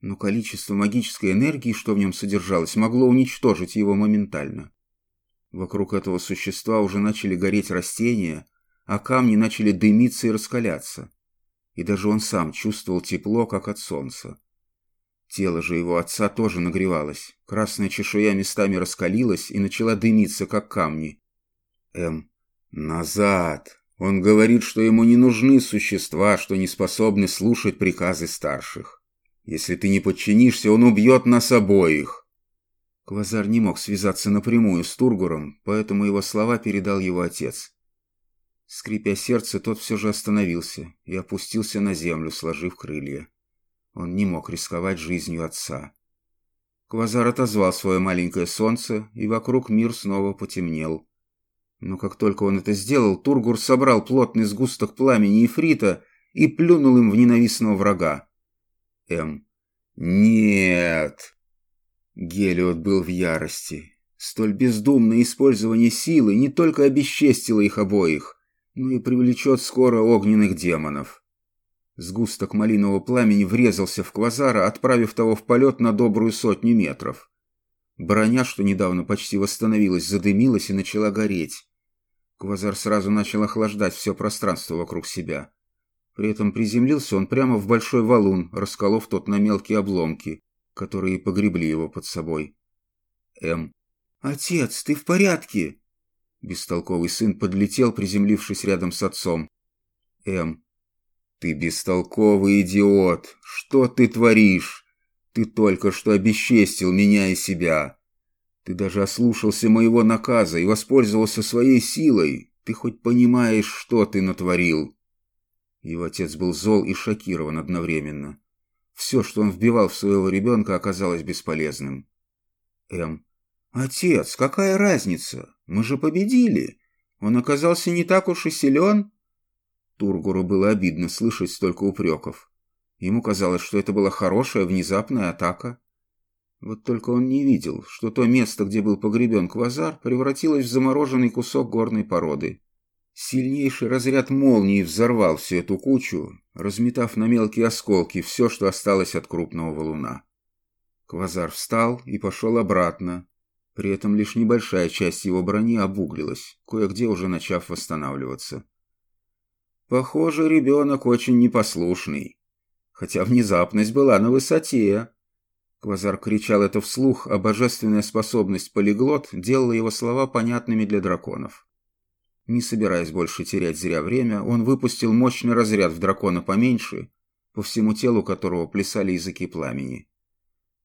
Но количество магической энергии, что в нем содержалось, могло уничтожить его моментально. Вокруг этого существа уже начали гореть растения, а камни начали дымиться и раскаляться. И даже он сам чувствовал тепло, как от солнца. Тело же его отца тоже нагревалось. Красная чешуя местами раскалилась и начала дымиться, как камни. М. Назад! Он говорит, что ему не нужны существа, что не способны слушать приказы старших. Если ты не подчинишься, он убьет нас обоих. Квазар не мог связаться напрямую с Тургуром, поэтому его слова передал его отец. Скрипя сердце, тот все же остановился и опустился на землю, сложив крылья. Он не мог рисковать жизнью отца. Квазар отозвал свое маленькое солнце, и вокруг мир снова потемнел. Но как только он это сделал, Тургур собрал плотный сгусток пламени Ифрита и плюнул им в ненавистного врага. М. «Нет!» Гелиот был в ярости. Столь бездумное использование силы не только обесчестило их обоих, но и привлечет скоро огненных демонов. Сгусток малинового пламени врезался в Квазара, отправив того в полет на добрую сотню метров. Броня, что недавно почти восстановилась, задымилась и начала гореть. Квазар сразу начал охлаждать все пространство вокруг себя. При этом приземлился он прямо в большой валун, расколов тот на мелкие обломки, которые погребли его под собой. М. «Отец, ты в порядке?» Бестолковый сын подлетел, приземлившись рядом с отцом. М. «Ты бестолковый идиот! Что ты творишь? Ты только что обесчестил меня и себя. Ты даже ослушался моего наказа и воспользовался своей силой. Ты хоть понимаешь, что ты натворил?» Его отец был зол и шокирован одновременно. Все, что он вбивал в своего ребенка, оказалось бесполезным. М. «Отец, какая разница? Мы же победили. Он оказался не так уж и силен». Тургуру было обидно слышать столько упреков. Ему казалось, что это была хорошая внезапная атака. Вот только он не видел, что то место, где был погребен квазар, превратилось в замороженный кусок горной породы. Сильнейший разряд молнии взорвал всю эту кучу, разметав на мелкие осколки все, что осталось от крупного валуна. Квазар встал и пошел обратно. При этом лишь небольшая часть его брони обуглилась, кое-где уже начав восстанавливаться. Похоже, ребенок очень непослушный. Хотя внезапность была на высоте. Квазар кричал это вслух, а божественная способность полиглот делала его слова понятными для драконов. Не собираясь больше терять зря время, он выпустил мощный разряд в дракона поменьше, по всему телу которого плясали языки пламени.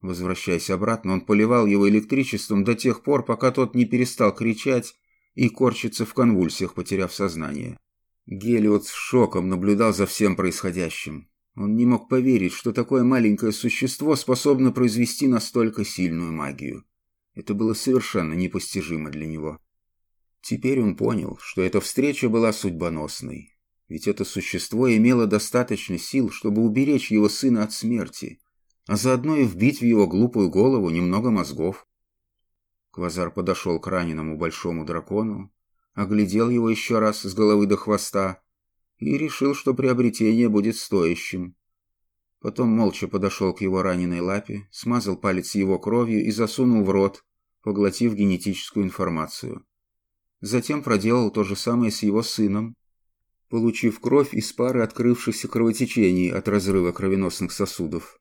Возвращаясь обратно, он поливал его электричеством до тех пор, пока тот не перестал кричать и корчиться в конвульсиях, потеряв сознание. Гелиот с шоком наблюдал за всем происходящим. Он не мог поверить, что такое маленькое существо способно произвести настолько сильную магию. Это было совершенно непостижимо для него. Теперь он понял, что эта встреча была судьбоносной. Ведь это существо имело достаточно сил, чтобы уберечь его сына от смерти, а заодно и вбить в его глупую голову немного мозгов. Квазар подошел к раненому большому дракону оглядел его еще раз с головы до хвоста и решил, что приобретение будет стоящим. Потом молча подошел к его раненой лапе, смазал палец его кровью и засунул в рот, поглотив генетическую информацию. Затем проделал то же самое с его сыном, получив кровь из пары открывшихся кровотечений от разрыва кровеносных сосудов.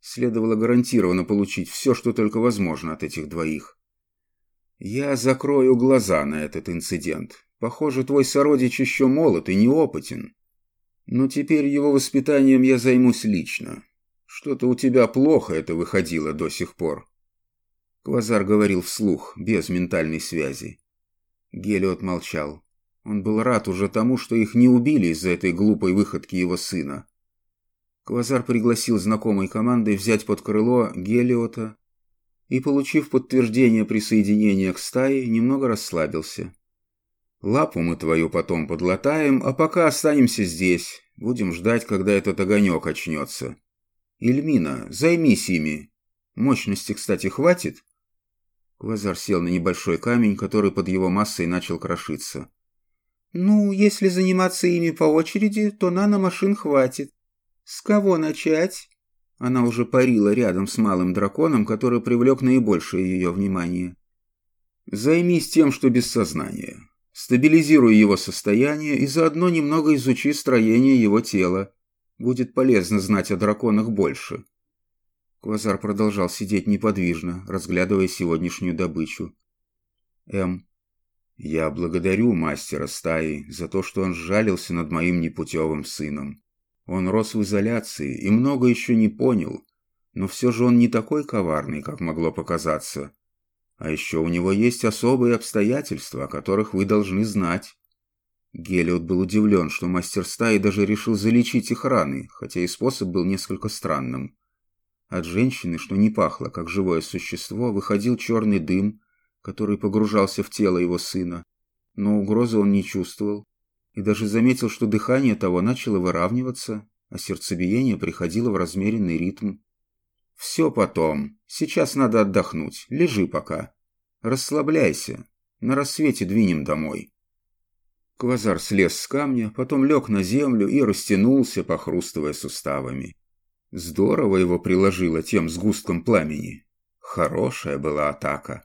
Следовало гарантированно получить все, что только возможно от этих двоих. «Я закрою глаза на этот инцидент. Похоже, твой сородич еще молод и неопытен. Но теперь его воспитанием я займусь лично. Что-то у тебя плохо это выходило до сих пор». Квазар говорил вслух, без ментальной связи. Гелиот молчал. Он был рад уже тому, что их не убили из-за этой глупой выходки его сына. Квазар пригласил знакомой командой взять под крыло Гелиота и, получив подтверждение присоединения к стае, немного расслабился. «Лапу мы твою потом подлатаем, а пока останемся здесь. Будем ждать, когда этот огонек очнется. Ильмина, займись ими. Мощности, кстати, хватит?» Квазар сел на небольшой камень, который под его массой начал крошиться. Ну, если заниматься ими по очереди, то наномашин хватит. С кого начать? Она уже парила рядом с малым драконом, который привлек наибольшее ее внимание. Займись тем, что без сознания. Стабилизируй его состояние и заодно немного изучи строение его тела. Будет полезно знать о драконах больше. Квазар продолжал сидеть неподвижно, разглядывая сегодняшнюю добычу. М. Я благодарю мастера стаи за то, что он сжалился над моим непутевым сыном. Он рос в изоляции и много еще не понял, но все же он не такой коварный, как могло показаться. А еще у него есть особые обстоятельства, о которых вы должны знать. Гелиот был удивлен, что мастер стаи даже решил залечить их раны, хотя и способ был несколько странным. От женщины, что не пахло, как живое существо, выходил черный дым, который погружался в тело его сына, но угрозы он не чувствовал и даже заметил, что дыхание того начало выравниваться, а сердцебиение приходило в размеренный ритм. «Все потом. Сейчас надо отдохнуть. Лежи пока. Расслабляйся. На рассвете двинем домой». Квазар слез с камня, потом лег на землю и растянулся, похрустывая суставами. Здорово его приложило тем сгустком пламени. Хорошая была атака.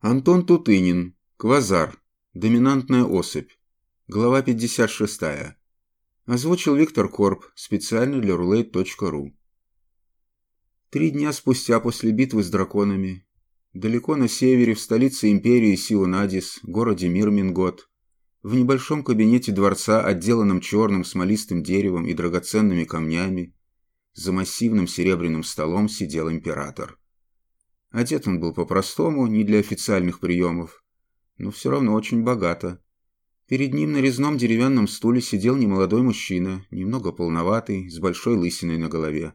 Антон Тутынин. Квазар. Доминантная особь. Глава 56. Озвучил Виктор Корп специально для roulette.ru. Три дня спустя после битвы с драконами, далеко на севере, в столице империи Сионадис, городе Мирмингот, в небольшом кабинете дворца, отделанном черным смолистым деревом и драгоценными камнями, за массивным серебряным столом сидел император. Одет он был по-простому, не для официальных приемов, но все равно очень богато. Перед ним на резном деревянном стуле сидел немолодой мужчина, немного полноватый, с большой лысиной на голове.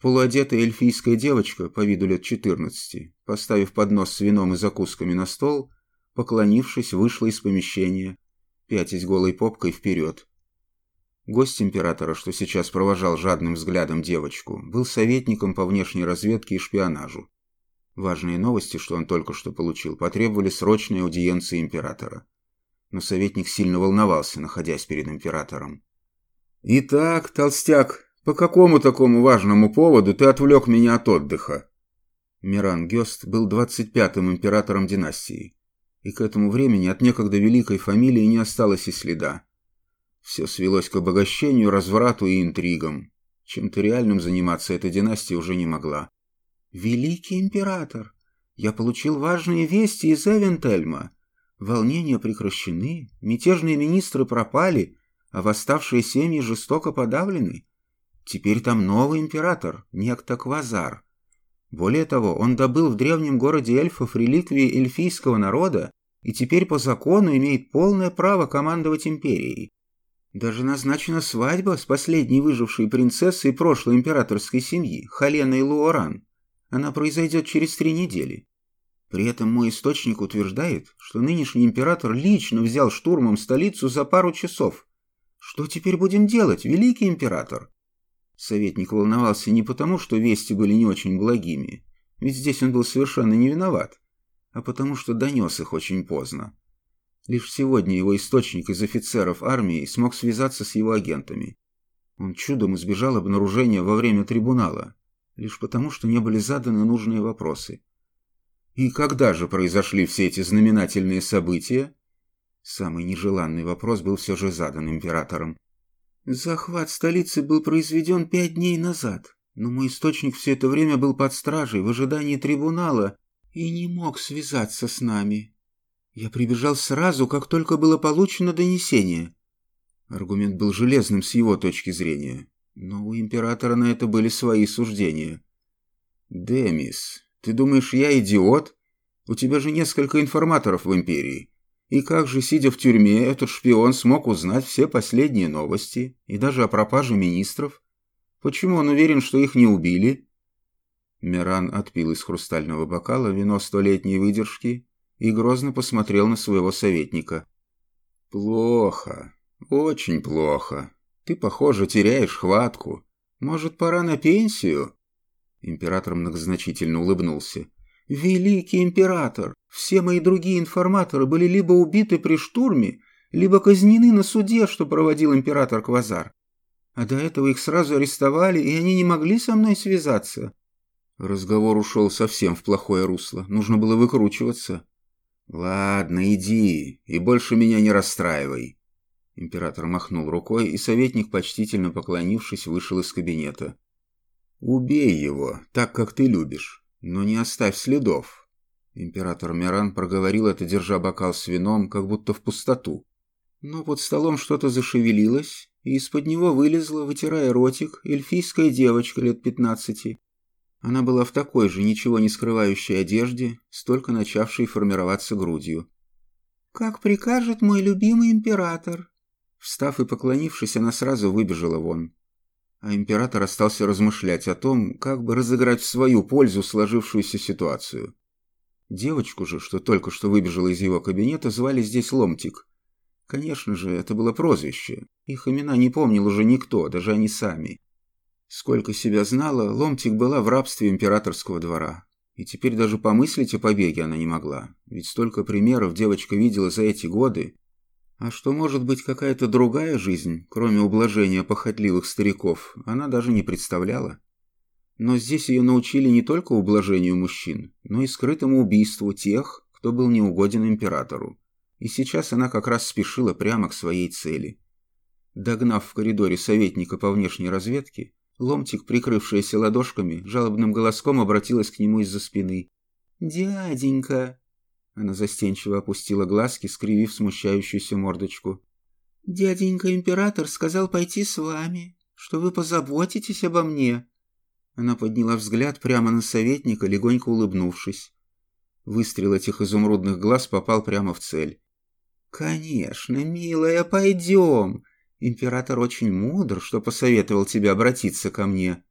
Полуодетая эльфийская девочка, по виду лет 14, поставив поднос с вином и закусками на стол, поклонившись, вышла из помещения, пятясь голой попкой вперед. Гость императора, что сейчас провожал жадным взглядом девочку, был советником по внешней разведке и шпионажу. Важные новости, что он только что получил, потребовали срочной аудиенции императора. Но советник сильно волновался, находясь перед императором. «Итак, толстяк, по какому такому важному поводу ты отвлек меня от отдыха?» Миран Гёст был 25-м императором династии, и к этому времени от некогда великой фамилии не осталось и следа. Все свелось к обогащению, разврату и интригам. Чем-то реальным заниматься эта династия уже не могла. «Великий император! Я получил важные вести из Эвентельма. Волнения прекращены, мятежные министры пропали, а восставшие семьи жестоко подавлены. Теперь там новый император, некто Квазар. Более того, он добыл в древнем городе эльфов реликвии эльфийского народа и теперь по закону имеет полное право командовать империей. Даже назначена свадьба с последней выжившей принцессой прошлой императорской семьи, Халеной Луоран. Она произойдет через три недели. При этом мой источник утверждает, что нынешний император лично взял штурмом столицу за пару часов. Что теперь будем делать, великий император? Советник волновался не потому, что вести были не очень благими, ведь здесь он был совершенно не виноват, а потому что донес их очень поздно. Лишь сегодня его источник из офицеров армии смог связаться с его агентами. Он чудом избежал обнаружения во время трибунала, лишь потому, что не были заданы нужные вопросы. И когда же произошли все эти знаменательные события? Самый нежеланный вопрос был все же задан императором. Захват столицы был произведен пять дней назад, но мой источник все это время был под стражей в ожидании трибунала и не мог связаться с нами. Я прибежал сразу, как только было получено донесение. Аргумент был железным с его точки зрения. Но у императора на это были свои суждения. «Демис, ты думаешь, я идиот? У тебя же несколько информаторов в Империи. И как же, сидя в тюрьме, этот шпион смог узнать все последние новости и даже о пропаже министров? Почему он уверен, что их не убили?» Миран отпил из хрустального бокала вино столетней выдержки и грозно посмотрел на своего советника. «Плохо. Очень плохо. Ты, похоже, теряешь хватку. Может, пора на пенсию?» Император многозначительно улыбнулся. «Великий император! Все мои другие информаторы были либо убиты при штурме, либо казнены на суде, что проводил император Квазар. А до этого их сразу арестовали, и они не могли со мной связаться». Разговор ушел совсем в плохое русло. Нужно было выкручиваться. «Ладно, иди, и больше меня не расстраивай». Император махнул рукой, и советник, почтительно поклонившись, вышел из кабинета. «Убей его, так, как ты любишь, но не оставь следов». Император Миран проговорил это, держа бокал с вином, как будто в пустоту. Но под столом что-то зашевелилось, и из-под него вылезла, вытирая ротик, эльфийская девочка лет пятнадцати. Она была в такой же, ничего не скрывающей одежде, столько начавшей формироваться грудью. «Как прикажет мой любимый император!» Встав и поклонившись, она сразу выбежала вон а император остался размышлять о том, как бы разыграть в свою пользу сложившуюся ситуацию. Девочку же, что только что выбежала из его кабинета, звали здесь Ломтик. Конечно же, это было прозвище. Их имена не помнил уже никто, даже они сами. Сколько себя знала, Ломтик была в рабстве императорского двора. И теперь даже помыслить о побеге она не могла, ведь столько примеров девочка видела за эти годы, а что может быть какая-то другая жизнь, кроме ублажения похотливых стариков, она даже не представляла. Но здесь ее научили не только ублажению мужчин, но и скрытому убийству тех, кто был неугоден императору. И сейчас она как раз спешила прямо к своей цели. Догнав в коридоре советника по внешней разведке, Ломтик, прикрывшаяся ладошками, жалобным голоском обратилась к нему из-за спины. «Дяденька, она застенчиво опустила глазки, скривив смущающуюся мордочку. «Дяденька император сказал пойти с вами, что вы позаботитесь обо мне». Она подняла взгляд прямо на советника, легонько улыбнувшись. Выстрел этих изумрудных глаз попал прямо в цель. «Конечно, милая, пойдем. Император очень мудр, что посоветовал тебе обратиться ко мне».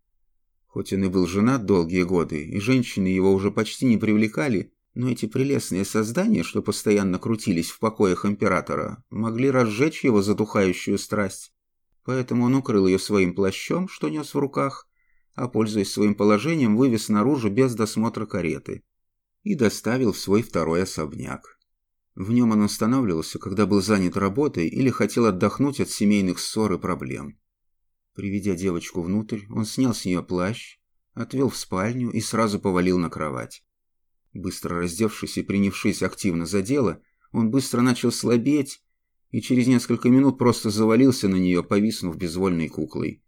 Хоть он и был женат долгие годы, и женщины его уже почти не привлекали, но эти прелестные создания, что постоянно крутились в покоях императора, могли разжечь его затухающую страсть. Поэтому он укрыл ее своим плащом, что нес в руках, а, пользуясь своим положением, вывез наружу без досмотра кареты и доставил в свой второй особняк. В нем он останавливался, когда был занят работой или хотел отдохнуть от семейных ссор и проблем. Приведя девочку внутрь, он снял с нее плащ, отвел в спальню и сразу повалил на кровать. Быстро раздевшись и принявшись активно за дело, он быстро начал слабеть и через несколько минут просто завалился на нее, повиснув безвольной куклой.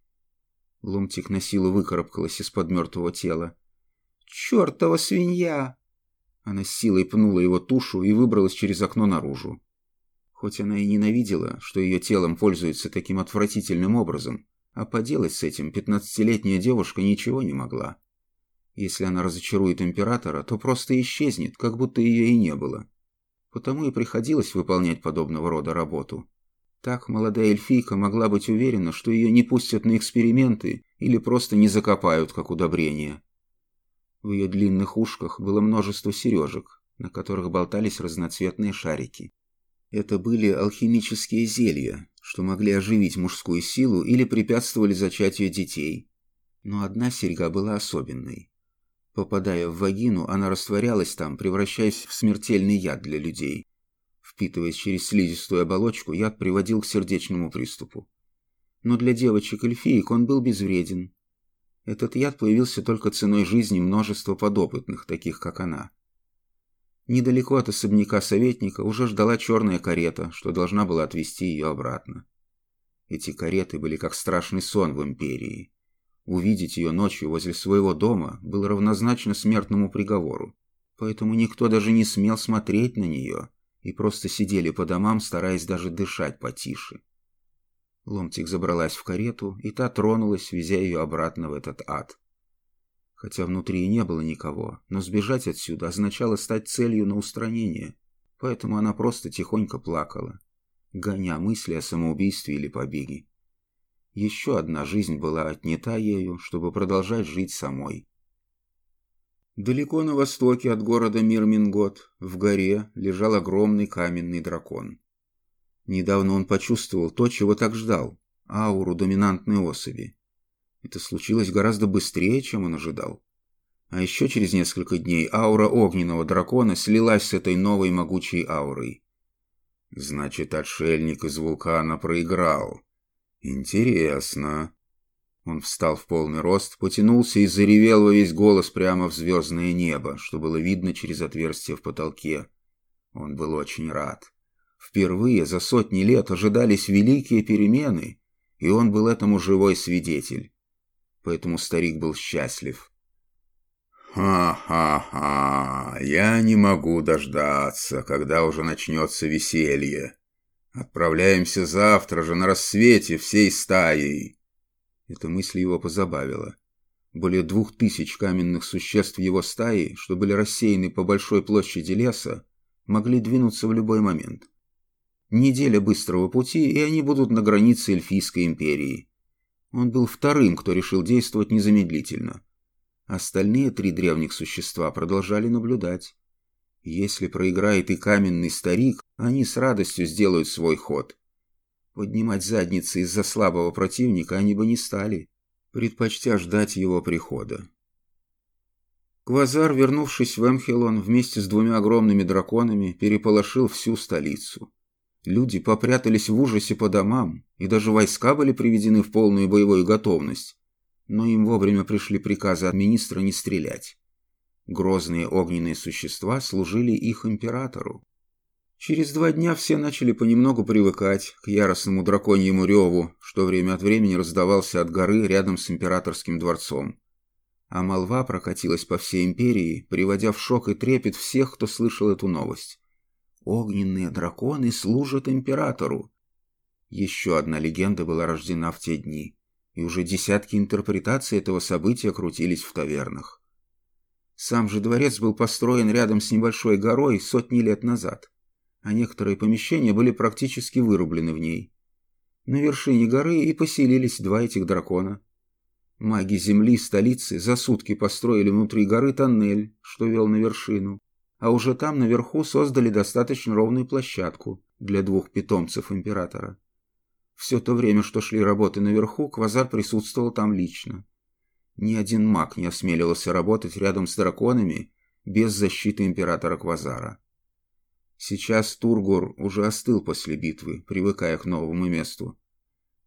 Ломтик на силу выкарабкалась из-под мертвого тела. «Чертова свинья!» Она с силой пнула его тушу и выбралась через окно наружу. Хоть она и ненавидела, что ее телом пользуется таким отвратительным образом, а поделать с этим пятнадцатилетняя девушка ничего не могла. Если она разочарует императора, то просто исчезнет, как будто ее и не было. Потому и приходилось выполнять подобного рода работу. Так молодая эльфийка могла быть уверена, что ее не пустят на эксперименты или просто не закопают как удобрение. В ее длинных ушках было множество сережек, на которых болтались разноцветные шарики. Это были алхимические зелья, что могли оживить мужскую силу или препятствовали зачатию детей. Но одна серьга была особенной. Попадая в вагину, она растворялась там, превращаясь в смертельный яд для людей. Впитываясь через слизистую оболочку, яд приводил к сердечному приступу. Но для девочек-эльфиек он был безвреден. Этот яд появился только ценой жизни множества подопытных, таких как она. Недалеко от особняка советника уже ждала черная карета, что должна была отвезти ее обратно. Эти кареты были как страшный сон в Империи. Увидеть ее ночью возле своего дома было равнозначно смертному приговору, поэтому никто даже не смел смотреть на нее и просто сидели по домам, стараясь даже дышать потише. Ломтик забралась в карету, и та тронулась, везя ее обратно в этот ад. Хотя внутри и не было никого, но сбежать отсюда означало стать целью на устранение, поэтому она просто тихонько плакала, гоня мысли о самоубийстве или побеге. Еще одна жизнь была отнята ею, чтобы продолжать жить самой. Далеко на востоке от города Мирмингот, в горе, лежал огромный каменный дракон. Недавно он почувствовал то, чего так ждал – ауру доминантной особи. Это случилось гораздо быстрее, чем он ожидал. А еще через несколько дней аура огненного дракона слилась с этой новой могучей аурой. Значит, отшельник из вулкана проиграл. «Интересно». Он встал в полный рост, потянулся и заревел во весь голос прямо в звездное небо, что было видно через отверстие в потолке. Он был очень рад. Впервые за сотни лет ожидались великие перемены, и он был этому живой свидетель. Поэтому старик был счастлив. «Ха-ха-ха! Я не могу дождаться, когда уже начнется веселье. Отправляемся завтра же на рассвете всей стаей. Эта мысль его позабавила. Более двух тысяч каменных существ его стаи, что были рассеяны по большой площади леса, могли двинуться в любой момент. Неделя быстрого пути, и они будут на границе Эльфийской империи. Он был вторым, кто решил действовать незамедлительно. Остальные три древних существа продолжали наблюдать. Если проиграет и каменный старик, они с радостью сделают свой ход. Поднимать задницы из-за слабого противника они бы не стали, предпочтя ждать его прихода. Квазар, вернувшись в Эмхелон вместе с двумя огромными драконами, переполошил всю столицу. Люди попрятались в ужасе по домам, и даже войска были приведены в полную боевую готовность. Но им вовремя пришли приказы от министра не стрелять. Грозные огненные существа служили их императору. Через два дня все начали понемногу привыкать к яростному драконьему реву, что время от времени раздавался от горы рядом с императорским дворцом. А молва прокатилась по всей империи, приводя в шок и трепет всех, кто слышал эту новость. Огненные драконы служат императору. Еще одна легенда была рождена в те дни, и уже десятки интерпретаций этого события крутились в тавернах. Сам же дворец был построен рядом с небольшой горой сотни лет назад, а некоторые помещения были практически вырублены в ней. На вершине горы и поселились два этих дракона. Маги земли столицы за сутки построили внутри горы тоннель, что вел на вершину, а уже там наверху создали достаточно ровную площадку для двух питомцев императора. Все то время, что шли работы наверху, Квазар присутствовал там лично. Ни один маг не осмеливался работать рядом с драконами без защиты императора Квазара. Сейчас Тургур уже остыл после битвы, привыкая к новому месту.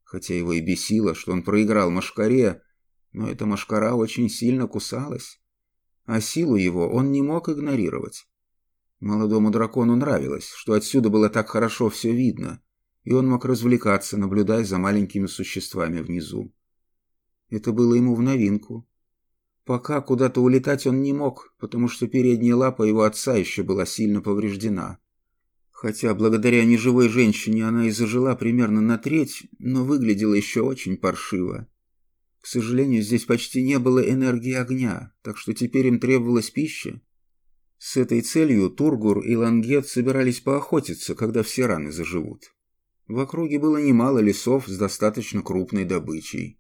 Хотя его и бесило, что он проиграл Машкаре, но эта Машкара очень сильно кусалась. А силу его он не мог игнорировать. Молодому дракону нравилось, что отсюда было так хорошо все видно, и он мог развлекаться, наблюдая за маленькими существами внизу. Это было ему в новинку. Пока куда-то улетать он не мог, потому что передняя лапа его отца еще была сильно повреждена. Хотя благодаря неживой женщине она и зажила примерно на треть, но выглядела еще очень паршиво. К сожалению, здесь почти не было энергии огня, так что теперь им требовалась пища. С этой целью Тургур и Лангет собирались поохотиться, когда все раны заживут. В округе было немало лесов с достаточно крупной добычей.